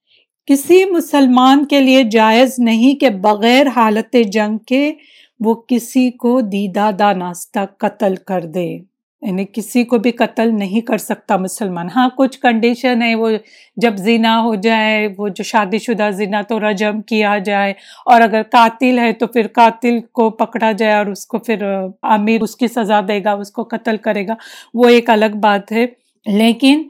کسی مسلمان کے لیے جائز نہیں کہ بغیر حالت جنگ کے وہ کسی کو دیدہ داناستہ قتل کر دے۔ یعنی کسی کو بھی قتل نہیں کر سکتا مسلمان۔ ہاں کچھ کنڈیشن ہے، وہ جب زنا ہو جائے، وہ جو شادی شدہ زنا تو رجم کیا جائے۔ اور اگر قاتل ہے تو پھر قاتل کو پکڑا جائے اور اس کو پھر امیر اس کی سزا دے گا، اس کو قتل کرے گا۔ وہ ایک الگ بات ہے۔ لیکن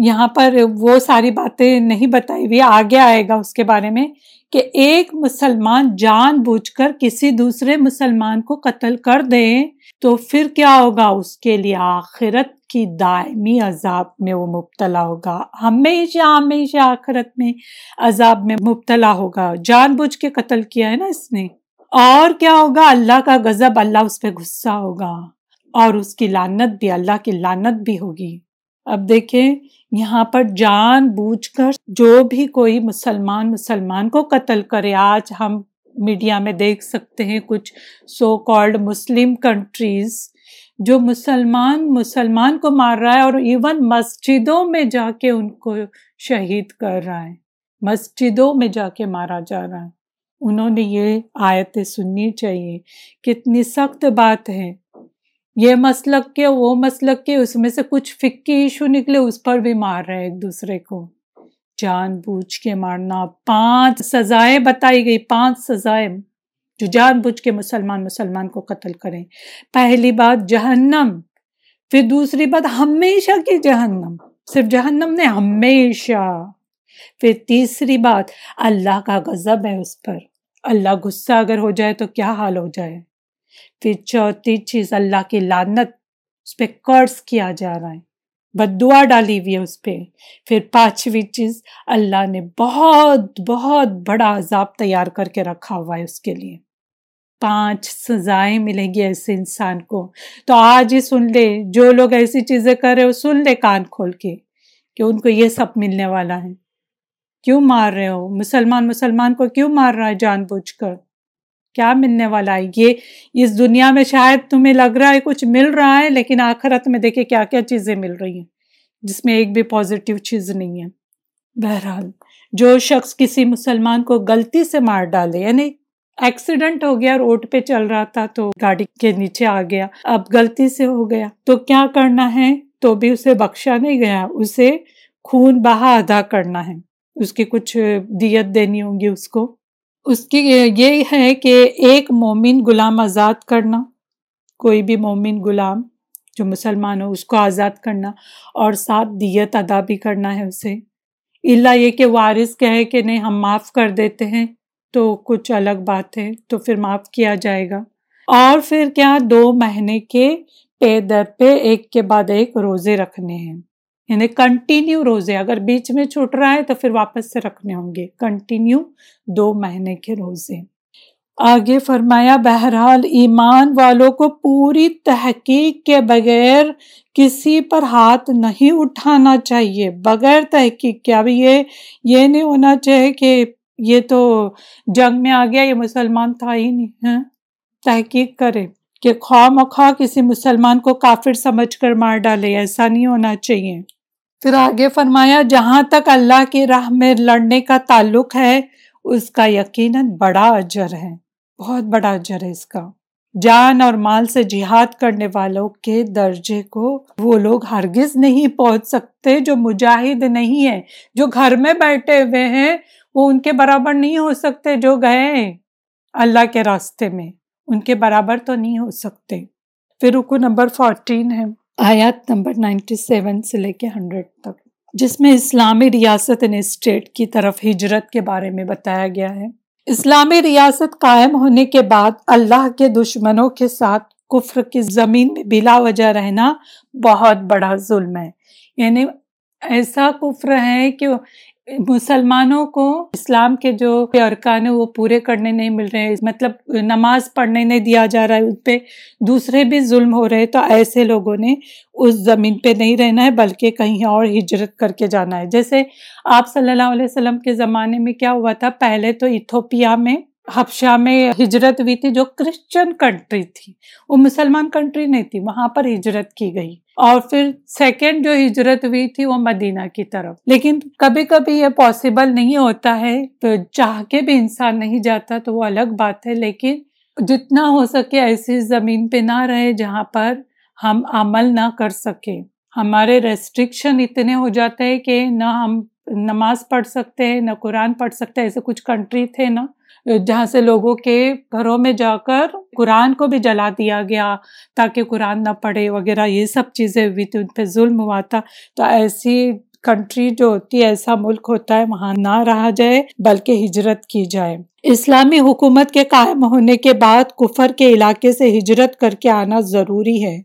یہاں پر وہ ساری باتیں نہیں بتائی ہوئی، آگے آئے گا اس کے بارے میں کہ ایک مسلمان جان بوجھ کر کسی دوسرے مسلمان کو قتل کر دے تو پھر کیا ہوگا؟ اس کے لیے آخرت کی دائمی عذاب میں وہ مبتلا ہوگا۔ ہمیشہ ہمیشہ آخرت میں عذاب میں مبتلا ہوگا۔ جان بوجھ کے قتل کیا ہے نا اس نے؟ اور کیا ہوگا؟ اللہ کا غضب، اللہ اس پہ غصہ ہوگا اور اس کی لانت بھی، اللہ کی لانت بھی ہوگی۔ اب دیکھیں یہاں پر جان بوجھ کر جو بھی کوئی مسلمان مسلمان کو قتل کرے، آج ہم میڈیا میں دیکھ سکتے ہیں کچھ سو کالڈ مسلم کنٹریز جو مسلمان مسلمان کو مار رہا ہے اور ایون مسجدوں میں جا کے ان کو شہید کر رہا ہے، مسجدوں میں جا کے مارا جا رہا ہے۔ انہوں نے یہ آیتیں سننی چاہیے۔ کتنی سخت بات ہے۔ یہ مسلک کے، وہ مسلک کے، اس میں سے کچھ فکی ایشو نکلے، اس پر بھی مار رہے ایک دوسرے کو۔ جان بوجھ کے مارنا، پانچ سزائیں بتائی گئی، پانچ سزائیں جو جان بوجھ کے مسلمان مسلمان کو قتل کریں۔ پہلی بات جہنم، پھر دوسری بات ہمیشہ کی جہنم، صرف جہنم نے ہمیشہ۔ پھر تیسری بات، اللہ کا غضب ہے اس پر۔ اللہ غصہ اگر ہو جائے تو کیا حال ہو جائے؟ پھر چوتھی چیز اللہ کی لانت اس پہ قرض کیا جا رہا ہے۔ بد دعا ڈالی ہوئی ہے اس پہ۔ پھر پانچویں چیز، اللہ نے بہت بہت بڑا عذاب تیار کر کے رکھا ہوا ہے اس کے لیے۔ پانچ سزائیں ملیں گی ایسے انسان کو۔ تو آج ہی سن لے، جو لوگ ایسی چیزیں کر رہے ہو، سن لے کان کھول کے کہ ان کو یہ سب ملنے والا ہے۔ کیوں مار رہے ہو؟ مسلمان مسلمان کو کیوں مار رہا ہے جان بوجھ کر؟ کیا ملنے والا ہے؟ یہ اس دنیا میں شاید تمہیں لگ رہا ہے، کچھ مل رہا ہے، لیکن آخرت میں دیکھے کیا کیا چیزیں مل رہی ہیں، جس میں ایک بھی پازیٹیو چیز نہیں ہے۔ بہرحال، جو شخص کسی مسلمان کو غلطی سے مار ڈالے یعنی ایکسیڈنٹ ہو گیا روڈ پہ چل رہا تھا تو گاڑی کے نیچے آ گیا، اب غلطی سے ہو گیا، تو کیا کرنا ہے؟ تو بھی اسے بخشا نہیں گیا، اسے خون بہا ادا کرنا ہے۔ اس کی کچھ دیت دینی ہوں گی اس کو۔ اس کی یہ ہے کہ ایک مومن غلام آزاد کرنا، کوئی بھی مومن غلام جو مسلمان ہو، اس کو آزاد کرنا اور ساتھ دیت ادا بھی کرنا ہے اسے۔ اللہ یہ کہ وارث کہے کہ نہیں، ہم معاف کر دیتے ہیں تو کچھ الگ بات ہے، تو پھر معاف کیا جائے گا۔ اور پھر کیا دو مہینے کے پے در پہ ایک کے بعد ایک روزے رکھنے ہیں۔ یعنی کنٹینیو روزے، اگر بیچ میں چھوٹ رہا ہے تو پھر واپس سے رکھنے ہوں گے۔ کنٹینیو دو مہینے کے روزے۔ آگے فرمایا، بہرحال ایمان والوں کو پوری تحقیق کے بغیر کسی پر ہاتھ نہیں اٹھانا چاہیے۔ بغیر تحقیق کے۔ اب یہ یہ نہیں ہونا چاہیے کہ یہ تو جنگ میں آ گیا، یہ مسلمان تھا ہی نہیں ہے تحقیق کرے کہ خواہ مخواہ کسی مسلمان کو کافر سمجھ کر مار ڈالے، ایسا نہیں ہونا چاہیے۔ پھر آگے فرمایا، جہاں تک اللہ کی راہ میں لڑنے کا تعلق ہے، اس کا یقیناً بڑا اجر ہے۔ بہت بڑا اجر ہے اس کا۔ جان اور مال سے جہاد کرنے والوں کے درجے کو وہ لوگ ہرگز نہیں پہنچ سکتے جو مجاہد نہیں ہے جو گھر میں بیٹھے ہوئے ہیں، وہ ان کے برابر نہیں ہو سکتے جو گئے اللہ کے راستے میں ان کے برابر تو نہیں ہو سکتے۔ پھر رکو نمبر فورٹین ہے۔ آیات نمبر نائنٹی سیون سے لے کے ہنڈریڈ تک، جس میں اسلامی ریاست ان اسٹیٹ کی طرف ہجرت کے بارے میں بتایا گیا ہے۔ اسلامی ریاست قائم ہونے کے بعد اللہ کے دشمنوں کے ساتھ کفر کی زمین میں بلا وجہ رہنا بہت بڑا ظلم ہے۔ یعنی ایسا کفر ہے کہ مسلمانوں کو اسلام کے جو ارکان وہ پورے کرنے نہیں مل رہے ہیں مطلب نماز پڑھنے نہیں دیا جا رہا ہے، ان پہ دوسرے بھی ظلم ہو رہے تو ایسے لوگوں نے اس زمین پہ نہیں رہنا ہے، بلکہ کہیں اور ہجرت کر کے جانا ہے۔ جیسے آپ صلی اللہ علیہ وسلم کے زمانے میں کیا ہوا تھا، پہلے تو ایتھوپیا میں، حبشہ میں ہجرت ہوئی تھی جو کرسچن کنٹری تھی، وہ مسلمان کنٹری نہیں تھی، وہاں پر ہجرت کی گئی۔ اور پھر سیکنڈ جو ہجرت ہوئی تھی وہ مدینہ کی طرف۔ لیکن کبھی کبھی یہ پاسبل نہیں ہوتا ہے، تو چاہ کے بھی انسان نہیں جاتا، تو وہ الگ بات ہے۔ لیکن جتنا ہو سکے ایسی زمین پہ نہ رہے جہاں پر ہم عمل نہ کر سکے ہمارے ریسٹرکشن اتنے ہو جاتے ہیں کہ نہ ہم نماز پڑھ سکتے ہیں نہ قرآن پڑھ سکتے، ایسے کچھ کنٹری تھے نا۔ جہاں سے لوگوں کے گھروں میں جا کر قرآن کو بھی جلا دیا گیا تاکہ قرآن نہ پڑھے وغیرہ، یہ سب چیزیں ہوئی تھی ان پہ ظلم ہوا تھا۔ تو ایسی کنٹری جو ہوتی ہے ایسا ملک ہوتا ہے، وہاں نہ رہا جائے، بلکہ ہجرت کی جائے۔ اسلامی حکومت کے قائم ہونے کے بعد کفر کے علاقے سے ہجرت کر کے آنا ضروری ہے۔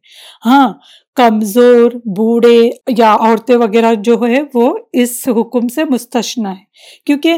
ہاں کمزور، بوڑھے یا عورتیں وغیرہ جو ہے، وہ اس حکم سے مستثنا ہے کیونکہ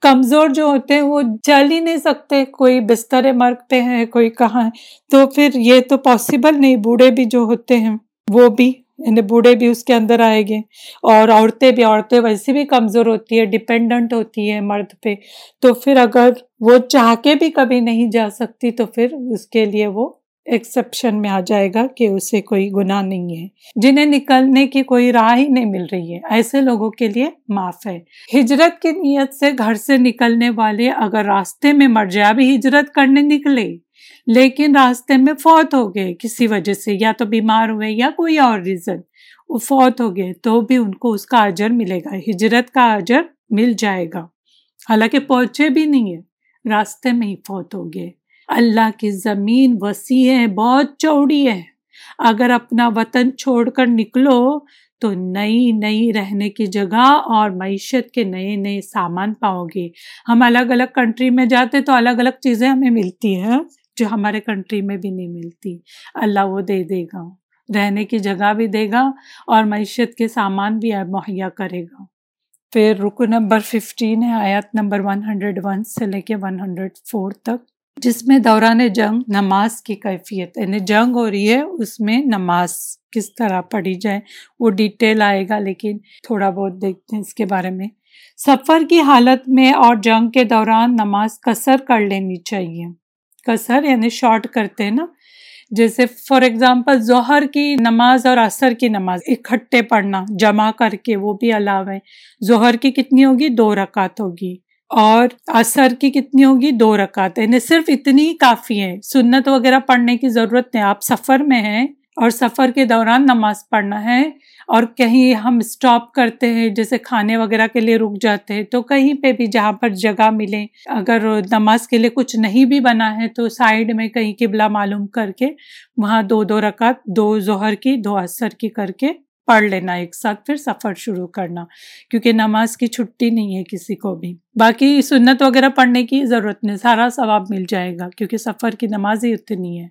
کمزور جو ہوتے ہیں، وہ چل ہی نہیں سکتے۔ کوئی بستر مرگ پہ ہے، کوئی کہاں ہے۔ تو پھر یہ تو پاسبل نہیں، بوڑھے بھی جو ہوتے ہیں، وہ بھی یعنی بوڑھے بھی اس کے اندر آئے گے اور عورتیں بھی، عورتیں ویسے بھی کمزور ہوتی ہے ڈپینڈنٹ ہوتی ہے مرد پہ۔ تو پھر اگر وہ چاہ کے بھی کبھی نہیں جا سکتی، تو پھر اس کے لیے وہ ایکسپشن میں آ جائے گا کہ اسے کوئی گناہ نہیں ہے۔ جنہیں نکلنے کی کوئی راہ ہی نہیں مل رہی ہے۔ ایسے لوگوں کے لیے معاف ہے۔ ہجرت کی نیت سے گھر سے نکلنے والے اگر راستے میں مر جائے، ابھی ہجرت کرنے نکلے، لیکن راستے میں فوت ہو گئے، کسی وجہ سے یا تو بیمار ہوئے یا کوئی اور ریزن وہ فوت ہو گئے، تو بھی ان کو اس کا اجر ملے گا۔ ہجرت کا اجر مل جائے گا۔ حالانکہ پہنچے بھی نہیں ہے راستے میں ہی فوت ہو گئے۔ اللہ کی زمین وسیع ہے، بہت چوڑی ہے۔ اگر اپنا وطن چھوڑ کر نکلو تو نئی نئی رہنے کی جگہ اور معیشت کے نئے نئے سامان پاؤ گے۔ ہم الگ الگ کنٹری میں جاتے تو الگ الگ چیزیں ہمیں ملتی ہیں جو ہمارے کنٹری میں بھی نہیں ملتی۔ اللہ وہ دے دے گا، رہنے کی جگہ بھی دے گا اور معیشت کے سامان بھی مہیا کرے گا۔ پھر رکو نمبر ففٹین ہے آیات نمبر ون ہنڈریڈ ون سے لے کے ون ہنڈریڈ فور تک۔ جس میں دوران جنگ نماز کی کیفیت یعنی جنگ ہو رہی ہے، اس میں نماز کس طرح پڑھی جائے، وہ ڈیٹیل آئے گا، لیکن تھوڑا بہت دیکھتے ہیں اس کے بارے میں۔ سفر کی حالت میں اور جنگ کے دوران نماز کثر کر لینی چاہیے۔ کثر یعنی شارٹ کرتے ہیں نا۔ جیسے فار ایگزامپل ظہر کی نماز اور عصر کی نماز، اکٹھے پڑھنا، جمع کر کے وہ بھی علاوہ ہے۔ ظہر کی کتنی ہوگی؟ دو رکعت ہوگی۔ اور اثر کی کتنی ہوگی؟ دو رکعت یعنی صرف اتنی ہی کافی ہے سنت وغیرہ پڑھنے کی ضرورت نہیں۔ آپ سفر میں ہیں اور سفر کے دوران نماز پڑھنا ہے اور کہیں ہم اسٹاپ کرتے ہیں، جیسے کھانے وغیرہ کے لیے رک جاتے ہیں۔ تو کہیں پہ بھی جہاں پر جگہ ملے، اگر نماز کے لیے کچھ نہیں بھی بنا ہے تو سائڈ میں کہیں قبلہ معلوم کر کے، وہاں دو دو رکعت، دو ظہر کی، دو اثر کی کر کے پڑھ لینا، ایک ساتھ پھر سفر شروع کرنا، کیونکہ نماز کی چھٹی نہیں ہے کسی کو بھی۔ باقی سنت وغیرہ پڑھنے کی ضرورت نہیں، سارا ثواب مل جائے گا، کیونکہ سفر کی نماز ہی اتنی ہے۔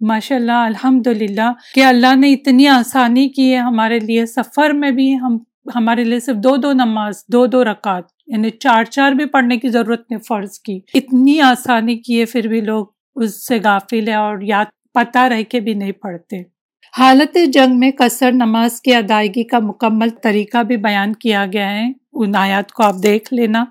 ماشاء اللہ الحمد للہ کہ اللہ نے اتنی آسانی کی ہے ہمارے لیے۔ سفر میں بھی ہم، ہمارے لیے صرف دو دو نماز، دو دو رکعت یعنی چار چار بھی پڑھنے کی ضرورت نہیں، فرض کی۔ اتنی آسانی کی ہے، پھر بھی لوگ اس سے غافل ہے اور یاد، پتہ رہ کے بھی نہیں پڑھتے۔ حالت جنگ میں قصر نماز کی ادائیگی کا مکمل طریقہ بھی بیان کیا گیا ہے۔ ان آیات کو آپ دیکھ لینا۔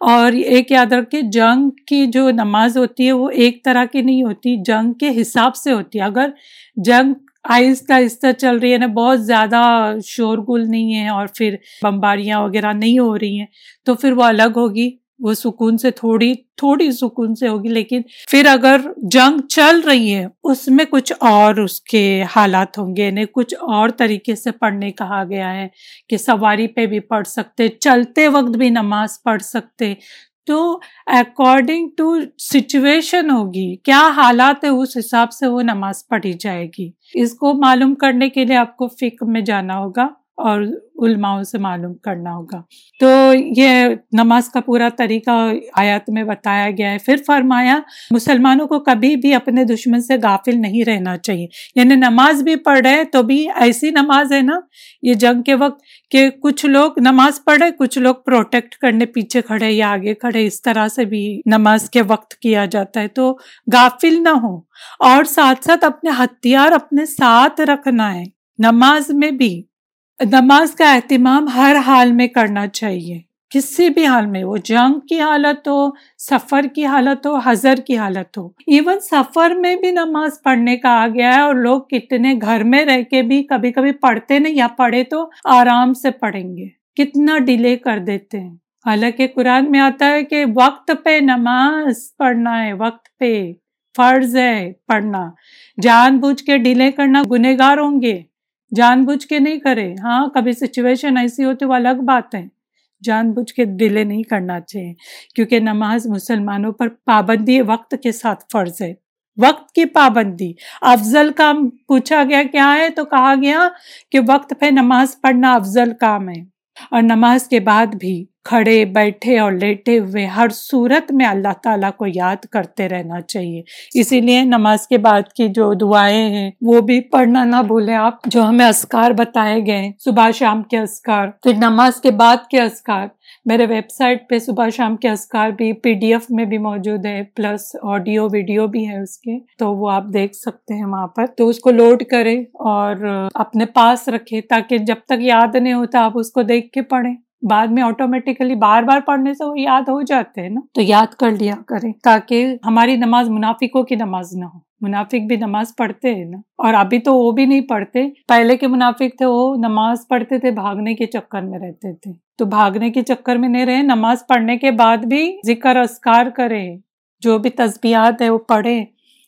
اور ایک یاد رکھے جنگ کی جو نماز ہوتی ہے وہ ایک طرح کی نہیں ہوتی، جنگ کے حساب سے ہوتی ہے۔ اگر جنگ آہستہ آہستہ چل رہی ہے نا، بہت زیادہ شور گل نہیں ہے اور پھر بمباریاں وغیرہ نہیں ہو رہی ہیں، تو پھر وہ الگ ہوگی۔ وہ سکون سے تھوڑی تھوڑی سکون سے ہوگی، لیکن پھر اگر جنگ چل رہی ہے، اس میں کچھ اور اس کے حالات ہوں گے۔ یعنی کچھ اور طریقے سے پڑھنے کہا گیا ہے کہ سواری پہ بھی پڑھ سکتے، چلتے وقت بھی نماز پڑھ سکتے۔ تو اکارڈنگ ٹو سچویشن ہوگی، کیا حالات ہے اس حساب سے وہ نماز پڑھی جائے گی۔ اس کو معلوم کرنے کے لیے آپ کو فکر میں جانا ہوگا۔ اور علماؤں سے معلوم کرنا ہوگا۔ تو یہ نماز کا پورا طریقہ آیات میں بتایا گیا ہے۔ پھر فرمایا، مسلمانوں کو کبھی بھی اپنے دشمن سے غافل نہیں رہنا چاہیے۔ یعنی نماز بھی پڑھ رہے تو بھی ایسی نماز ہے نا، یہ جنگ کے وقت کہ کچھ لوگ نماز پڑھے، کچھ لوگ پروٹیکٹ کرنے پیچھے کھڑے یا آگے کھڑے، اس طرح سے بھی نماز کے وقت کیا جاتا ہے۔ تو غافل نہ ہو، اور ساتھ ساتھ اپنے ہتھیار اپنے ساتھ رکھنا ہے۔ نماز میں بھی نماز کا اہتمام ہر حال میں کرنا چاہیے۔ کسی بھی حال میں، وہ جنگ کی حالت ہو، سفر کی حالت ہو، حضر کی حالت ہو۔ ایون سفر میں بھی نماز پڑھنے کا آ گیا ہے اور لوگ کتنے گھر میں رہ کے بھی کبھی کبھی پڑھتے نہیں، یا پڑھے تو آرام سے پڑھیں گے۔ کتنا ڈیلے کر دیتے ہیں۔ حالانکہ قرآن میں آتا ہے کہ وقت پہ نماز پڑھنا ہے، وقت پہ فرض ہے پڑھنا۔ جان بوجھ کے ڈیلے کرنا گنےگار ہوں گے۔ جان بوجھ کے نہیں کرے۔ ہاں کبھی سچویشن ایسی ہوتی وہ الگ بات ہے۔ جان بوجھ کے دلے نہیں کرنا چاہیے، کیونکہ نماز مسلمانوں پر پابندی وقت کے ساتھ فرض ہے۔ وقت کی پابندی۔ افضل کام پوچھا گیا، کیا ہے؟ تو کہا گیا کہ وقت پہ نماز پڑھنا افضل کام ہے۔ اور نماز کے بعد بھی کھڑے بیٹھے اور لیٹے ہوئے، ہر صورت میں اللہ تعالیٰ کو یاد کرتے رہنا چاہیے۔ اسی لیے نماز کے بعد کی جو دعائیں ہیں، وہ بھی پڑھنا نہ بھولیں آپ، جو ہمیں اسکار بتائے گئے صبح شام کے اسکار پھر نماز کے بعد کے اسکار میرے ویب سائٹ پہ صبح شام کے اسکار بھی پی ڈی ایف میں بھی موجود ہے، پلس آڈیو، ویڈیو بھی ہے اس کے۔ تو وہ آپ دیکھ سکتے ہیں وہاں پر۔ تو اس کو لوڈ کرے اور اپنے پاس رکھے تاکہ جب تک یاد نہیں ہوتا آپ اس کو دیکھ کے پڑھیں۔ بعد میں آٹومیٹیکلی بار بار پڑھنے سے وہ یاد ہو جاتے ہیں نا؟ تو یاد کر لیا کریں۔ تاکہ ہماری نماز منافقوں کی نماز نہ ہو۔ منافق بھی نماز پڑھتے ہیں نا۔ اور ابھی تو وہ بھی نہیں پڑھتے۔ پہلے کے منافق تھے وہ نماز پڑھتے تھے بھاگنے کے چکر میں رہتے تھے۔ تو بھاگنے کے چکر میں نہیں رہے نماز پڑھنے کے بعد بھی ذکر اسکار کرے جو بھی تسبیحات ہے وہ پڑھے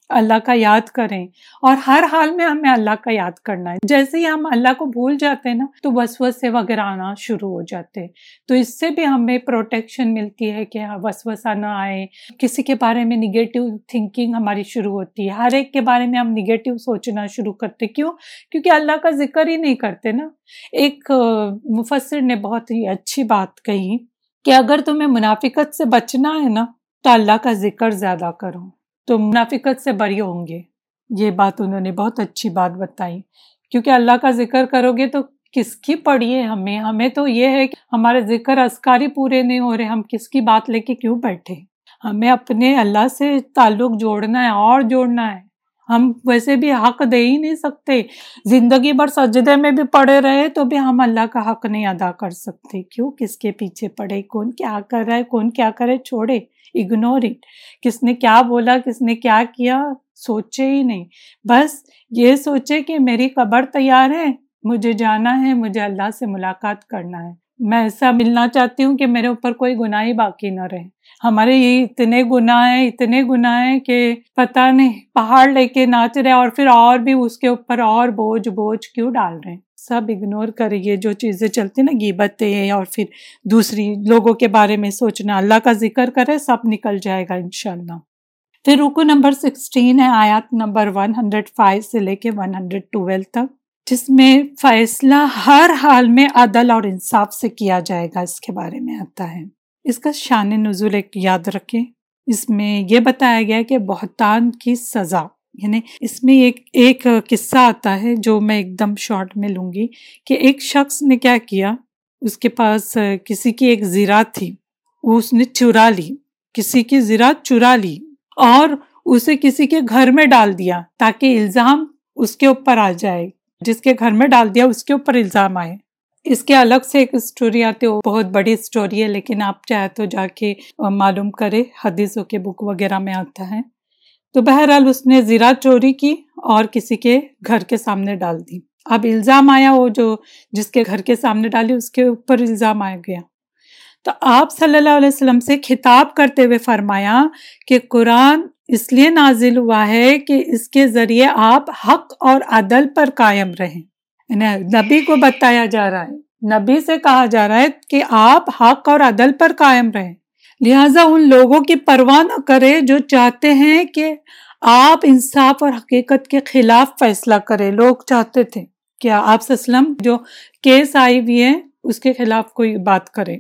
اللہ کا یاد کریں۔ اور ہر حال میں ہمیں اللہ کا یاد کرنا ہے۔ جیسے ہی ہم اللہ کو بھول جاتے ہیں نا، تو وسوسے وغیرہ آنا شروع ہو جاتے تو اس سے بھی ہمیں پروٹیکشن ملتی ہے کہ ہاں، وسوسہ نہ آئے۔ کسی کے بارے میں نگیٹو تھنکنگ ہماری شروع ہوتی ہے۔ ہر ایک کے بارے میں ہم نگیٹو سوچنا شروع کرتے کیوں؟ کیونکہ اللہ کا ذکر ہی نہیں کرتے نا۔ ایک مفسر نے بہت ہی اچھی بات کہی کہ اگر تمہیں منافقت سے بچنا ہے نا، تو اللہ کا ذکر زیادہ کرو۔ تو منافقت سے بری ہوں گے۔ یہ بات انہوں نے بہت اچھی بات بتائی۔ کیونکہ اللہ کا ذکر کرو گے تو کس کی پڑھیے ہمیں؟ ہمیں تو یہ ہے کہ ہمارے ذکر اسکاری پورے نہیں ہو رہے، ہم کس کی بات لے کے کیوں بیٹھے؟ ہمیں اپنے اللہ سے تعلق جوڑنا ہے، اور جوڑنا ہے۔ ہم ویسے بھی حق دے ہی نہیں سکتے۔ زندگی بھر سجدے میں بھی پڑے رہے تو بھی ہم اللہ کا حق نہیں ادا کر سکتے۔ کیوں؟ کس کے پیچھے پڑے؟ کون کیا کر رہا ہے؟ کون کیا کرے؟ چھوڑے۔ اگنور اٹ کس نے کیا بولا کس نے کیا کیا، سوچے ہی نہیں۔ بس یہ سوچے کہ میری قبر تیار ہے، مجھے جانا ہے، مجھے اللہ سے ملاقات کرنا ہے۔ میں ایسا ملنا چاہتی ہوں کہ میرے اوپر کوئی گناہ ہی باقی نہ رہے۔ ہمارے یہ اتنے گناہ ہیں، اتنے گناہ ہیں کہ پتہ نہیں، پہاڑ لے کے ناچ رہے اور پھر اور بھی اس کے اوپر اور بوجھ بوجھ کیوں ڈال رہے ہیں؟ سب اگنور کریے جو چیزیں چلتی نا گیبتیں اور پھر دوسری لوگوں کے بارے میں سوچنا۔ اللہ کا ذکر کرے سب نکل جائے گا انشاءاللہ۔ پھر رکو نمبر سکسٹین ہے آیات نمبر ون ہنڈریڈ فائیو سے لے کے ون ہنڈریڈ ٹویلو تک، جس میں فیصلہ ہر حال میں عدل اور انصاف سے کیا جائے گا۔ اس کے بارے میں آتا ہے۔ اس کا شان نزول ایک یاد رکھیں۔ اس میں یہ بتایا گیا کہ بہتان کی سزا یعنی اس میں ایک ایک قصہ آتا ہے جو میں ایک دم شارٹ میں لوں گی کہ ایک شخص نے کیا کیا، اس کے پاس کسی کی ایک زیرات تھی، اس نے چرا لی، کسی کی زیرات چرا لی اور اسے کسی کے گھر میں ڈال دیا تاکہ الزام اس کے اوپر آ جائے۔ جس کے گھر میں ڈال دیا، اس کے اوپر الزام آئے۔ اس کے الگ سے ایک اسٹوری آتی ہے بہت بڑی اسٹوری ہے، لیکن آپ چاہے تو جا کے معلوم کرے حدیثوں کے بک وغیرہ میں آتا ہے۔ تو بہرحال اس نے زیرا چوری کی اور کسی کے گھر کے سامنے ڈال دی۔ اب الزام آیا وہ جو جس کے گھر کے سامنے ڈالی، اس کے اوپر الزام آیا گیا۔ تو آپ صلی اللہ علیہ وسلم سے خطاب کرتے ہوئے فرمایا کہ قرآن اس لیے نازل ہوا ہے کہ اس کے ذریعے آپ حق اور عدل پر قائم رہیں۔ نبی کو بتایا جا رہا ہے، نبی سے کہا جا رہا ہے کہ آپ حق اور عدل پر قائم رہیں۔ لہٰذا ان لوگوں کی پرواہ نہ کرے جو چاہتے ہیں کہ آپ انصاف اور حقیقت کے خلاف فیصلہ کرے لوگ چاہتے تھے کہ آپ اسلم جو کیس آئی ہوئی ہے اس کے خلاف کوئی بات کرے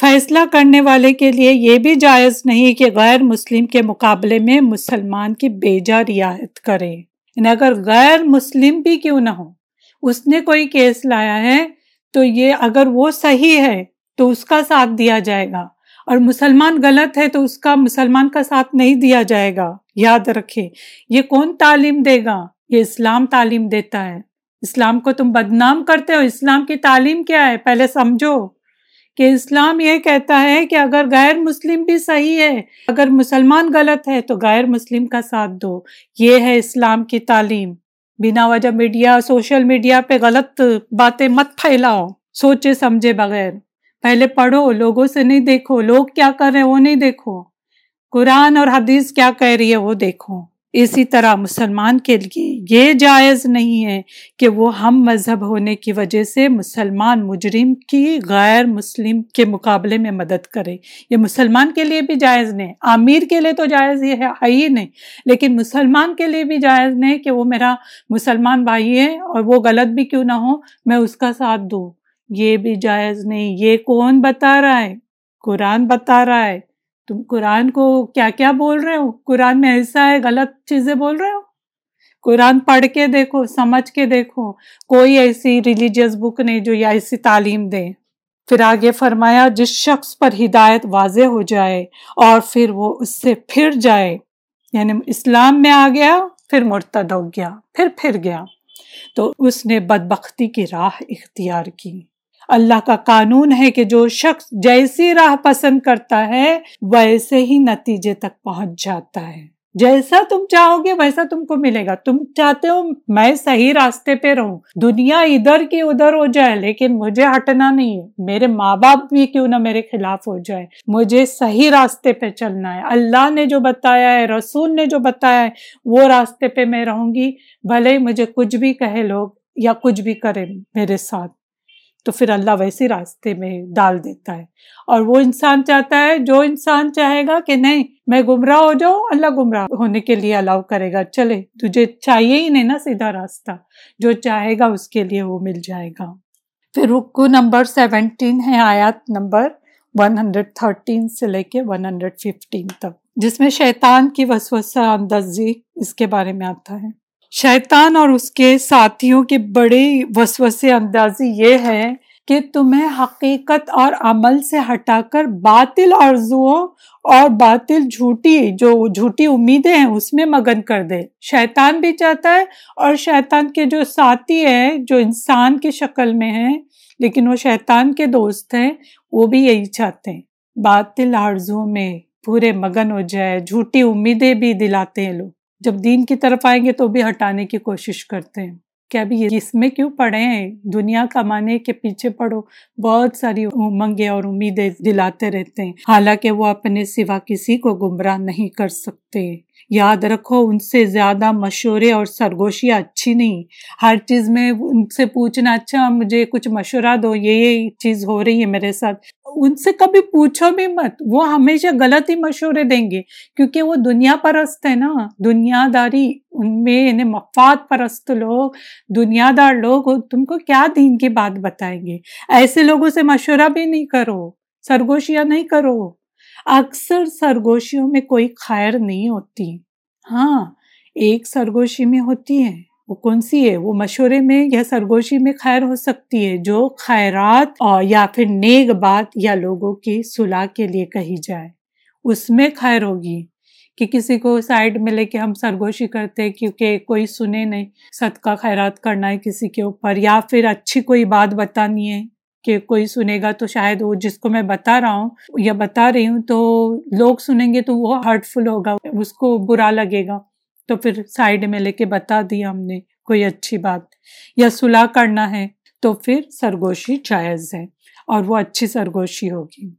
فیصلہ کرنے والے کے لیے یہ بھی جائز نہیں کہ غیر مسلم کے مقابلے میں مسلمان کی بیجا رعایت کرے یعنی اگر غیر مسلم بھی کیوں نہ ہو اس نے کوئی کیس لایا ہے، تو یہ اگر وہ صحیح ہے تو اس کا ساتھ دیا جائے گا۔ اور مسلمان غلط ہے تو اس کا مسلمان کا ساتھ نہیں دیا جائے گا۔ یاد رکھے یہ کون تعلیم دے گا؟ یہ اسلام تعلیم دیتا ہے۔ اسلام کو تم بدنام کرتے ہو۔ اسلام کی تعلیم کیا ہے؟ پہلے سمجھو کہ اسلام یہ کہتا ہے کہ اگر غیر مسلم بھی صحیح ہے، اگر مسلمان غلط ہے تو غیر مسلم کا ساتھ دو۔ یہ ہے اسلام کی تعلیم۔ بنا وجہ میڈیا، سوشل میڈیا پہ غلط باتیں مت پھیلاؤ، سوچے سمجھے بغیر۔ پہلے پڑھو، لوگوں سے نہیں دیکھو، لوگ کیا کر رہے وہ نہیں دیکھو۔ قرآن اور حدیث کیا کہہ رہی ہے وہ دیکھو۔ اسی طرح مسلمان کے لیے یہ جائز نہیں ہے کہ وہ ہم مذہب ہونے کی وجہ سے مسلمان مجرم کی غیر مسلم کے مقابلے میں مدد کرے۔ یہ مسلمان کے لیے بھی جائز نہیں امیر کے لیے تو جائز یہ ہے ہی نہیں۔ لیکن مسلمان کے لیے بھی جائز نہیں کہ وہ میرا مسلمان بھائی ہے اور وہ غلط بھی کیوں نہ ہو، میں اس کا ساتھ دوں۔ یہ بھی جائز نہیں۔ یہ کون بتا رہا ہے؟ قرآن بتا رہا ہے۔ تم قرآن کو کیا کیا بول رہے ہو؟ قرآن میں ایسا ہے، غلط چیزیں بول رہے ہو؟ قرآن پڑھ کے دیکھو، سمجھ کے دیکھو۔ کوئی ایسی ریلیجیس بک نہیں جو یا ایسی تعلیم دے۔ پھر آگے فرمایا، جس شخص پر ہدایت واضح ہو جائے اور پھر وہ اس سے پھر جائے یعنی اسلام میں آ گیا، پھر مرتد ہو گیا، پھر پھر گیا۔ تو اس نے بدبختی کی راہ اختیار کی۔ اللہ کا قانون ہے کہ جو شخص جیسی راہ پسند کرتا ہے، ویسے ہی نتیجے تک پہنچ جاتا ہے۔ جیسا تم چاہو گے ویسا تم کو ملے گا۔ تم چاہتے ہو میں صحیح راستے پہ رہوں۔ دنیا ادھر کی ادھر ہو جائے، لیکن مجھے ہٹنا نہیں۔ ہے میرے ماں باپ بھی کیوں نہ میرے خلاف ہو جائے؟ مجھے صحیح راستے پہ چلنا ہے۔ اللہ نے جو بتایا ہے، رسول نے جو بتایا ہے، وہ راستے پہ میں رہوں گی۔ بھلے مجھے کچھ بھی کہے لوگ یا کچھ بھی کرے میرے ساتھ۔ تو پھر اللہ ویسے راستے میں ڈال دیتا ہے۔ اور وہ انسان چاہتا ہے، جو انسان چاہے گا کہ نہیں، میں گمراہ ہو جاؤں، اللہ گمراہ ہونے کے لیے الاؤ کرے گا۔ چلے، تجھے چاہیے ہی نہیں نا سیدھا راستہ۔ جو چاہے گا اس کے لیے وہ مل جائے گا۔ پھر رکو نمبر سیونٹین ہے آیات نمبر ون ہنڈریڈ تھرٹین سے لے کے ون ہنڈریڈ ففٹین تک۔ جس میں شیطان کی وسوسہ، اندازی اس کے بارے میں آتا ہے۔ شیطان اور اس کے ساتھیوں کی بڑی وسوس اندازی یہ ہے کہ تمہیں حقیقت اور عمل سے ہٹا کر باطل آرزوؤں اور باطل جھوٹی جو جھوٹی امیدیں ہیں اس میں مگن کر دے۔ شیطان بھی چاہتا ہے اور شیطان کے جو ساتھی ہیں، جو انسان کی شکل میں ہیں، لیکن وہ شیطان کے دوست ہیں، وہ بھی یہی چاہتے ہیں۔ باطل آرزوؤں میں پورے مگن ہو جائے، جھوٹی امیدیں بھی دلاتے ہیں لوگ۔ جب دین کی طرف آئیں گے تو بھی ہٹانے کی کوشش کرتے ہیں۔ کہ ابھی اس میں کیوں پڑھے ہیں؟ دنیا کمانے کے پیچھے پڑھو بہت ساری امنگیں اور امیدیں دلاتے رہتے ہیں۔ حالانکہ وہ اپنے سوا کسی کو گمراہ نہیں کر سکتے۔ یاد رکھو، ان سے زیادہ مشورے اور سرگوشیاں اچھی نہیں۔ ہر چیز میں ان سے پوچھنا اچھا مجھے کچھ مشورہ دو، یہ یہ چیز ہو رہی ہے میرے ساتھ۔ ان سے کبھی پوچھو بھی مت۔ وہ ہمیشہ غلط ہی مشورے دیں گے، کیونکہ وہ دنیا پرست ہے نا۔ دنیا داری، ان میں یعنی مفاد پرست لوگ، دنیا دار لوگ، تم کو کیا دین کی بات بتائیں گے؟ ایسے لوگوں سے مشورہ بھی نہیں کرو، سرگوشیاں نہیں کرو۔ اکثر سرگوشیوں میں کوئی خیر نہیں ہوتی۔ ہاں ایک سرگوشی میں ہوتی ہے۔ وہ کون سی ہے؟ وہ مشورے میں یا سرگوشی میں خیر ہو سکتی ہے جو خیرات اور یا پھر نیک بات یا لوگوں کی صلاح کے لیے کہی جائے۔ اس میں خیر ہوگی کہ کسی کو سائڈ میں لے کے ہم سرگوشی کرتے کیونکہ کوئی سنے نہیں۔ صدقہ خیرات کرنا ہے کسی کے اوپر یا پھر اچھی کوئی بات بتانی ہے کہ کوئی سنے گا تو شاید وہ جس کو میں بتا رہا ہوں یا بتا رہی ہوں تو لوگ سنیں گے تو وہ ہارٹ فل ہوگا، اس کو برا لگے گا۔ تو پھر سائڈ میں لے کے بتا دیا ہم نے، کوئی اچھی بات۔ یا صلاح کرنا ہے تو پھر سرگوشی جائز ہے اور وہ اچھی سرگوشی ہوگی۔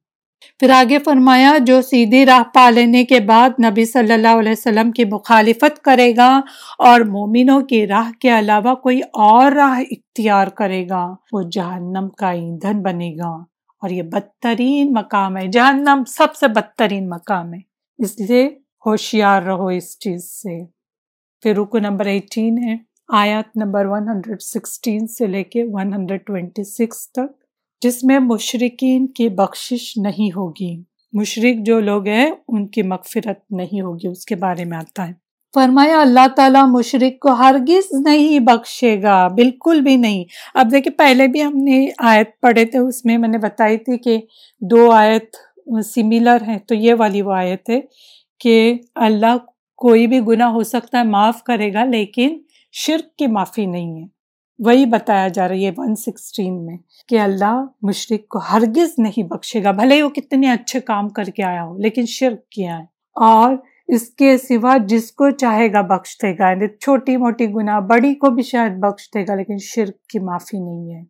پھر آگے فرمایا، جو سیدھی راہ پا لینے کے بعد نبی صلی اللہ علیہ وسلم کی مخالفت کرے گا اور مومنوں کی راہ کے علاوہ کوئی اور راہ اختیار کرے گا، وہ جہنم کا ایندھن بنے گا۔ اور یہ بدترین مقام ہے، جہنم سب سے بدترین مقام ہے۔ اس لیے ہوشیار رہو اس چیز سے۔ پھر رکو نمبر ایٹین ہے آیات نمبر 116 سے لے کے 126 تک، جس میں مشرقین کی بخشش نہیں ہوگی۔ مشرق جو لوگ ہیں، ان کی مغفرت نہیں ہوگی۔ اس کے بارے میں آتا ہے۔ فرمایا، اللہ تعالیٰ مشرق کو ہرگز نہیں بخشے گا۔ بالکل بھی نہیں۔ اب دیکھیں، پہلے بھی ہم نے آیت پڑھے تھے، اس میں میں نے بتائی تھی کہ دو آیت سملر ہیں۔ تو یہ والی وہ آیت ہے کہ اللہ کوئی بھی گناہ ہو سکتا ہے، معاف کرے گا، لیکن شرک کی معافی نہیں ہے۔ وہی بتایا جا رہی ہے ون سکسٹین میں، کہ اللہ مشرق کو ہرگز نہیں بخشے گا۔ بھلے وہ کتنے اچھے کام کر کے آیا ہو، لیکن شرک کیا ہے۔ اور اس کے سوا جس کو چاہے گا بخش دے گا یعنی چھوٹی موٹی گناہ، بڑی کو بھی شاید بخش دے گا، لیکن شرک کی معافی نہیں ہے۔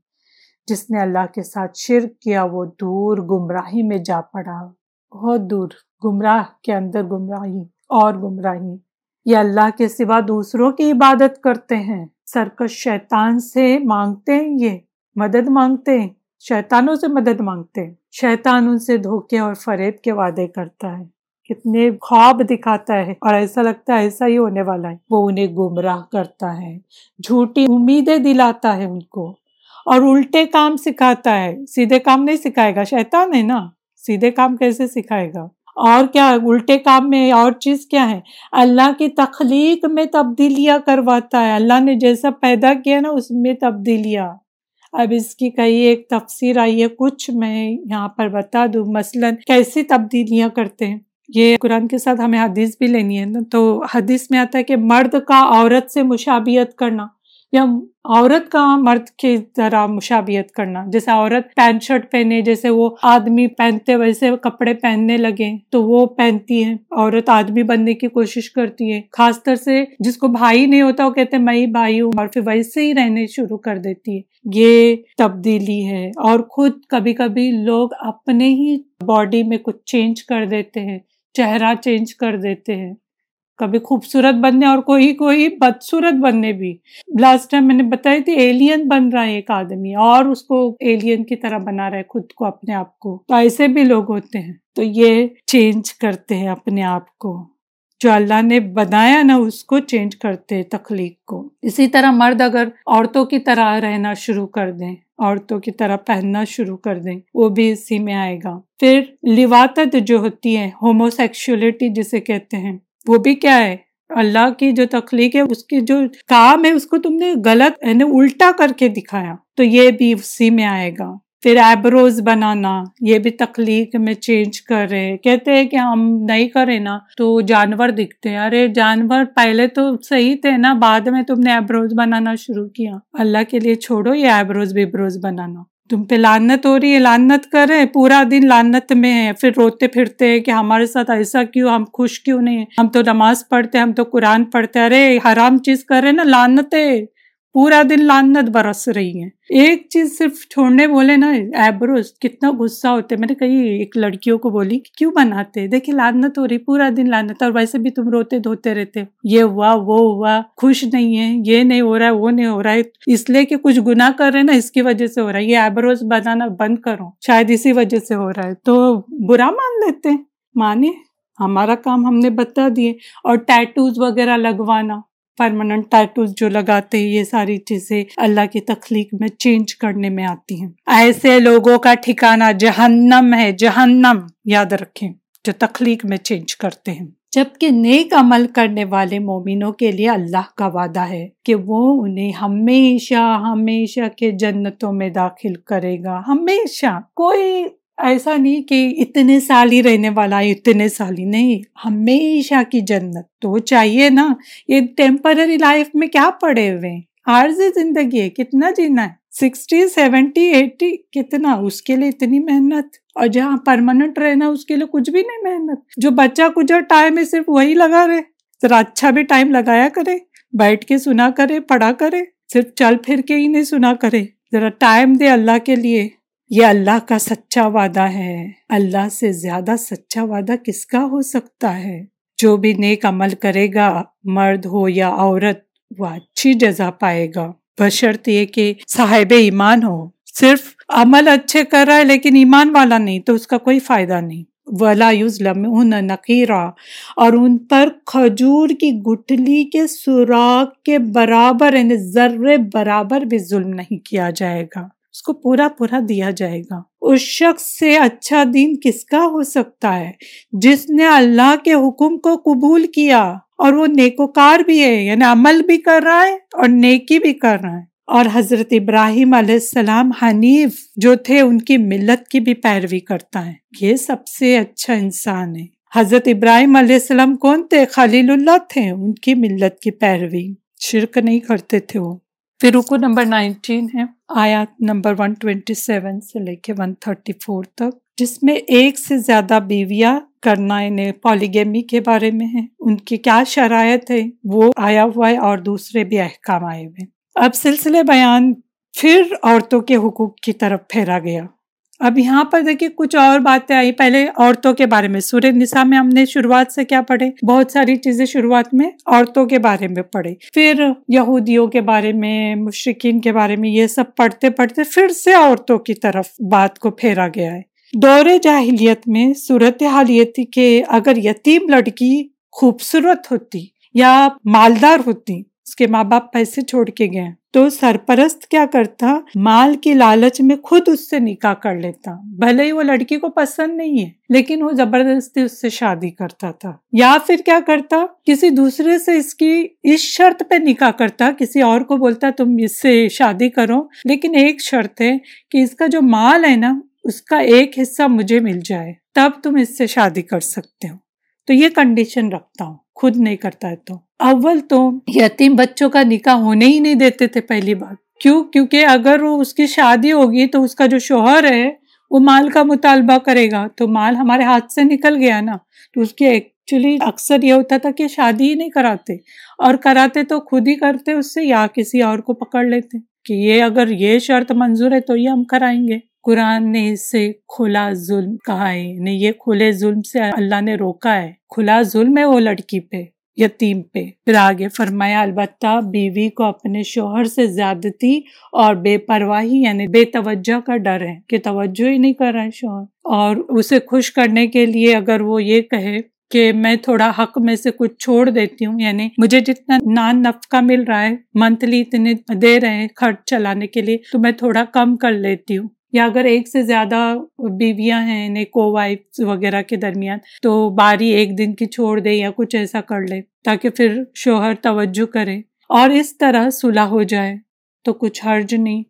جس نے اللہ کے ساتھ شرک کیا، وہ دور گمراہی میں جا پڑا۔ بہت دور، گمراہ کے اندر گمراہی۔ اور گمراہی۔ یہ اللہ کے سوا دوسروں کی عبادت کرتے ہیں۔ سرکش شیطان سے مانگتے ہیں یہ مدد مانگتے ہیں۔ شیطانوں سے مدد مانگتے ہیں۔ شیطان ان سے دھوکے اور فریب کے وعدے کرتا ہے۔ کتنے خواب دکھاتا ہے اور ایسا لگتا ہے ایسا ہی ہونے والا ہے۔ وہ انہیں گمراہ کرتا ہے۔ جھوٹی امیدیں دلاتا ہے ان کو اور الٹے کام سکھاتا ہے۔ سیدھے کام نہیں سکھائے گا، شیطان ہے نا۔ سیدھے کام کیسے سکھائے گا؟ اور کیا الٹے کام میں اور چیز کیا ہے؟ اللہ کی تخلیق میں تبدیلیاں کرواتا ہے۔ اللہ نے جیسا پیدا کیا نا، اس میں تبدیلیاں۔ اب اس کی کئی ایک تفسیر آئی ہے، کچھ میں یہاں پر بتا دوں۔ مثلا کیسی تبدیلیاں کرتے ہیں؟ یہ قرآن کے ساتھ ہمیں حدیث بھی لینی ہے نا، تو حدیث میں آتا ہے کہ مرد کا عورت سے مشابیت کرنا۔ یا عورت کا مرد کی طرح مشابیت کرنا۔ جیسے عورت پینٹ شرٹ پہنے، جیسے وہ آدمی پہنتے ویسے کپڑے پہننے لگے، تو وہ پہنتی ہے عورت آدمی بننے کی کوشش کرتی ہے خاص طور سے جس کو بھائی نہیں ہوتا، وہ کہتے میں ہی بھائی ہوں اور پھر ویسے ہی رہنے شروع کر دیتی ہے یہ تبدیلی ہے اور خود کبھی کبھی لوگ اپنے ہی باڈی میں کچھ چینج کر دیتے ہیں، چہرہ چینج کر دیتے ہیں۔ کبھی خوبصورت بننے اور کوئی کوئی بدصورت بننے بھی۔ لاسٹ ٹائم میں نے بتائی تھی ایلین بن رہا ہے ایک آدمی اور اس کو ایلین کی طرح بنا رہا ہے خود کو، اپنے آپ کو۔ تو ایسے بھی لوگ ہوتے ہیں۔ تو یہ چینج کرتے ہیں اپنے آپ کو۔ جو اللہ نے بنایا نا، اس کو چینج کرتے تخلیق کو۔ اسی طرح مرد اگر عورتوں کی طرح رہنا شروع کر دیں، عورتوں کی طرح پہننا شروع کر دیں، وہ بھی اسی میں آئے گا۔ پھر لواتت جو ہوتی ہے ہومو سیکشولیٹی جسے کہتے ہیں وہ بھی کیا ہے؟ اللہ کی جو تخلیق ہے، اس کی جو کام ہے، اس کو تم نے غلط یعنی الٹا کر کے دکھایا۔ تو یہ بھی اسی میں آئے گا۔ پھر ایبروز بنانا، یہ بھی تخلیق میں چینج کر رہے کہتے ہیں کہ ہم نہیں کرے نا، تو جانور دکھتے ہیں۔ ارے، جانور پہلے تو صحیح تھے نا، بعد میں تم نے ایبروز بنانا شروع کیا۔ اللہ کے لیے چھوڑو، یہ ایبروز ویبروز بنانا۔ تم پہ لانت ہو رہی ہے لانت کرے پورا دن لانت میں ہے پھر روتے پھرتے ہیں کہ ہمارے ساتھ ایسا کیوں، ہم خوش کیوں نہیں ہم تو نماز پڑھتے ہم تو قرآن پڑھتے ارے، حرام چیز کر رہے نا لانت ہے پورا دن لانت برس رہی ہے ایک چیز صرف چھوڑنے بولے نا، ایبروز، کتنا غصہ ہوتے۔ میں نے کہی ایک لڑکیوں کو بولی کہ کیوں بناتے؟ دیکھیں لانت ہو رہی، پورا دن لانت۔ اور ویسے بھی تم روتے دھوتے رہتے۔ یہ ہوا، وہ ہوا، خوش نہیں ہے یہ نہیں ہو رہا ہے وہ نہیں ہو رہا۔ ہے اس لیے کہ کچھ گنا کر رہے نا، اس کی وجہ سے ہو رہا ہے۔ یہ ایبروز بنانا بند کرو، شاید اسی وجہ سے ہو رہا ہے۔ تو برا مان لیتے۔ مانے، ہمارا کام ہم نے بتا دیے۔ اور ٹیٹوز وغیرہ لگوانا۔ پرماننٹ ٹائٹوز جو لگاتے ہیں، یہ ساری چیزیں اللہ کی تخلیق میں چینج کرنے میں آتی ہیں۔ ایسے لوگوں کا ٹھکانہ جہنم ہے، جہنم یاد رکھیں، جو تخلیق میں چینج کرتے ہیں۔ جبکہ نیک عمل کرنے والے مومنوں کے لیے اللہ کا وعدہ ہے کہ وہ انہیں ہمیشہ ہمیشہ کے جنتوں میں داخل کرے گا۔ ہمیشہ، کوئی ایسا نہیں کہ اتنے سال ہی رہنے والا ہے، اتنے سال ہی نہیں۔ ہمیشہ کی جنت تو چاہیے نا۔ یہ ٹیمپرری لائف میں کیا پڑے ہوئے عارضی زندگی ہے، کتنا جینا ہے؟ سکسٹی سیونٹی ایٹی کتنا؟ اس کے لیے اتنی محنت۔ اور جہاں پرماننٹ رہنا اس کے لیے کچھ بھی نہیں محنت۔ جو بچہ کچھ ٹائم ہے صرف وہی لگا رہے۔ ذرا اچھا بھی ٹائم لگایا کرے۔ بیٹھ کے سنا کرے، پڑھا کرے۔ صرف چل پھر کے ہی نہیں سنا کرے۔ ذرا ٹائم دے اللہ کے لیے۔ یہ اللہ کا سچا وعدہ ہے۔ اللہ سے زیادہ سچا وعدہ کس کا ہو سکتا ہے؟ جو بھی نیک عمل کرے گا، مرد ہو یا عورت، وہ اچھی جزا پائے گا۔ بشرط یہ کہ صاحب ایمان ہو۔ صرف عمل اچھے کر رہا ہے لیکن ایمان والا نہیں، تو اس کا کوئی فائدہ نہیں۔ ولا یوزلم نقیرہ اور ان پر کھجور کی گٹھلی کے سوراخ کے برابر یعنی ذرے برابر بھی ظلم نہیں کیا جائے گا۔ اس کو پورا پورا دیا جائے گا۔ اس شخص سے اچھا دین کس کا ہو سکتا ہے؟ جس نے اللہ کے حکم کو قبول کیا اور وہ نیکوکار بھی ہے یعنی عمل بھی کر رہا ہے اور نیکی بھی کر رہا ہے۔ اور حضرت ابراہیم علیہ السلام حنیف جو تھے، ان کی ملت کی بھی پیروی کرتا ہے۔ یہ سب سے اچھا انسان ہے۔ حضرت ابراہیم علیہ السلام کون تھے؟ خلیل اللہ تھے، ان کی ملت کی پیروی۔ شرک نہیں کرتے تھے وہ۔ پھر رکو نمبر نائنٹین ہے، آیات نمبر 127 سے لے کے 134 تک، جس میں ایک سے زیادہ بیویاں کرنا انہیں پالیگیمی کے بارے میں ہے ان کی کیا شرائط ہے وہ آیا ہوا ہے اور دوسرے بھی احکام آئے ہوئے اب سلسلے بیان پھر عورتوں کے حقوق کی طرف پھیرا گیا۔ اب یہاں پر دیکھیے کچھ اور باتیں آئی۔ پہلے عورتوں کے بارے میں سورہ نساء میں ہم نے شروعات سے کیا پڑھے؟ بہت ساری چیزیں شروعات میں عورتوں کے بارے میں پڑھے۔ پھر یہودیوں کے بارے میں مشرقین کے بارے میں، یہ سب پڑھتے پڑھتے پھر سے عورتوں کی طرف بات کو پھیرا گیا ہے۔ دور جاہلیت میں صورت حال یہ تھی کہ اگر یتیم لڑکی خوبصورت ہوتی یا مالدار ہوتی اس کے ماں باپ پیسے چھوڑ کے گئے۔ تو سرپرست کیا کرتا؟ مال کی لالچ میں خود اس سے نکاح کر لیتا۔ بھلے ہی وہ لڑکی کو پسند نہیں ہے، لیکن وہ زبردستی اس سے شادی کرتا تھا۔ یا پھر کیا کرتا؟ کسی دوسرے سے اس کی اس شرط پہ نکاح کرتا۔ کسی اور کو بولتا، تم اس سے شادی کرو۔ لیکن ایک شرط ہے کہ اس کا جو مال ہے نا، اس کا ایک حصہ مجھے مل جائے۔ تب تم اس سے شادی کر سکتے ہو۔ تو یہ کنڈیشن رکھتا ہوں۔ خود نہیں کرتا ہے تو۔ اول تو یتیم بچوں کا نکاح ہونے ہی نہیں دیتے تھے پہلی بار۔ کیوں؟ کیونکہ اگر وہ اس کی شادی ہوگی تو اس کا جو شوہر ہے، وہ مال کا مطالبہ کرے گا۔ تو مال ہمارے ہاتھ سے نکل گیا نا۔ تو اس کی ایکچولی اکثر یہ ہوتا تھا کہ شادی ہی نہیں کراتے۔ اور کراتے تو خود ہی کرتے اس سے یا کسی اور کو پکڑ لیتے۔ کہ یہ اگر یہ شرط منظور ہے تو یہ ہم کرائیں گے۔ قرآن نے اسے کھلا ظلم کہا ہے۔ یعنی یہ کھلے ظلم سے اللہ نے روکا ہے۔ کھلا ظلم ہے وہ لڑکی پہ، یتیم پہ۔ پھر آگے فرمایا، البتہ بیوی کو اپنے شوہر سے زیادتی اور بے پرواہی یعنی بے توجہ کا ڈر ہے کہ توجہ ہی نہیں کر رہا ہے شوہر۔ اور اسے خوش کرنے کے لیے اگر وہ یہ کہے کہ میں تھوڑا حق میں سے کچھ چھوڑ دیتی ہوں یعنی مجھے جتنا نان نفقہ مل رہا ہے منتھلی اتنے دے رہے ہیں خرچ چلانے کے لیے، تو میں تھوڑا کم کر لیتی ہوں۔ یا اگر ایک سے زیادہ بیویاں ہیں نیکو وائف وغیرہ کے درمیان، تو باری ایک دن کی چھوڑ دے یا کچھ ایسا کر لے تاکہ پھر شوہر توجہ کرے اور اس طرح صلح ہو جائے، تو کچھ حرج نہیں۔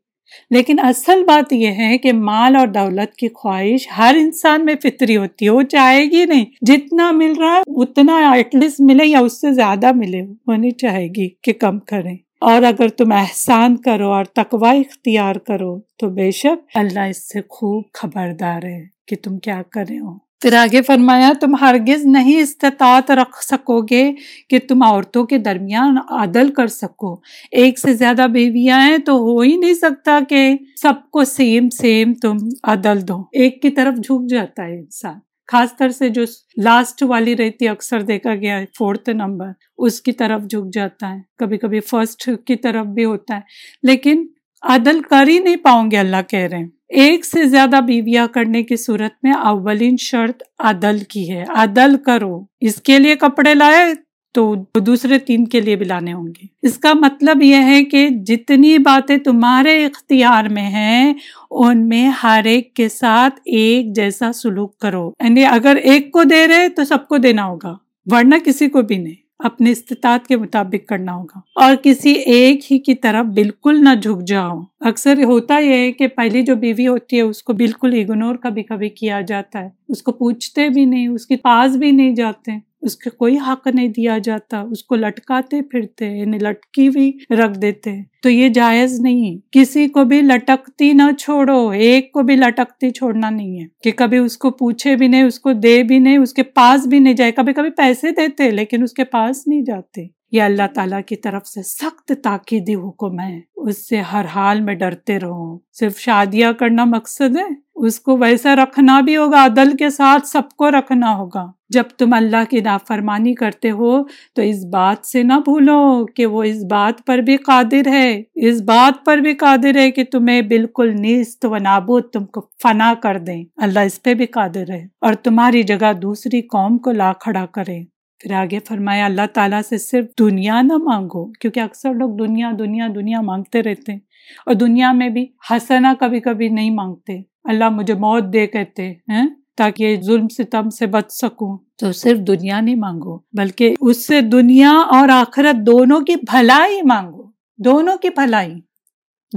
لیکن اصل بات یہ ہے کہ مال اور دولت کی خواہش ہر انسان میں فطری ہوتی ہے، وہ چاہے گی نہیں۔ جتنا مل رہا ہے، اتنا ایٹ لیسٹ ملے یا اس سے زیادہ ملے، وہ نہیں چاہے گی کہ کم کریں۔ اور اگر تم احسان کرو اور تقوا اختیار کرو، تو بے شک اللہ اس سے خوب خبردار ہے کہ تم کیا کرے ہو۔ پھر آگے فرمایا، تم ہرگز نہیں استطاعت رکھ سکو گے کہ تم عورتوں کے درمیان عدل کر سکو۔ ایک سے زیادہ بیویاں ہیں تو ہو ہی نہیں سکتا کہ سب کو سیم سیم تم عدل دو۔ ایک کی طرف جھک جاتا ہے انسان۔ خاص طر سے جو لاسٹ والی رہتی ہے، اکثر دیکھا گیا ہے فورتھ نمبر اس کی طرف جھک جاتا ہے۔ کبھی کبھی فرسٹ کی طرف بھی ہوتا ہے۔ لیکن عدل کر ہی نہیں پاؤں گے اللہ کہہ رہے ہیں۔ ایک سے زیادہ بیویاں کرنے کی صورت میں اولین شرط عدل کی ہے۔ عدل کرو۔ اس کے لیے کپڑے لائے تو دوسرے تین کے لیے بھی لانے ہوں گے۔ اس کا مطلب یہ ہے کہ جتنی باتیں تمہارے اختیار میں ہیں، ان میں ہر ایک کے ساتھ ایک جیسا سلوک کرو۔ یعنی اگر ایک کو دے رہے تو سب کو دینا ہوگا، ورنہ کسی کو بھی نہیں۔ اپنے استطاعت کے مطابق کرنا ہوگا۔ اور کسی ایک ہی کی طرف بالکل نہ جھک جاؤ۔ اکثر ہوتا یہ ہے کہ پہلی جو بیوی ہوتی ہے، اس کو بالکل اگنور کبھی کبھی کیا جاتا ہے۔ اس کو پوچھتے بھی نہیں، اس کے پاس بھی نہیں جاتے۔ اس کے کوئی حق نہیں دیا جاتا۔ اس کو لٹکاتے پھرتے یعنی لٹکی بھی رکھ دیتے۔ تو یہ جائز نہیں۔ کسی کو بھی لٹکتی نہ چھوڑو۔ ایک کو بھی لٹکتی چھوڑنا نہیں ہے۔ کہ کبھی اس کو پوچھے بھی نہیں، اس کو دے بھی نہیں، اس کے پاس بھی نہیں جائے۔ کبھی کبھی پیسے دیتے لیکن اس کے پاس نہیں جاتے۔ یہ اللہ تعالیٰ کی طرف سے سخت تاکیدی حکم ہے۔ اس سے ہر حال میں ڈرتے رہو۔ صرف شادیاں کرنا مقصد ہے۔ اس کو ویسا رکھنا بھی ہوگا، عدل کے ساتھ سب کو رکھنا ہوگا۔ جب تم اللہ کی نافرمانی کرتے ہو تو اس بات سے نہ بھولو کہ وہ اس بات پر بھی قادر ہے۔ اس بات پر بھی قادر ہے کہ تمہیں بالکل نیست و نابود تم کو فنا کر دیں۔ اللہ اس پہ بھی قادر ہے اور تمہاری جگہ دوسری قوم کو لا کھڑا کرے۔ پھر آگے فرمایا، اللہ تعالیٰ سے صرف دنیا نہ مانگو، کیونکہ اکثر لوگ دنیا دنیا دنیا مانگتے رہتے ہیں۔ اور دنیا میں بھی حسنا کبھی کبھی نہیں مانگتے۔ اللہ مجھے موت دے کہتے ہیں، تاکہ ظلم سے، تم سے بچ سکوں۔ تو صرف دنیا نہیں مانگو، بلکہ اس سے دنیا اور آخرت دونوں کی بھلائی مانگو۔ دونوں کی بھلائی۔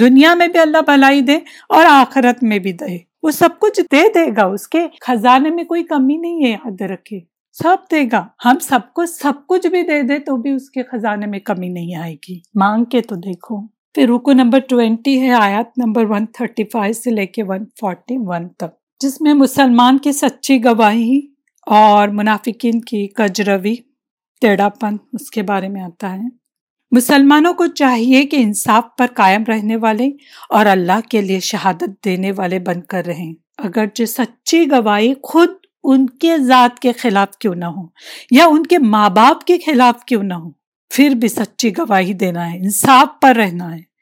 دنیا میں بھی اللہ بھلائی دے اور آخرت میں بھی دے۔ وہ سب کچھ دے دے گا، اس کے خزانے میں کوئی کمی نہیں ہے، یاد رکھے سب دے گا۔ ہم سب کو سب کچھ بھی دے دے تو بھی اس کے خزانے میں کمی نہیں آئے گی۔ مانگ کے تو دیکھو۔ پھر رکو نمبر ٹوینٹی ہے آیات نمبر ون تھرٹی فائیو سے لے کے ون فورٹی ون تک۔ جس میں مسلمان کی سچی گواہی اور منافقین کی کجروی ٹیڑھا پن اس کے بارے میں آتا ہے۔ مسلمانوں کو چاہیے کہ انصاف پر قائم رہنے والے اور اللہ کے لیے شہادت دینے والے بن کر رہیں۔ اگرچہ سچی گواہی خود ان کے ذات کے خلاف کیوں نہ ہو یا ان کے ماں باپ کے خلاف کیوں نہ ہو پھر بھی سچی گواہی دینا ہے، انصاف پر رہنا ہے۔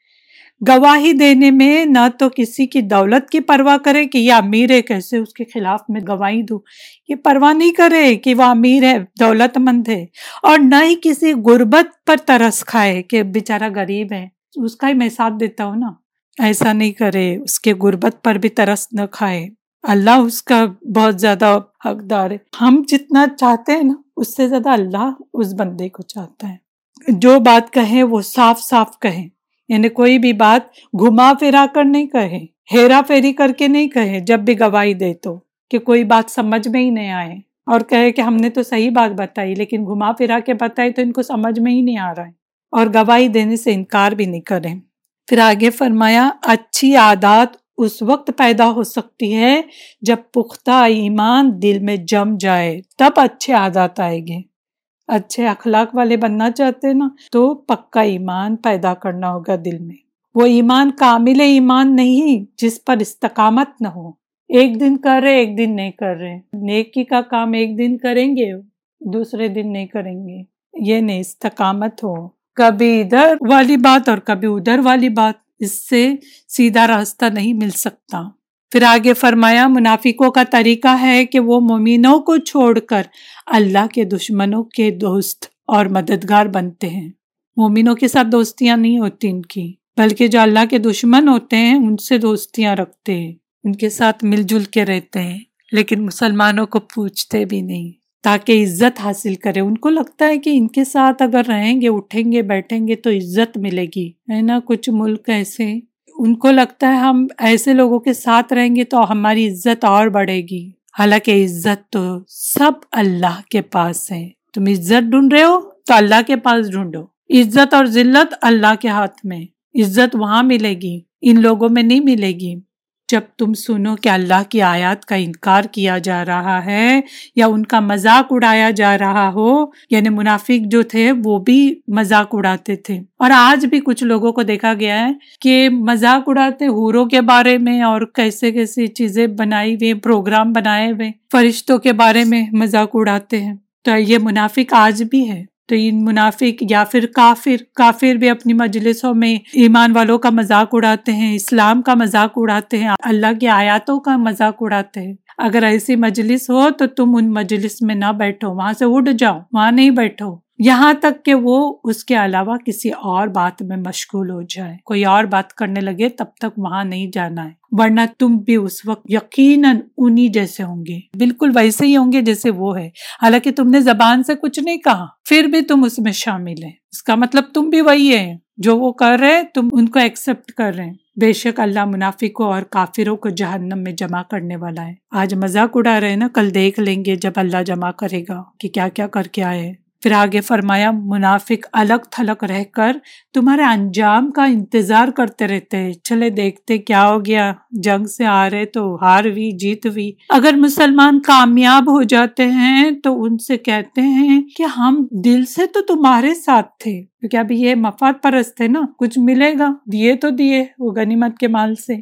گواہی دینے میں نہ تو کسی کی دولت کی پرواہ کرے کہ یہ امیر ہے، کیسے اس کے خلاف میں گواہی دوں؟ یہ پرواہ نہیں کرے کہ وہ امیر ہے، دولت مند ہے۔ اور نہ ہی کسی غربت پر ترس کھائے کہ بیچارہ غریب ہے۔ اس کا ہی میں ساتھ دیتا ہوں نا۔ ایسا نہیں کرے، اس کے غربت پر بھی ترس نہ کھائے۔ اللہ اس کا بہت زیادہ حقدار ہے۔ ہم جتنا چاہتے ہیں نا، اس سے زیادہ اللہ اس بندے کو چاہتا ہے۔ جو بات کہیں وہ صاف صاف کہیں۔ یعنی کوئی بھی بات گھما پھرا کر نہیں کہے، ہیرا پھیری کر کے نہیں کہے۔ جب بھی گواہی دے تو کہ کوئی بات سمجھ میں ہی نہیں آئے۔ اور کہے کہ ہم نے تو صحیح بات بتائی، لیکن گھما پھرا کے بتائی تو ان کو سمجھ میں ہی نہیں آ رہا ہے۔ اور گواہی دینے سے انکار بھی نہیں کریں۔ پھر آگے فرمایا، اچھی عادات اس وقت پیدا ہو سکتی ہے جب پختہ ایمان دل میں جم جائے۔ تب اچھے عادات آئے گے۔ اچھے اخلاق والے بننا چاہتے نا، تو پکا ایمان پیدا کرنا ہوگا دل میں۔ وہ ایمان کامل ایمان نہیں جس پر استقامت نہ ہو۔ ایک دن کر رہے، ایک دن نہیں کر رہے۔ نیکی کا کام ایک دن کریں گے، دوسرے دن نہیں کریں گے۔ یہ نہیں، استقامت ہو۔ کبھی ادھر والی بات اور کبھی ادھر والی بات۔ اس سے سیدھا راستہ نہیں مل سکتا۔ پھر آگے فرمایا، منافقوں کا طریقہ ہے کہ وہ مومنوں کو چھوڑ کر اللہ کے دشمنوں کے دوست اور مددگار بنتے ہیں۔ مومنوں کے ساتھ دوستیاں نہیں ہوتی ان کی، بلکہ جو اللہ کے دشمن ہوتے ہیں، ان سے دوستیاں رکھتے ہیں۔ ان کے ساتھ مل جل کے رہتے ہیں، لیکن مسلمانوں کو پوچھتے بھی نہیں۔ تاکہ عزت حاصل کرے۔ ان کو لگتا ہے کہ ان کے ساتھ اگر رہیں گے، اٹھیں گے، بیٹھیں گے تو عزت ملے گی، ہے نا؟ کچھ ملک ایسے، ان کو لگتا ہے ہم ایسے لوگوں کے ساتھ رہیں گے تو ہماری عزت اور بڑھے گی۔ حالانکہ عزت تو سب اللہ کے پاس ہے۔ تم عزت ڈھونڈ رہے ہو تو اللہ کے پاس ڈھونڈو۔ عزت اور ذلت اللہ کے ہاتھ میں۔ عزت وہاں ملے گی، ان لوگوں میں نہیں ملے گی۔ جب تم سنو کہ اللہ کی آیات کا انکار کیا جا رہا ہے یا ان کا مذاق اڑایا جا رہا ہو یعنی منافق جو تھے وہ بھی مذاق اڑاتے تھے۔ اور آج بھی کچھ لوگوں کو دیکھا گیا ہے کہ مذاق اڑاتے ہوروں کے بارے میں اور کیسے کیسی چیزیں بنائی ہوئی، پروگرام بنائے ہوئے، فرشتوں کے بارے میں مذاق اڑاتے ہیں۔ تو یہ منافق آج بھی ہے۔ تو ان منافق یا پھر کافر کافر بھی اپنی مجلسوں میں ایمان والوں کا مذاق اڑاتے ہیں، اسلام کا مذاق اڑاتے ہیں، اللہ کی آیاتوں کا مذاق اڑاتے ہیں۔ اگر ایسی مجلس ہو تو تم ان مجلس میں نہ بیٹھو، وہاں سے اٹھ جاؤ، وہاں نہیں بیٹھو۔ یہاں تک کہ وہ اس کے علاوہ کسی اور بات میں مشغول ہو جائے کوئی اور بات کرنے لگے تب تک وہاں نہیں جانا ہے۔ ورنہ تم بھی اس وقت یقیناً انہی جیسے ہوں گے۔ بالکل ویسے ہی ہوں گے جیسے وہ ہے۔ حالانکہ تم نے زبان سے کچھ نہیں کہا۔ پھر بھی تم اس میں شامل ہیں۔ اس کا مطلب تم بھی وہی ہے جو وہ کر رہے تم ان کو ایکسپٹ کر رہے ہیں۔ بے شک اللہ منافقوں اور کافروں کو جہنم میں جمع کرنے والا ہے۔ آج مذاق اڑا رہے نا، کل دیکھ لیں گے جب اللہ جمع کرے گا کہ کیا کیا کر کے آئے پھر آگے فرمایا، منافق الگ تھلگ رہ کر تمہارے انجام کا انتظار کرتے رہتے۔ چلے دیکھتے کیا ہو گیا۔ جنگ سے آ رہے تو ہار بھی جیت بھی اگر مسلمان کامیاب ہو جاتے ہیں تو ان سے کہتے ہیں کہ ہم دل سے تو تمہارے ساتھ تھے۔ کیونکہ ابھی یہ مفاد پرست تھے نا، کچھ ملے گا۔ دیے تو دیے وہ غنیمت کے مال سے۔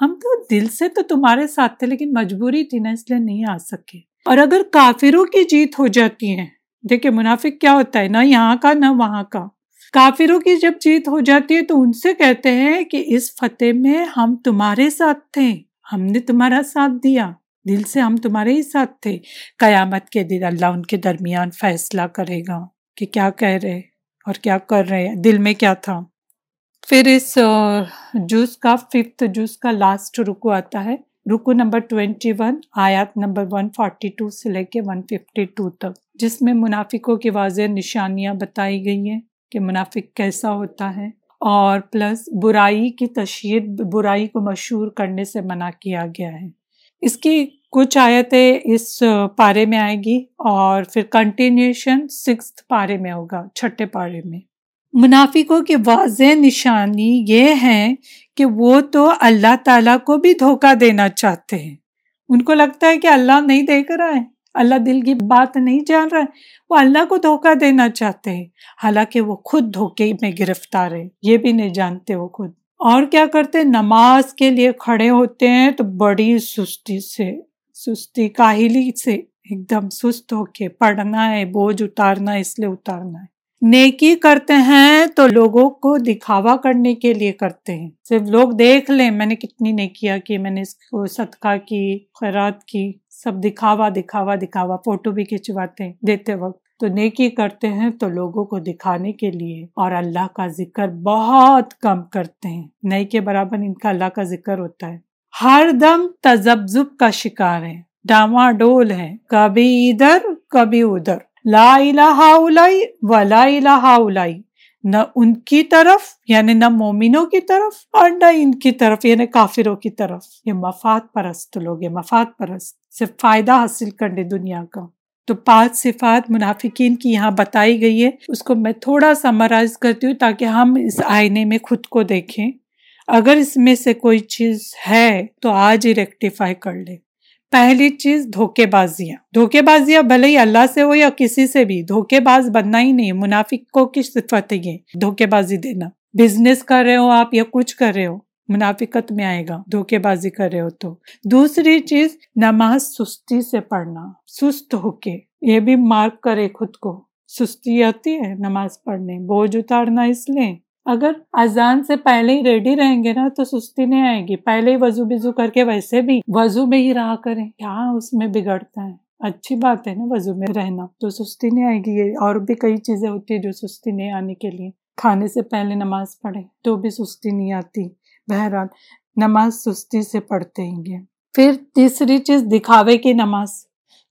ہم تو دل سے تو تمہارے ساتھ تھے، لیکن مجبوری تھی نا، اس لیے نہیں آ سکے۔ اور اگر کافروں کی جیت ہو جاتی ہے دیکھیں منافق کیا ہوتا ہے؟ نہ یہاں کا نہ وہاں کا۔ کافروں کی جب جیت ہو جاتی ہے تو ان سے کہتے ہیں کہ اس فتح میں ہم تمہارے ساتھ تھے۔ ہم نے تمہارا ساتھ دیا۔ دل سے ہم تمہارے ہی ساتھ تھے۔ قیامت کے دن اللہ ان کے درمیان فیصلہ کرے گا کہ کیا کہہ رہے اور کیا کر رہے دل میں کیا تھا؟ پھر اس جوس کا، ففتھ جوس کا لاسٹ رکو آتا ہے۔ رکو نمبر ٹوینٹی ون، آیات نمبر ون فورٹی ٹو سے لے کے ون ففٹی ٹو تک، جس میں منافقوں کی واضح نشانیاں بتائی گئی ہیں کہ منافق کیسا ہوتا ہے، اور پلس برائی کی تشہیر، برائی کو مشہور کرنے سے منع کیا گیا ہے۔ اس کی کچھ آیتیں اس پارے میں آئے گی اور پھر کنٹینیوشن سکس پارے میں ہوگا، چھٹے پارے میں۔ منافقوں کی واضح نشانی یہ ہے کہ وہ تو اللہ تعالیٰ کو بھی دھوکہ دینا چاہتے ہیں۔ ان کو لگتا ہے کہ اللہ نہیں دیکھ رہا ہے، اللہ دل کی بات نہیں جان رہا ہے، وہ اللہ کو دھوکہ دینا چاہتے ہیں۔ حالانکہ وہ خود دھوکے میں گرفتار ہے، یہ بھی نہیں جانتے وہ خود۔ اور کیا کرتے نماز کے لیے کھڑے ہوتے ہیں تو بڑی سستی سے، سستی کاہلی سے، ایک دم سست ہو کے پڑھنا ہے، بوجھ اتارنا ہے، اس لیے اتارنا ہے۔ نیکی کرتے ہیں تو لوگوں کو دکھاوا کرنے کے لیے کرتے ہیں۔ صرف لوگ دیکھ لیں، میں نے کتنی نیکیاں کی، میں نے اس کو صدقہ کی، خیرات کی، سب دکھاوا دکھاوا دکھاوا، فوٹو بھی کھنچواتے ہیں دیتے وقت۔ تو نیکی کرتے ہیں تو لوگوں کو دکھانے کے لیے۔ اور اللہ کا ذکر بہت کم کرتے ہیں۔ نئی کے برابر ان کا اللہ کا ذکر ہوتا ہے۔ ہر دم تجبزب کا شکار ہے ڈاما ڈول ہے کبھی ادھر کبھی ادھر۔ لا الہ اولائی ولا الہ اولائی، نہ ان کی طرف یعنی نہ مومنوں کی طرف اور نہ ان کی طرف یعنی کافروں کی طرف۔ یہ مفاد پرست لوگ مفاد پرست صرف فائدہ حاصل کرنے دنیا کا۔ تو پانچ صفات منافقین کی یہاں بتائی گئی ہے، اس کو میں تھوڑا سا مرائز کرتی ہوں تاکہ ہم اس آئینے میں خود کو دیکھیں۔ اگر اس میں سے کوئی چیز ہے تو آج ہی ریکٹیفائی کر لیں۔ پہلی چیز دھوکے بازیاں دھوکے بازیاں بھلے ہی اللہ سے ہو یا کسی سے بھی، دھوکے باز بننا ہی نہیں، منافق کو کس صفت ہے دھوکے بازی دینا۔ بزنس کر رہے ہو آپ یا کچھ کر رہے ہو، منافقت میں آئے گا، دھوکے بازی کر رہے ہو تو۔ دوسری چیز، نماز سستی سے پڑھنا۔ سست ہو کے، یہ بھی مارک کرے خود کو۔ سستی آتی ہے نماز پڑھنے، بوجھ اتارنا اس لیے۔ اگر اذان سے پہلے ہی ریڈی رہیں گے نا تو سستی نہیں آئے گی۔ پہلے ہی وضو بزو کر کے ویسے بھی وضو میں ہی رہا کریں۔ کیا اس میں بگڑتا ہے؟ اچھی بات ہے نا وضو میں رہنا۔ تو سستی نہیں آئے گی، یہ اور بھی کئی چیزیں ہوتی ہے جو سستی نہیں آنے کے لیے۔ کھانے سے پہلے نماز پڑھے تو بھی سستی نہیں آتی۔ بہرحال نماز سستی سے پڑھتے ہیں۔ گے پھر تیسری چیز، دکھاوے کی نماز۔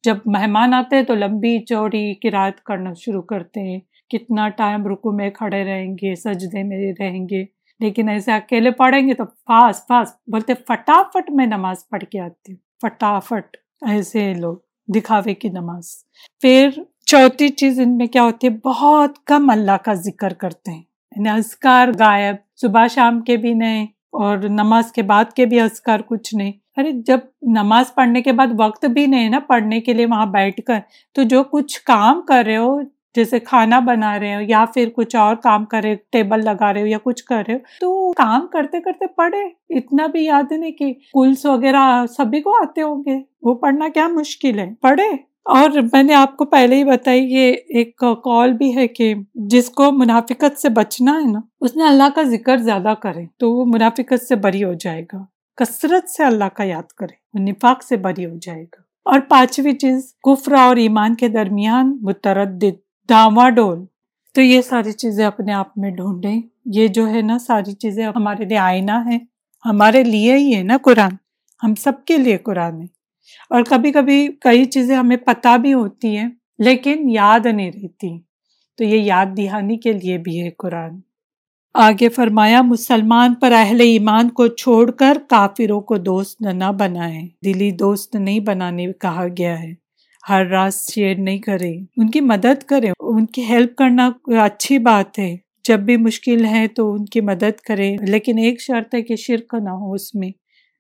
جب مہمان آتے ہیں تو لمبی چوڑی کرایت کرنا شروع کرتے ہیں۔ کتنا ٹائم رکو میں کھڑے رہیں گے، سجدے میں رہیں گے۔ لیکن ایسے اکیلے پڑھیں گے تو فاسٹ فاسٹ بولتے فٹافٹ میں نماز پڑھ کے آتی ہوں۔ فٹافٹ ایسے لوگ دکھاوے کی نماز۔ پھر چوتھی چیز ان میں کیا ہوتی ہے؟ بہت کم اللہ کا ذکر کرتے ہیں۔ یعنی اذکار غائب، صبح شام کے بھی نہیں اور نماز کے بعد کے بھی اذکار کچھ نہیں۔ ارے جب نماز پڑھنے کے بعد وقت بھی نہیں نا پڑھنے کے لیے وہاں بیٹھ کر، تو جو کچھ کام کر رہے ہو جیسے کھانا بنا رہے ہو یا پھر کچھ اور کام کر رہے ٹیبل لگا رہے ہو یا کچھ کر رہے ہو، تو کام کرتے کرتے پڑھے۔ اتنا بھی یاد نہیں کہ کلس وغیرہ سبھی کو آتے ہوں گے۔ وہ پڑھنا کیا مشکل ہے۔ پڑھے۔ اور میں نے آپ کو پہلے ہی بتائی، یہ ایک کال بھی ہے کہ جس کو منافقت سے بچنا ہے نا، اس نے اللہ کا ذکر زیادہ کرے تو وہ منافقت سے بری ہو جائے گا۔ کثرت سے اللہ کا یاد کرے، وہ نفاق سے بری ہو جائے گا۔ اور پانچویں چیز کفرا اور ایمان کے درمیان متردد۔ ڈاما ڈول۔ تو یہ ساری چیزیں اپنے آپ میں ڈھونڈیں۔ یہ جو ہے نا ساری چیزیں ہمارے لیے آئینہ ہے۔ ہمارے لیے ہی ہے نا قرآن۔ ہم سب کے لیے قرآن ہے۔ اور کبھی کبھی کئی چیزیں ہمیں پتہ بھی ہوتی ہیں، لیکن یاد نہیں رہتی۔ تو یہ یاد دہانی کے لیے بھی ہے قرآن۔ آگے فرمایا، مسلمان پر اہل ایمان کو چھوڑ کر کافروں کو دوست نہ بنائیں۔ دلی دوست نہیں بنانے کہا گیا ہے۔ ہر راز شیئر نہیں کرے۔ ان کی مدد کرے۔ ان کی ہیلپ کرنا اچھی بات ہے۔ جب بھی مشکل ہے تو ان کی مدد کرے۔ لیکن ایک شرط ہے کہ شرک نہ ہو اس میں۔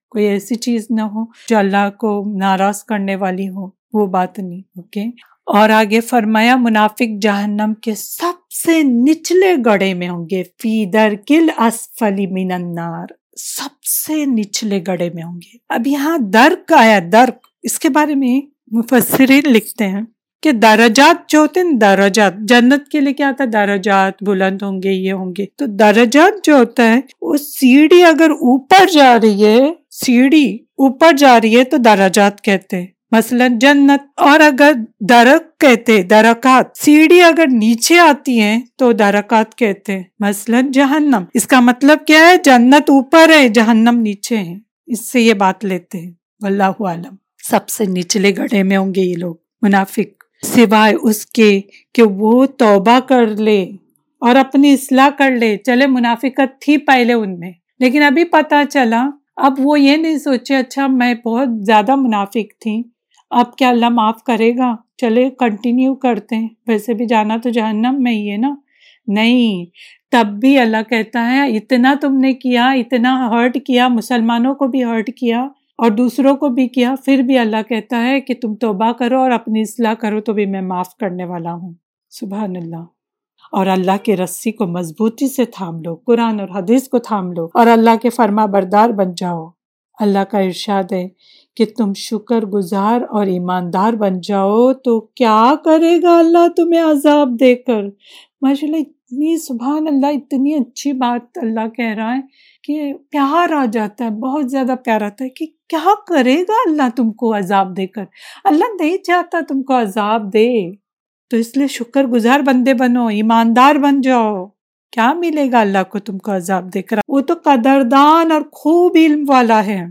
کوئی ایسی چیز نہ ہو جو اللہ کو ناراض کرنے والی ہو۔ وہ بات نہیں اوکے اور آگے فرمایا، منافق جہنم کے سب سے نچلے گڑے میں ہوں گے۔ فی در کل اسفلی من النار۔ سب سے نچلے گڑے میں ہوں گے۔ اب یہاں درک آیا، درک۔ اس کے بارے میں مفسرین لکھتے ہیں کہ درجات جو ہوتے ہیں درجات جنت کے لیے کیا آتا ہے؟ درجات بلند ہوں گے، یہ ہوں گے۔ تو درجات جو ہوتا ہے، وہ سیڑھی اگر اوپر جا رہی ہے، سیڑھی اوپر جا رہی ہے تو درجات کہتے ہیں۔ مثلا جنت، اور اگر درک کہتے درکات، سیڑھی اگر نیچے آتی ہے تو درکات کہتے مثلا جہنم، اس کا مطلب کیا ہے؟ جنت اوپر ہے، جہنم نیچے ہے اس سے یہ بات لیتے ہیں۔ واللہ عالم سب سے نچلے گڑھے میں ہوں گے یہ لوگ، منافق۔ سوائے اس کے کہ وہ توبہ کر لے اور اپنی اصلاح کر لے۔ چلے، منافقت تھی پہلے ان میں، لیکن ابھی پتا چلا۔ اب وہ یہ نہیں سوچے اچھا میں بہت زیادہ منافق تھی، اب کیا اللہ معاف کرے گا؟ چلے کنٹینیو کرتے ہیں۔ ویسے بھی جانا تو جہنم میں ہی ہے نا۔ نہیں، تب بھی اللہ کہتا ہے، اتنا تم نے کیا، اتنا ہرٹ کیا، مسلمانوں کو بھی ہرٹ کیا۔ اور دوسروں کو بھی کیا، پھر بھی اللہ کہتا ہے کہ تم توبہ کرو اور اپنی اصلاح کرو تو بھی میں معاف کرنے والا ہوں۔ سبحان اللہ۔ اور اللہ کے رسی کو مضبوطی سے تھام لو، قرآن اور حدیث کو تھام لو اور اللہ کے فرما بردار بن جاؤ۔ اللہ کا ارشاد ہے کہ تم شکر گزار اور ایماندار بن جاؤ تو کیا کرے گا اللہ تمہیں عذاب دے کر؟ ماشاء اللہ اتنی، سبحان اللہ، اتنی اچھی بات اللہ کہہ رہا ہے۔ کہ پیار آ جاتا ہے، بہت زیادہ پیار آتا ہے کہ کیا کرے گا اللہ تم کو عذاب دے کر؟ اللہ نہیں چاہتا تم کو عذاب دے۔ تو اس لیے شکر گزار بندے بنو، ایماندار بن جاؤ۔ کیا ملے گا اللہ کو تم کو عذاب دے کر؟ وہ تو قدردان اور خوب علم والا ہے۔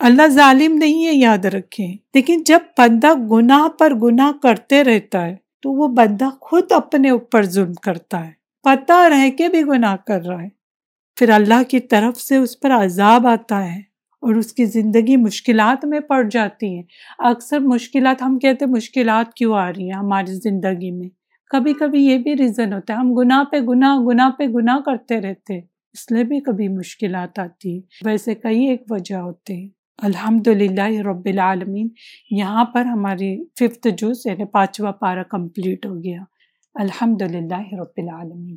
اللہ ظالم نہیں ہے، یاد رکھیں۔ لیکن جب بندہ گناہ پر گناہ کرتے رہتا ہے، تو وہ بندہ خود اپنے اوپر ظلم کرتا ہے۔ پتہ رہ کے بھی گناہ کر رہا ہے۔ پھر اللہ کی طرف سے اس پر عذاب آتا ہے اور اس کی زندگی مشکلات میں پڑ جاتی ہیں۔ اکثر مشکلات ہم کہتے ہیں مشکلات کیوں آ رہی ہیں ہماری زندگی میں؟ کبھی کبھی یہ بھی ریزن ہوتا ہے، ہم گناہ پہ گناہ گناہ پہ گناہ کرتے رہتے اس لیے بھی کبھی مشکلات آتی ہیں۔ ویسے کئی ایک وجہ ہوتے ہیں۔ الحمد للہ رب العالمین، یہاں پر ہماری ففتھ جوس یعنی پانچواں پارا کمپلیٹ ہو گیا۔ الحمد للہ رب العالمین۔